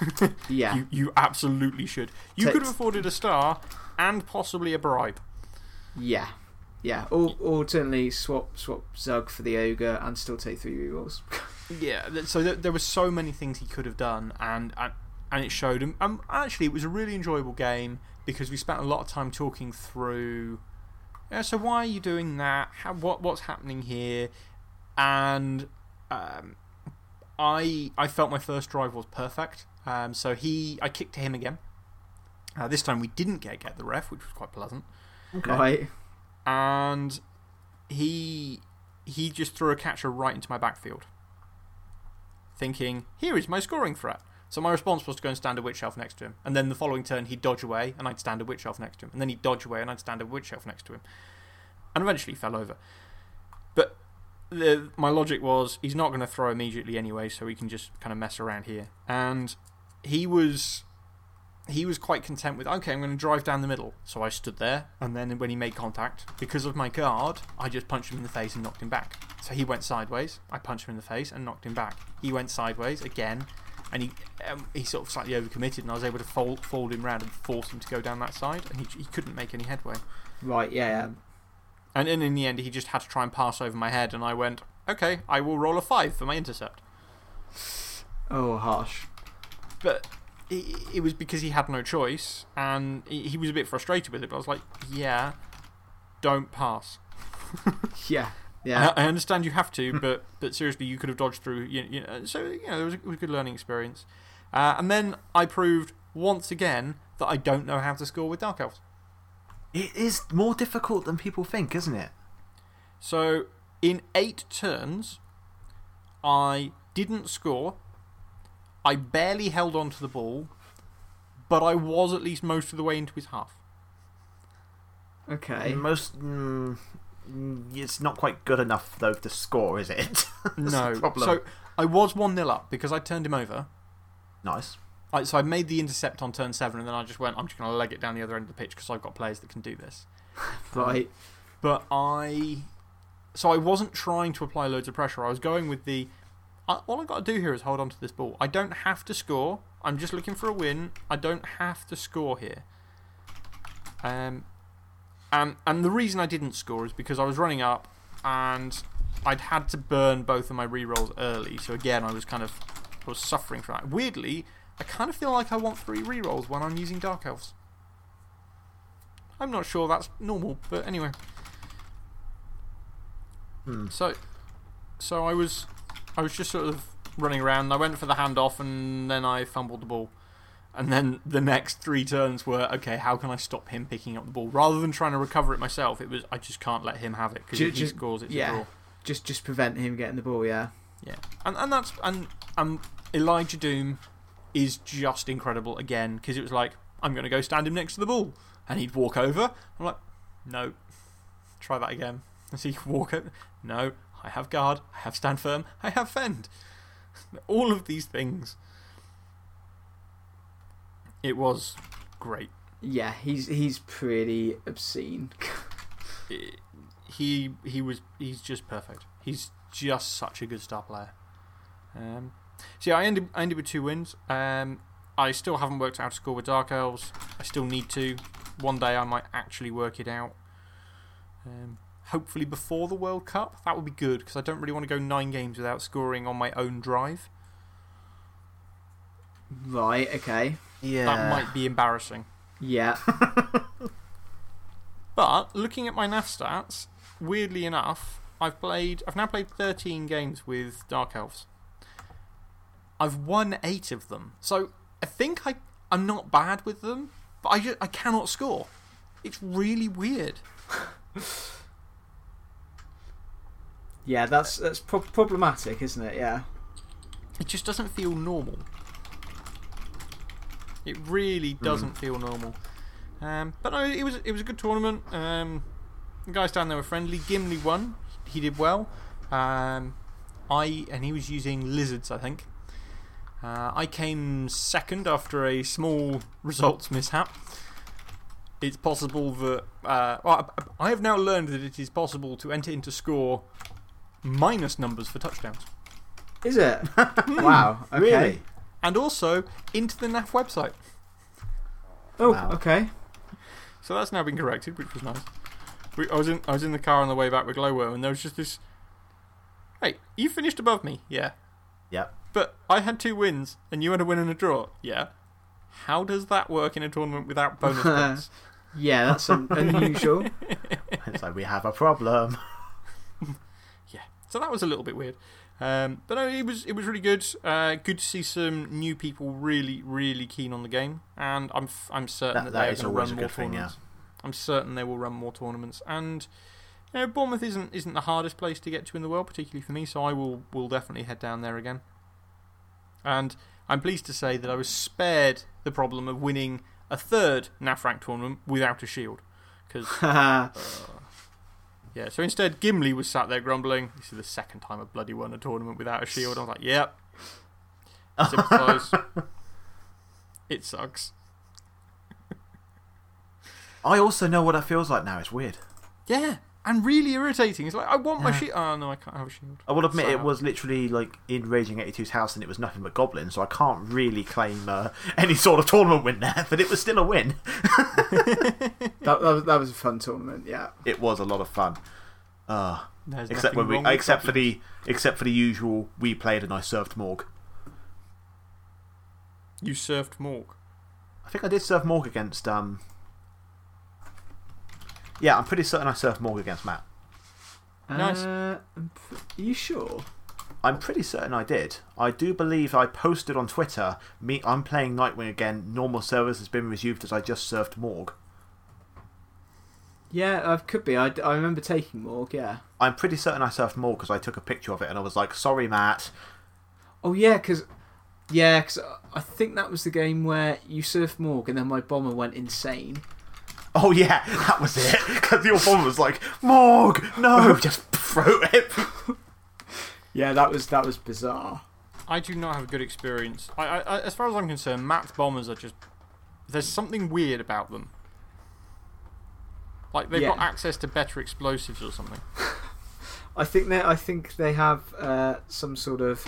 Yeah. You, you absolutely should. You Takes- could have afforded a star and possibly a bribe. Yeah. Yeah. Or, alternately, swap, swap Zug for the Ogre and still take three rerolls. Yeah, so there, there were so many things he could have done, and, and, and it showed him. Um, actually, it was a really enjoyable game because we spent a lot of time talking through. Yeah, so, why are you doing that? How, what, what's happening here? And um, I, I felt my first drive was perfect. Um, so, he, I kicked to him again. Uh, this time we didn't get, get the ref, which was quite pleasant. Okay. Right. And he, he just threw a catcher right into my backfield thinking, here is my scoring threat. So my response was to go and stand a witch elf next to him. And then the following turn, he'd dodge away, and I'd stand a witch elf next to him. And then he'd dodge away, and I'd stand a witch elf next to him. And eventually he fell over. But the, my logic was, he's not going to throw immediately anyway, so we can just kind of mess around here. And he was. He was quite content with, okay, I'm going to drive down the middle. So I stood there, and then when he made contact, because of my guard, I just punched him in the face and knocked him back. So he went sideways, I punched him in the face and knocked him back. He went sideways again, and he, um, he sort of slightly overcommitted, and I was able to fold, fold him round and force him to go down that side, and he, he couldn't make any headway. Right, yeah, yeah. And then in the end, he just had to try and pass over my head, and I went, okay, I will roll a 5 for my intercept. Oh, harsh. But it, it was because he had no choice, and he, he was a bit frustrated with it, but I was like, yeah, don't pass. Yeah. Yeah. I, I understand you have to, but, but seriously, you could have dodged through. You, you know, so, you know, it was, a, it was a good learning experience. Uh, and then I proved once again that I don't know how to score with Dark Elves. It is more difficult than people think, isn't it? So, in eight turns, I didn't score. I barely held on to the ball, but I was at least most of the way into his half. Okay. Most. Mm, it's not quite good enough, though, to score, is it? No. So, I was 1 0 up because I turned him over. nice. I, so, I made the intercept on turn 7, and then I just went, I'm just going to leg it down the other end of the pitch because I've got players that can do this. Right. But I. So I wasn't trying to apply loads of pressure. I was going with the. I, all I've got to do here is hold on to this ball. I don't have to score. I'm just looking for a win. I don't have to score here. Um, and, and the reason I didn't score is because I was running up and I'd had to burn both of my rerolls early. So again, I was kind of I was suffering from that. Weirdly, I kind of feel like I want three rerolls when I'm using Dark Elves. I'm not sure that's normal, but anyway. Hmm. So, so I was, I was just sort of running around. I went for the handoff, and then I fumbled the ball. And then the next three turns were okay. How can I stop him picking up the ball rather than trying to recover it myself? It was I just can't let him have it because if he just- scores, it's yeah. Just just prevent him getting the ball. Yeah. Yeah, and and that's and um Elijah Doom is just incredible again because it was like I'm going to go stand him next to the ball and he'd walk over. I'm like, no, try that again. And so he could walk over. No, I have guard, I have stand firm, I have fend. All of these things. It was great. Yeah. He's he's pretty obscene. It- he he was he's just perfect. He's just such a good star player. Um, so yeah, I ended I ended with two wins. Um, I still haven't worked out how to score with Dark Elves. I still need to. One day I might actually work it out. Um, hopefully before the World Cup, that would be good because I don't really want to go nine games without scoring on my own drive. right. Okay. Yeah. That might be embarrassing. Yeah. But looking at my NAF stats, weirdly enough, I've played. I've now played 13 games with Dark Elves. I've won eight of them, so I think I I'm not bad with them, but I just, I cannot score. It's really weird. Yeah. That's that's pro- problematic, isn't it? Yeah. It just doesn't feel normal. It really doesn't feel normal. Um, but no, it was it was a good tournament. Um, the guys down there were friendly. Gimli won. He did well. Um, I and he was using lizards, I think. Uh, I came second after a small results mishap. It's possible that. Uh, well, I have now learned that it is possible to enter into score minus numbers for touchdowns. Is it? wow. Okay. Really? and also into the NAF website. Oh. Wow. Okay. So that's now been corrected, which was nice. We, I, was in, I was in the car on the way back with Glowworm, and there was just this. Hey, you finished above me? Yeah. Yep. But I had two wins, and you had a win and a draw? Yeah. How does that work in a tournament without bonus points? Yeah. That's un- unusual. It's like we have a problem. So that was a little bit weird. Um, but no, it was, it was really good. Uh, good to see some new people really, really keen on the game. And I'm, I'm certain That- that, that they're going to run more thing, yeah. tournaments. I'm certain they will run more tournaments. And you know, Bournemouth isn't, isn't the hardest place to get to in the world, particularly for me. So I will, will definitely head down there again. And I'm pleased to say that I was spared the problem of winning a third NAF rank tournament without a shield. Because yeah, so instead, Gimli was sat there grumbling. This is the second time I bloody won a tournament without a shield. I was like, yep. Sympathise. it sucks. I also know what that feels like now. It's weird. Yeah, and really irritating. It's like, I want my Yeah. shield. Oh, no, I can't have a shield. I will admit So- it was literally like in Raging 82's house and it was nothing but goblins, so I can't really claim uh, any sort of tournament win there, but it was still a win. that, that, was, that was a fun tournament. Yeah. It was a lot of fun. Uh, except when we, wrong with except for the except for the usual we played and I served Morg. You served Morg. I think I did serve Morg against um Yeah, I'm pretty certain I served Morg against Matt. Nice. Uh, are you sure? I'm pretty certain I did. I do believe I posted on Twitter, me I'm playing Nightwing again, normal service has been resumed as I just surfed Morg. Yeah, uh, could be. I, I remember taking Morg. Yeah. I'm pretty certain I surfed Morg because I took a picture of it and I was like, sorry, Matt. Oh yeah, because yeah, 'cause I think that was the game where you surfed Morg and then my bomber went insane. Oh, yeah, that was it. Because your phone was like, Morg, no, just throw it. Yeah, that was that was bizarre. I do not have a good experience. I, I, I, as far as I'm concerned, Matt's bombers are just. There's something weird about them. Like they've got access to better explosives or something. I think they I think they have uh, some sort of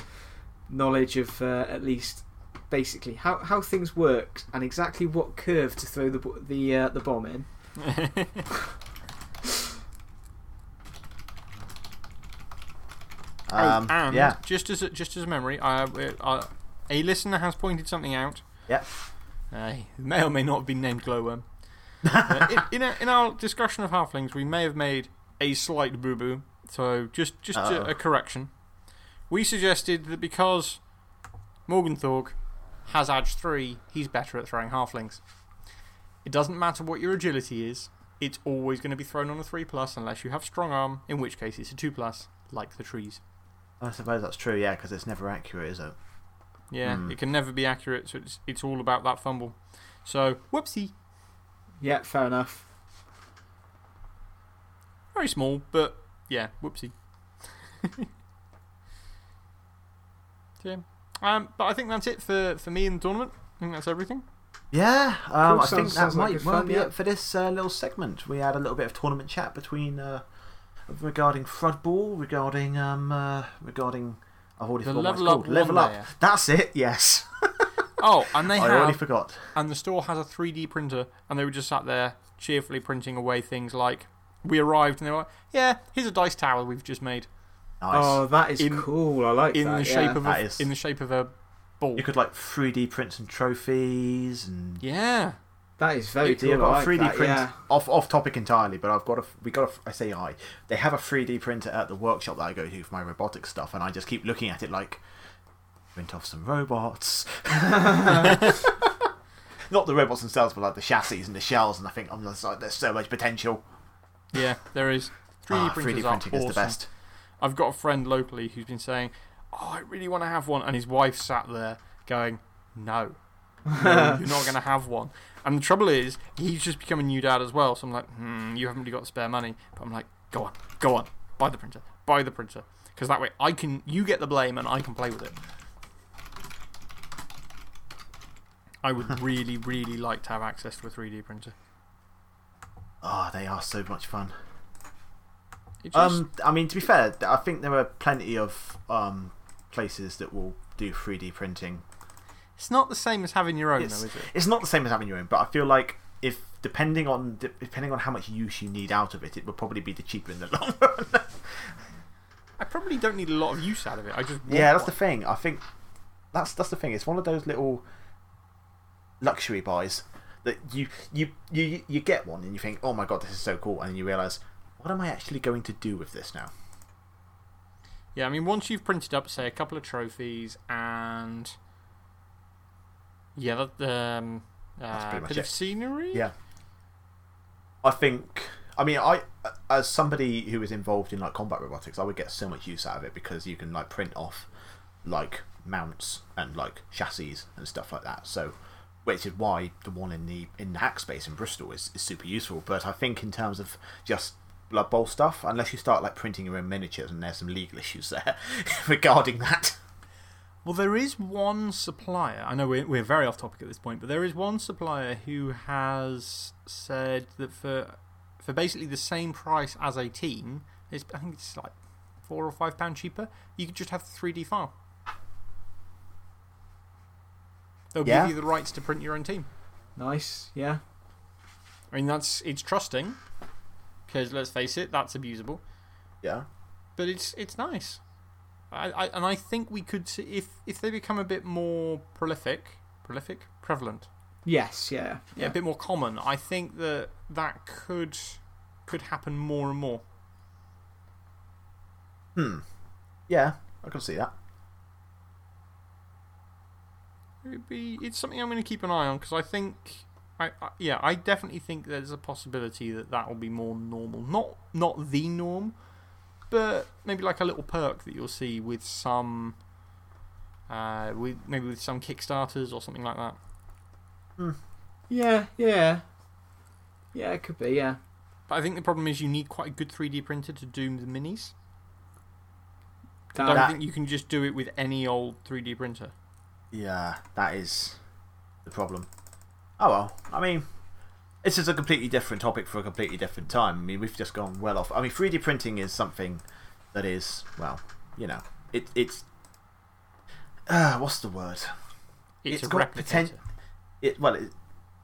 knowledge of uh, at least basically how, how things worked and exactly what curve to throw the, the, uh, the bomb in. um, oh, and yeah. just, as a, just as a memory, I, I, a listener has pointed something out. Yep. Uh, may or may not have been named Glowworm. uh, in, in, a, in, our discussion of halflings, we may have made a slight boo boo. So, just, just a, a, correction. We suggested that because Morg 'n' Thorg has Edge 3, he's better at throwing halflings. It doesn't matter what your agility is, it's always going to be thrown on a 3 plus unless you have strong arm, in which case it's a 2 plus, like the trees. I suppose that's true, yeah, because it's never accurate, is it? Yeah, Hmm. it can never be accurate, so it's, it's all about that fumble. So, whoopsie. Yeah, fair enough. Very small, but yeah, whoopsie. So, yeah. Um, but I think that's it for, for me in the tournament. I think that's everything. Yeah, um, Cool, I think that sounds like might well fun, be yeah. it for this uh, little segment. We had a little bit of tournament chat between uh, regarding Thrudball, regarding um, uh, regarding I've already The forgotten what it's Level Up called. Level up. layer. That's it. Yes, Oh, and they I already forgot. and the store has a 3D printer, and they were just sat there cheerfully printing away things like we arrived and they were like, yeah, here's a dice tower we've just made Nice. Oh, that is In- cool. I like in that. the yeah. of That a, is- in the shape of a ball. you could like 3D print some trophies and. Yeah. That is very Yeah, cool. I've got I a like 3D that, print Yeah. off off topic entirely, but I've got a we got a I say I they have a 3D printer at the workshop that I go to for my robotic stuff, and I just keep looking at it like print off some robots. Not the robots themselves, but like the chassis and the shells, and I think I'm just like there's so much potential. Yeah, there is. 3D Ah, printers 3D are printing is the awesome. best. I've got a friend locally who's been saying, Oh, I really want to have one. And his wife sat there going, No, no you're not going to have one. And the trouble is, he's just become a new dad as well. So I'm like, Hmm, you haven't really got the spare money. But I'm like, Go on, go on, buy the printer, buy the printer. Because that way I can, you get the blame and I can play with it. I would really, really like to have access to a 3D printer. Oh, they are so much fun. Just, Um, I mean, to be fair, I think there are plenty of um places that will do 3D printing it's not the same as having your own, It's- though, is it? It's not the same as having your own, but I feel like if depending on depending on how much use you need out of it, it would probably be the cheaper in the long run. I probably don't need a lot of use out of it. I just yeah, that's the thing. I think that's that's the thing. It's one of those little luxury buys that you you you you get one and you think, oh my god, this is so cool, and then you realize, what am I actually going to do with this now? Yeah, I mean, once you've printed up, say, a couple of trophies and. Yeah, that, um, uh, bit of scenery? Yeah. I think. I mean, I as somebody who is involved in like combat robotics, I would get so much use out of it because you can like print off like mounts and like chassis and stuff like that. So, which is why the one in the in the hack space in Bristol is, is super useful. But I think in terms of just Blood Bowl stuff, unless you start like printing your own miniatures, and there's some legal issues there regarding that. Well, there is one supplier. I know we're, we're very off topic at this point, but there is one supplier who has said that for for basically the same price as a team, it's, I think it's like four or five pounds cheaper, you could just have the 3D file. They'll Yeah. give you the rights to print your own team. Nice. Yeah. I mean, that's it's trusting, because let's face it, that's abusable. Yeah. But it's it's nice. I, I and I think we could see if if they become a bit more prolific, prolific, prevalent, Yes. Yeah. yeah, a bit more common. I think that that could could happen more and more. Hmm. Yeah, I can see that. It'd be it's something I'm going to keep an eye on because I think. I, I, yeah, I definitely think there's a possibility that that will be more normal. Not not the norm, but maybe like a little perk that you'll see with some, uh, with maybe with some Kickstarters or something like that. Yeah. Yeah. Yeah. It could be. Yeah. But I think the problem is you need quite a good 3D printer to do the minis. I don't That- think you can just do it with any old 3D printer. Yeah, that is the problem. Oh well, I mean, this is a completely different topic for a completely different time. I mean, we've just gone well off. I mean, 3D printing is something that is, well, you know, it, it's. Uh, what's the word? It's, It's a got replicator. poten- It Well, it,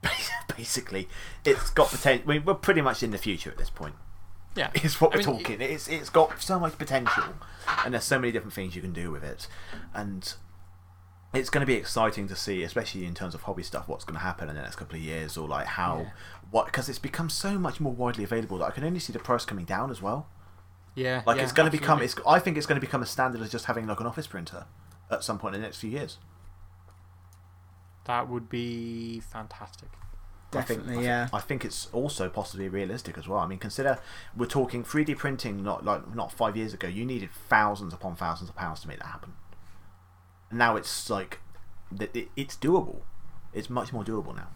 basically, it's got potential. I mean, we're pretty much in the future at this point. Yeah. is what I we're mean, talking. It's it's got so much potential, and there's so many different things you can do with it, and it's going to be exciting to see, especially in terms of hobby stuff, what's going to happen in the next couple of years, or like how Yeah. what because it's become so much more widely available that I can only see the price coming down as well. Yeah. Like yeah, it's going to become it's I think it's going to become a standard as just having like an office printer at some point in the next few years. That would be fantastic. I think- Definitely, I thi- yeah. I think it's also possibly realistic as well. I mean, consider we're talking 3D printing not like not five years ago. You needed thousands upon thousands of pounds to make that happen. And now it's like it's doable. It's much more doable now.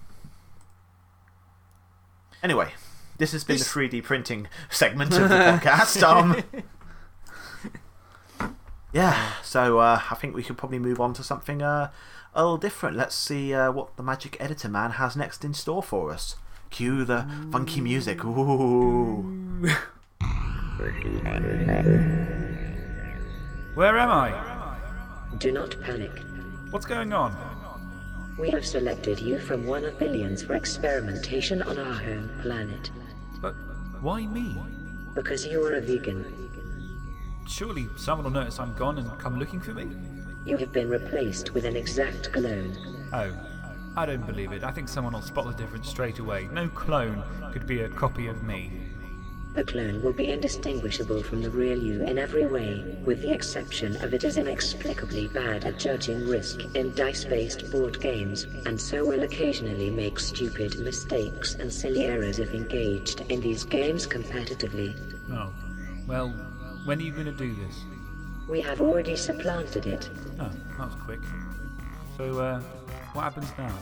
Anyway, this has been This- the 3D printing segment of the podcast. Um, yeah, so uh, I think we could probably move on to something uh, a little different. Let's see uh, what the Magic Editor Man has next in store for us. Cue the funky music. Ooh. Where am I? Do not panic. What's going on? We have selected you from one of billions for experimentation on our home planet. But why me? Because you are a vegan, Surely someone will notice I'm gone and come looking for me? you have been replaced with an exact clone. Oh, I don't believe it. I think someone will spot the difference straight away. No clone could be a copy of me. The clone will be indistinguishable from the real you in every way, with the exception of it is inexplicably bad at judging risk in dice-based board games, and so will occasionally make stupid mistakes and silly errors if engaged in these games competitively. Oh, well, when are you going to do this? We have already supplanted it. Oh, that was quick. So, uh, what happens now?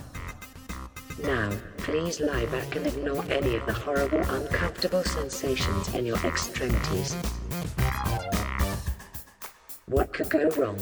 Now, please lie back and ignore any of the horrible, uncomfortable sensations in your extremities. What could go wrong?